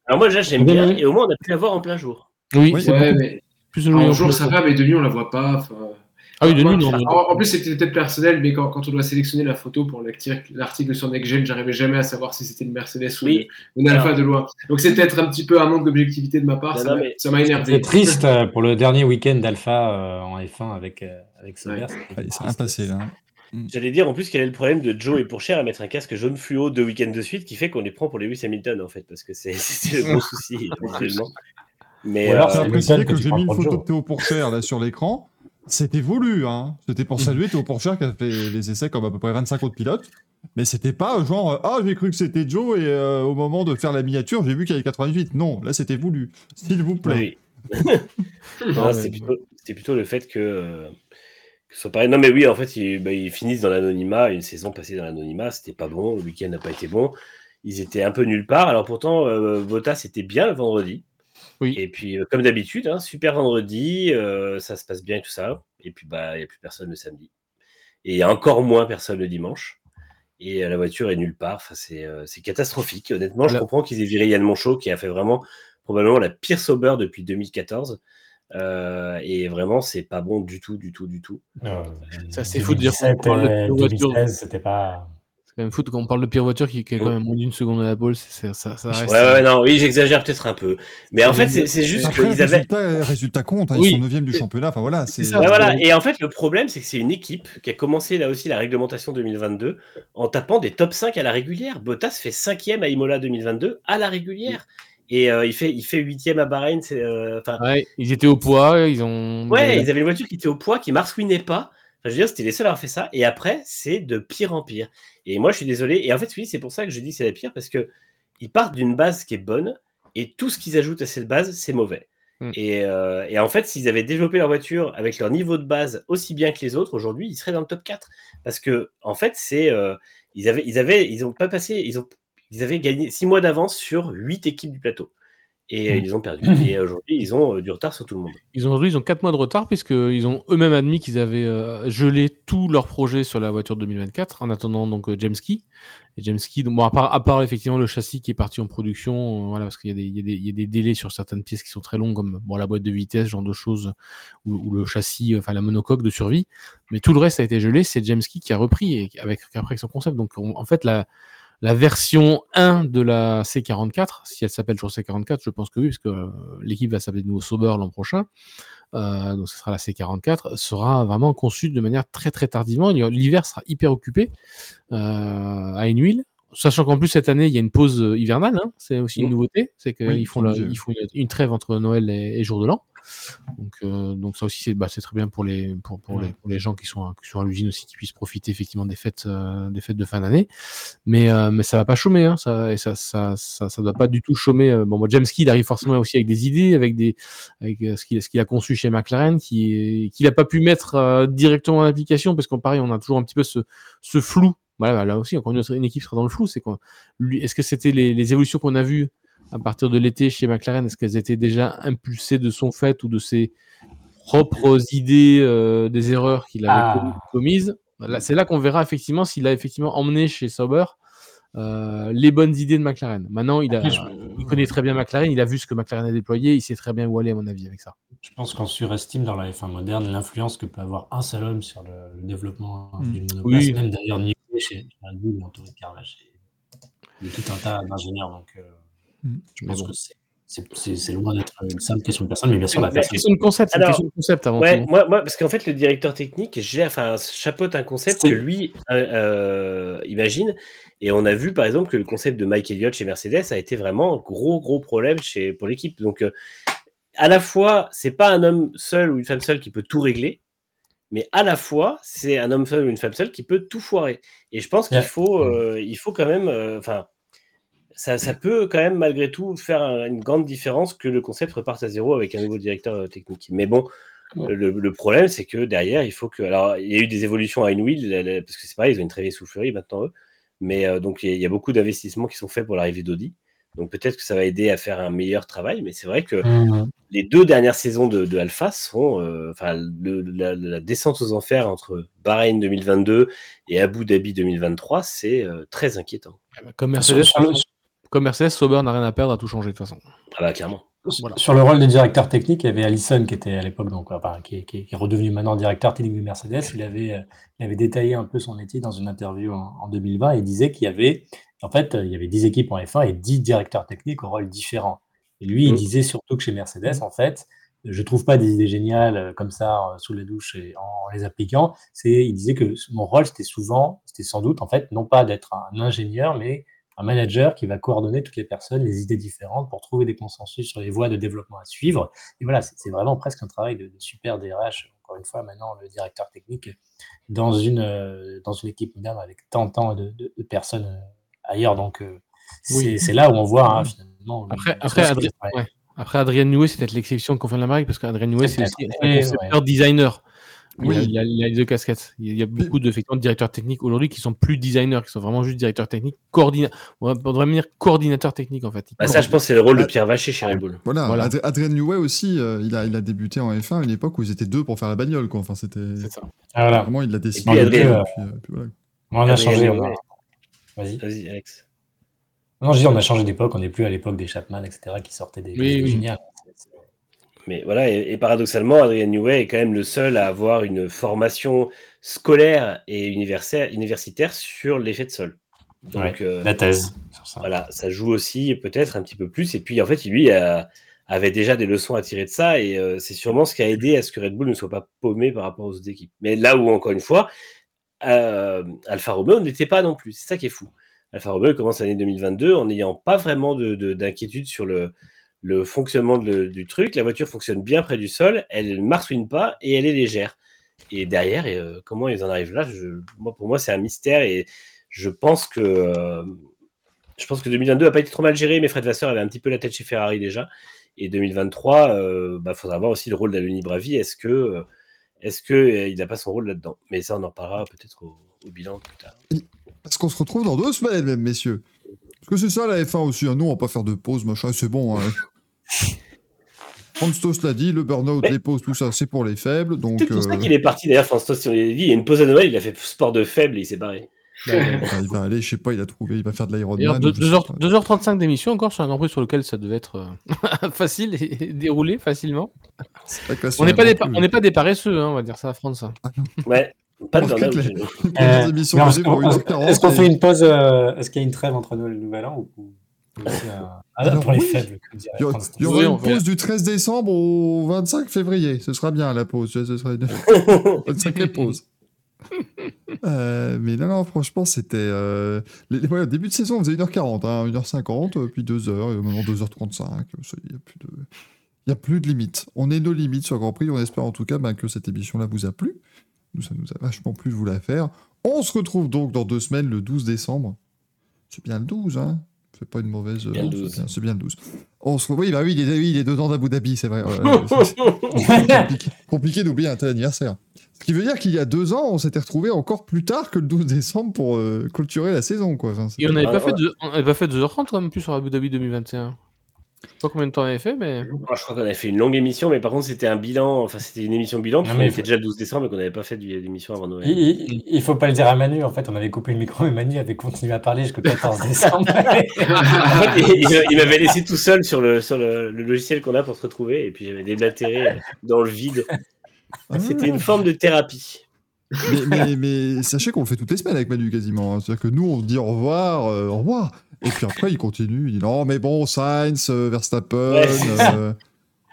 alors j'aime bien, et au moins, on a pu la voir en plein jour. Oui, Oui. c'est Ouais, mais plus en jour, ça va, mais de nuit, on la voit pas. enfin. Ah oui, de nuit, Moi, non. non. En, en plus, c'était peut-être personnel, mais quand, quand on doit sélectionner la photo pour l'article sur NextGen, j'arrivais jamais à savoir si c'était une Mercedes ou Oui. une, une Alpha de loin. Donc c'est peut-être un petit peu un manque d'objectivité de ma part. Non, ça m'a- mais- ça m'a C'est énervé. triste euh, pour le dernier week-end d'Alpha euh, en F1 avec, euh, avec Sauber. Ouais. rien triste. passé là. J'allais dire en plus quel est le problème de Joe et Pourchère à mettre un casque jaune fluo deux week-ends de suite qui fait qu'on les prend pour Lewis Hamilton en fait, parce que c'est *laughs* c'est le gros souci. *laughs* Mais Ou alors, euh, c'est que que j'ai mis une photo de Théo Pourchère là sur l'écran. C'était voulu, hein. C'était pour saluer Théo Pourchère qui a fait les essais comme à peu près 25 autres pilotes. Mais c'était pas genre euh, ah j'ai cru que c'était Joe et euh, au moment de faire la miniature j'ai vu qu'il y avait 88. Non, là c'était voulu. S'il vous plaît. oui. *laughs* Non, c'était plutôt, c'était plutôt le fait que, euh, que ce soit pareil. Non mais oui, en fait, ils, bah, ils finissent dans l'anonymat, une saison passée dans l'anonymat, c'était pas bon, le week-end n'a pas été bon. Ils étaient un peu nulle part. Alors pourtant, euh, Bottas était bien le vendredi. Oui. Et puis, euh, comme d'habitude, hein, super vendredi, euh, ça se passe bien et tout ça. Et puis, bah, il n'y a plus personne le samedi. Et il y a encore moins personne le dimanche. Et euh, la voiture est nulle part. Enfin, c'est euh, c'est catastrophique. Honnêtement, je comprends qu'ils aient viré Yann Monchot, qui a fait vraiment probablement la pire Sauber depuis 2014. Euh, et vraiment, c'est pas bon du tout, du tout, du tout. Euh, Ça, c'est fou de dire qu'on 2017, parle de voiture. 2016, c'était pas. Quand même fou quand on parle de pire voiture qui, qui est quand même moins d'une seconde à la c'est- ça, ça reste. Ouais, ouais, non, oui, j'exagère peut-être un peu. Mais en fait, c'est juste le qu'ils avaient. résultat, résultat compte, hein, Oui. ils sont 9 du championnat. Enfin voilà, c'est. ça. Ouais, voilà. bon. Et en fait, le problème, c'est que c'est une équipe qui a commencé là aussi la réglementation 2022 en tapant des top 5 à la régulière. Bottas fait 5e à Imola 2022 à la régulière. Et euh, il fait il fait 8e à Bahreïn. euh, Ouais, ils étaient au poids, ils ont. ouais, ils avaient une voiture qui était au poids, qui marsouinait pas. Enfin, je veux dire, c'était les seuls à avoir fait ça. Et après, c'est de pire en pire. Et moi, je suis désolé. Et en fait, oui, c'est pour ça que je dis que c'est la pire parce que ils partent d'une base qui est bonne et tout ce qu'ils ajoutent à cette base, c'est mauvais. Mm. Et, euh, et en fait, s'ils avaient développé leur voiture avec leur niveau de base aussi bien que les autres, aujourd'hui, ils seraient dans le top 4. Parce que, en fait, c'est. euh, ils avaient, ils avaient, ils ont pas passé, ils ont, ils avaient gagné 6 mois d'avance sur 8 équipes du plateau. Et Mm. ils ont perdu. Et aujourd'hui, ils ont euh, du retard sur tout le monde. Ils ont aujourd'hui, ils ont 4 mois de retard puisqu'ils ont eux-mêmes admis qu'ils avaient euh, gelé tous leurs projets sur la voiture 2024 en attendant donc euh, James Key. Et James Key, donc, bon, à part, à part effectivement le châssis qui est parti en production, euh, voilà, parce qu'il y, a des- y, y a délais sur certaines pièces qui sont très longues, comme bon, la boîte de vitesse, ce genre de choses, ou, ou le châssis, enfin la monocoque de survie. Mais tout le reste a été gelé. C'est James Key qui a repris et avec après son concept. Donc on- en fait, la, la version 1 de la C44, si elle s'appelle toujours C44, je pense que oui, parce euh, l'équipe va s'appeler de nouveau Sauber l'an prochain. Euh, donc ce sera la C44, sera vraiment conçue de manière très très tardivement. L'hiver sera hyper occupé euh, à une huile. Sachant qu'en plus cette année il y a une pause euh, hivernale, hein. c'est aussi une Mm. nouveauté, c'est qu'ils Oui, font, la- ils font une, une trêve entre Noël et, et jour de l'an. Donc, euh, donc ça aussi c'est bah, très bien pour les pour, pour les pour les gens qui sont à, qui sont à l'usine aussi qui puissent profiter effectivement des fêtes euh, des fêtes de fin d'année. Mais euh, mais ça va pas chômer hein, ça et ça ça ça ça doit pas du tout chômer. euh. Bon moi James Key il arrive forcément aussi avec des idées avec des avec ce qu'il a conçu chez McLaren qui qu'il a pas pu mettre directement en application parce qu'en pareil on a toujours un petit peu ce ce flou. Voilà là aussi encore une, équipe sera dans le flou c'est quoi lui est-ce que c'était les, les évolutions qu'on a vues à partir de l'été chez McLaren, est-ce qu'elles étaient déjà impulsées de son fait ou de ses propres idées, euh, des erreurs qu'il avait Ah. commis- commises? C'est là qu'on verra effectivement s'il a effectivement emmené chez Sauber euh, les bonnes idées de McLaren. Maintenant, il, a, Après, je- il connaît très bien McLaren, il a vu ce que McLaren a déployé, il sait très bien où aller, à mon avis, avec ça. Je pense qu'on surestime dans la F1 moderne l'influence que peut avoir un seul homme sur le, le développement Mm. d'une monoplace. Oui. Même d'ailleurs, chez Red Bull, entouré de Carvajal. Il y a tout un tas d'ingénieurs. Donc, euh, Mm. je pense bon. que c'est- c'est loin d'être une simple question de personne, mais bien sûr, la une personne. question de concept, c'est une Alors, question de concept avant Ouais, tout. moi, moi, parce qu'en fait, le directeur technique enfin, chapeaute un concept C'est- que lui euh, euh, imagine. Et on a vu, par exemple, que le concept de Mike Elliott chez Mercedes a été vraiment un gros, gros problème chez, pour l'équipe. Donc, euh, à la fois, c'est pas un homme seul ou une femme seule qui peut tout régler, mais à la fois, c'est un homme seul ou une femme seule qui peut tout foirer. Et je pense qu'il faut, euh, il faut quand même, euh, ça, ça peut quand même malgré tout faire un- une grande différence que le concept reparte à zéro avec un nouveau directeur euh, technique. Mais bon, Ouais. le, le problème, c'est que derrière, il faut que. Alors, il y a eu des évolutions à Inwheel, parce que c'est pareil, ils ont une très vieille soufflerie maintenant, eux. Mais euh, donc, il y, a- il y a beaucoup d'investissements qui sont faits pour l'arrivée d'Audi. Donc peut-être que ça va aider à faire un meilleur travail, mais c'est vrai que Mhm. les deux dernières saisons de, de Alpha sont, euh, enfin, le- la, la descente aux enfers entre Bahreïn 2022 et Abu Dhabi 2023, c'est euh, très inquiétant. Comme Sur, Mercedes, sur le, comme Mercedes, Sauber n'a rien à perdre, à tout changer de toute façon. Ah bah clairement. Voilà. sur le rôle de directeur technique, il y avait Allison qui était à l'époque, donc enfin, qui, est- qui est- qui est redevenu maintenant directeur technique de Mercedes. Il avait, euh, il avait détaillé un peu son métier dans une interview en, en 2020 et il disait qu'il y avait, en fait, il y avait 10 équipes en F1 et 10 directeurs techniques au rôle différents. Et lui, il Mhm. disait surtout que chez Mercedes, en fait, je trouve pas des idées géniales euh, comme ça euh, sous la douche et en, en les appliquant. C'est, il disait que mon rôle, c'était souvent, c'était sans doute, en fait, non pas d'être un ingénieur, mais un manager qui va coordonner toutes les personnes, les idées différentes pour trouver des consensus sur les voies de développement à suivre. Et voilà, c'est vraiment presque un travail de, de super DRH. Encore une fois, maintenant, le directeur technique dans une, euh, dans une équipe moderne avec tant, tant de, de- de personnes euh, ailleurs. Donc, euh, c'est Oui. c'est là où on voit hein, finalement. Après, le- après, Adrien, ouais. ouais. Après, Adrien Noué, c'est peut-être l'exception qu'on fait de la marque parce qu'Adrien Noué, c'est un ouais. designer. Oui. il a- il a les deux casquettes. Il y a beaucoup de, effectivement, de directeurs techniques aujourd'hui qui sont plus designers, qui sont vraiment juste directeurs techniques, coordinateurs. On devrait dire coordinateur technique en fait. Bah, ça, je pense, c'est le rôle de. Pierre Vacher chez Red Bull. Voilà, Voilà. Adri- Adrien Newey aussi, euh, il, a, il a débuté en F1 à une époque où ils étaient deux pour faire la bagnole. Quoi. Enfin, c'était C'est ça. Ah, voilà. vraiment, il l'a décidé. puis puis, euh, puis voilà. On a Adrien changé. Vas-y. Vas-y, Alex. Non, je dis, on a changé d'époque. On n'est plus à l'époque des Chapman, etc., qui sortaient des, Oui, des idées oui. géniales. Mais voilà, et, et paradoxalement, Adrien Newey est quand même le seul à avoir une formation scolaire et universitaire, sur l'effet de sol. Donc, Ouais, euh, La thèse sur ça. Voilà, ça joue aussi peut-être un petit peu plus. Et puis en fait, lui a- avait déjà des leçons à tirer de ça. Et euh, c'est sûrement ce qui a aidé à ce que Red Bull ne soit pas paumé par rapport aux autres équipes. Mais là où, encore une fois, euh, Alfa Romeo n'était pas non plus. C'est ça qui est fou. Alfa Romeo commence l'année 2022 en n'ayant pas vraiment de- de- d'inquiétude sur le, le fonctionnement du truc. La voiture fonctionne bien près du sol, elle ne marsouine pas et elle est légère. Et derrière, euh, comment ils en arrivent là je- Pour moi, c'est un mystère. Et je pense que. euh, je pense que 2022 n'a pas été trop mal géré, mais Fred Vasseur avait un petit peu la tête chez Ferrari déjà. Et 2023, il bah, faudra voir aussi le rôle d'Aloni Bravi. Est-ce que euh, est-ce que euh, il n'a pas son rôle là-dedans? Mais ça, on en reparlera peut-être au, au bilan plus tard. Est-ce qu'on se retrouve dans deux semaines, même, messieurs Parce que c'est ça la F1 aussi. hein. Nous, on va pas faire de pause, machin, c'est bon. Hein. *laughs* Franz Tost l'a dit, le burn-out, Mais- les pauses, tout ça, c'est pour les faibles. Donc, C'est pour ça euh, qu'il est parti d'ailleurs. Dit, il y a une pause à Noël, il a fait sport de faible et il s'est barré. bah, il va aller, je sais pas, il a trouvé, il va faire de D'ailleurs, l'Ironman. deux- je sais 2h, pas. 2h35 d'émission encore sur un Grand Prix sur lequel ça devait être euh, *laughs* facile et déroulé facilement. On n'est pas, Grand des, Prix, on n'est pas des paresseux, hein, on va dire ça à France. Ouais, pas de burn-out les premières Euh, est-ce qu'on- pour 1h40. Est-ce qu'on et- fait une pause euh, Est-ce qu'il y a une trêve entre Noël et le Nouvel An ou, un- Ah, Alors, pour les oui. faibles, que dirait Il y aura, il y aura Oui, une pause du 13 décembre au 25 février. Ce sera bien la pause. Ce sera une, une *laughs* sacrée pause. Euh, mais non, non, franchement, c'était. euh, les- les- ouais, au début de saison, on faisait 1h40, hein, 1h50, euh, puis 2h, et maintenant 2h35. euh, ça, Il n'y a, plus de- y a plus de limites. On est nos limites sur Grand Prix. On espère en tout cas ben, que cette émission-là vous a plu. Nous, ça nous a vachement plu de vous la faire. On se retrouve donc dans deux semaines, le 12 décembre. C'est bien le 12, hein C'est pas une mauvaise. Bien le c'est 12. bien- C'est bien le 12. On se... Oui, bah oui, il est, oui, il est dedans d'Abu Dhabi, c'est vrai. ouais, ouais, c'est- *laughs* compliqué, compliqué d'oublier un tel anniversaire. Ce qui veut dire qu'il y a deux ans, on s'était retrouvé encore plus tard que le 12 décembre pour euh, clôturer la saison. Quoi. Enfin, Et on n'avait pas, ouais. pas fait 2h30 quand même plus sur Abu Dhabi 2021. Je sais pas combien de temps on avait fait, mais. Je crois qu'on avait fait une longue émission, mais par contre, c'était un bilan. Enfin, c'était une émission bilan, Non, puisqu'on mais était faut- déjà le 12 décembre et qu'on n'avait pas fait d'émission avant Noël. Il, il, faut pas le dire à Manu, en fait, on avait coupé le micro et Manu avait continué à parler jusqu'au 14 décembre. *laughs* Fait, il, m'avait laissé tout seul sur le, sur le, le logiciel qu'on a pour se retrouver, et puis j'avais déblatéré dans le vide. C'était une forme de thérapie. Mais, mais- mais sachez qu'on le fait toutes les semaines avec Manu quasiment. hein. C'est-à-dire que nous, on dit au revoir, euh, au revoir. Et puis après, il continue. Il dit non, mais bon, Sainz, euh, Verstappen. Ouais, euh,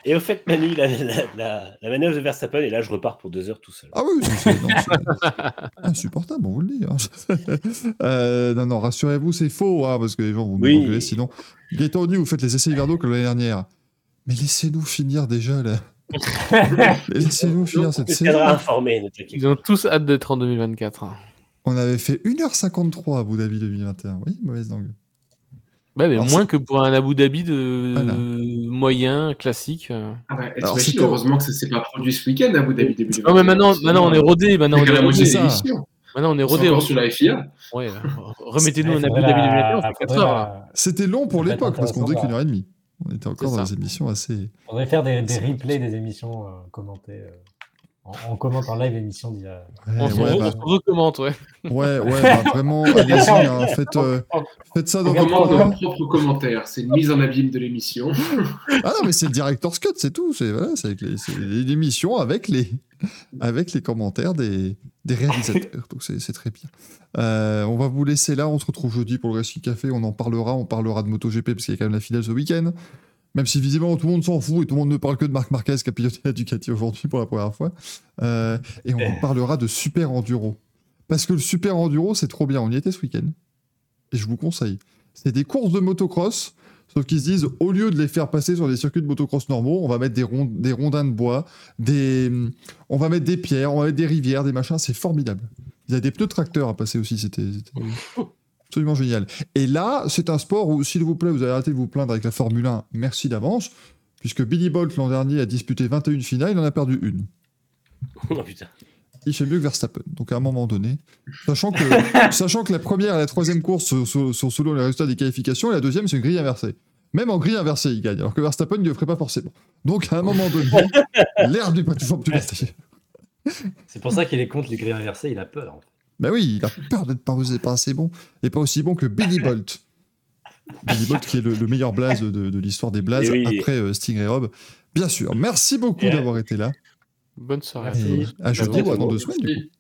Et au fait, Manu, la, la, la, la manœuvre de Verstappen, et là, je repars pour deux heures tout seul. Ah oui, c'est- *laughs* insupportable, on vous le dit. hein. *laughs* Non, non, rassurez-vous, c'est faux, hein, parce que les gens vont nous Oui. engueuler sinon. Gaëtan dit, vous faites les essais hivernaux comme l'année dernière. Mais laissez-nous finir déjà, là. Laissez-nous finir cette On saison. tiendra informé, ne Ils ont tous hâte d'être en 2024. On avait fait 1h53 à Abu Dhabi 2021. Oui, mauvaise langue. Ouais, mais Alors, moins que pour un Abu Dhabi de Voilà. moyen, classique. Ah bah, Alors, heureusement que ça s'est pas produit ce week-end à Abu Dhabi début Non, mais maintenant, maintenant on est rodé. Maintenant on est rodé. moitié c'est des ça. émissions. Maintenant, on est rodé. encore sur la FIA. Ouais. Remettez-nous Ouais, un Abu Dhabi la- 2021, on fait 4 faudrait heures. la- là. C'était long pour l'époque parce qu'on faisait qu'une heure et demie. On était encore dans ça. des émissions assez. faudrait faire des, des replays des émissions euh, commentées. Euh, en, en comment en live l'émission d'il y a. Ouais, On se ouais, bah, on recommande, ouais. ouais, ouais, bah, vraiment, *laughs* allez-y, hein, faites, euh, faites ça dans On votre commande propres commentaires. C'est une mise en abîme de l'émission. Ah non, mais c'est le director's cut, c'est tout. C'est voilà, c'est avec les- c'est l'émission avec les, avec les commentaires des, des réalisateurs. Donc c'est c'est très bien. Euh, on va vous laisser là. On se retrouve jeudi pour le Racing Café. On en parlera. On parlera de MotoGP parce qu'il y a quand même la finale ce week-end. Même si visiblement tout le monde s'en fout et tout le monde ne parle que de Marc Marquez qui a piloté la Ducati aujourd'hui pour la première fois. Euh, et on vous parlera de super enduro. Parce que le super enduro, c'est trop bien. On y était ce week-end. Et je vous conseille. C'est des courses de motocross Sauf qu'ils se disent, au lieu de les faire passer sur des circuits de motocross normaux, on va mettre des, rond- des rondins de bois, des... on va mettre des pierres, on va mettre des rivières, des machins, c'est formidable. Il y a des pneus tracteurs à passer aussi, c'était c'était absolument génial. Et là, c'est un sport où, s'il vous plaît, vous avez arrêté de vous plaindre avec la Formule 1, merci d'avance, puisque Billy Bolt l'an dernier a disputé 21 finales, il en a perdu une. *laughs* Oh putain. Il fait mieux que Verstappen. Donc à un moment donné, sachant que, *laughs* sachant que la première et la troisième course sont, selon les résultats des qualifications, et la deuxième c'est une grille inversée. Même en grille inversée, il gagne, alors que Verstappen ne le ferait pas forcément. Donc à un moment donné, *laughs* l'herbe n'est pas toujours plus. C'est pour ça qu'il est contre les grilles inversées, il a peur. en fait. Bah oui, il a peur d'être pas, pas assez bon, et pas aussi bon que Billy *laughs* Bolt. Billy Bolt qui est le, le meilleur blaze de, de l'histoire des blazes, Eh oui. après euh, Stingray Rob. Bien sûr, merci beaucoup d'avoir été là. Bonne soirée à. Et à jeudi ou à dans deux semaines. du coup. Merci.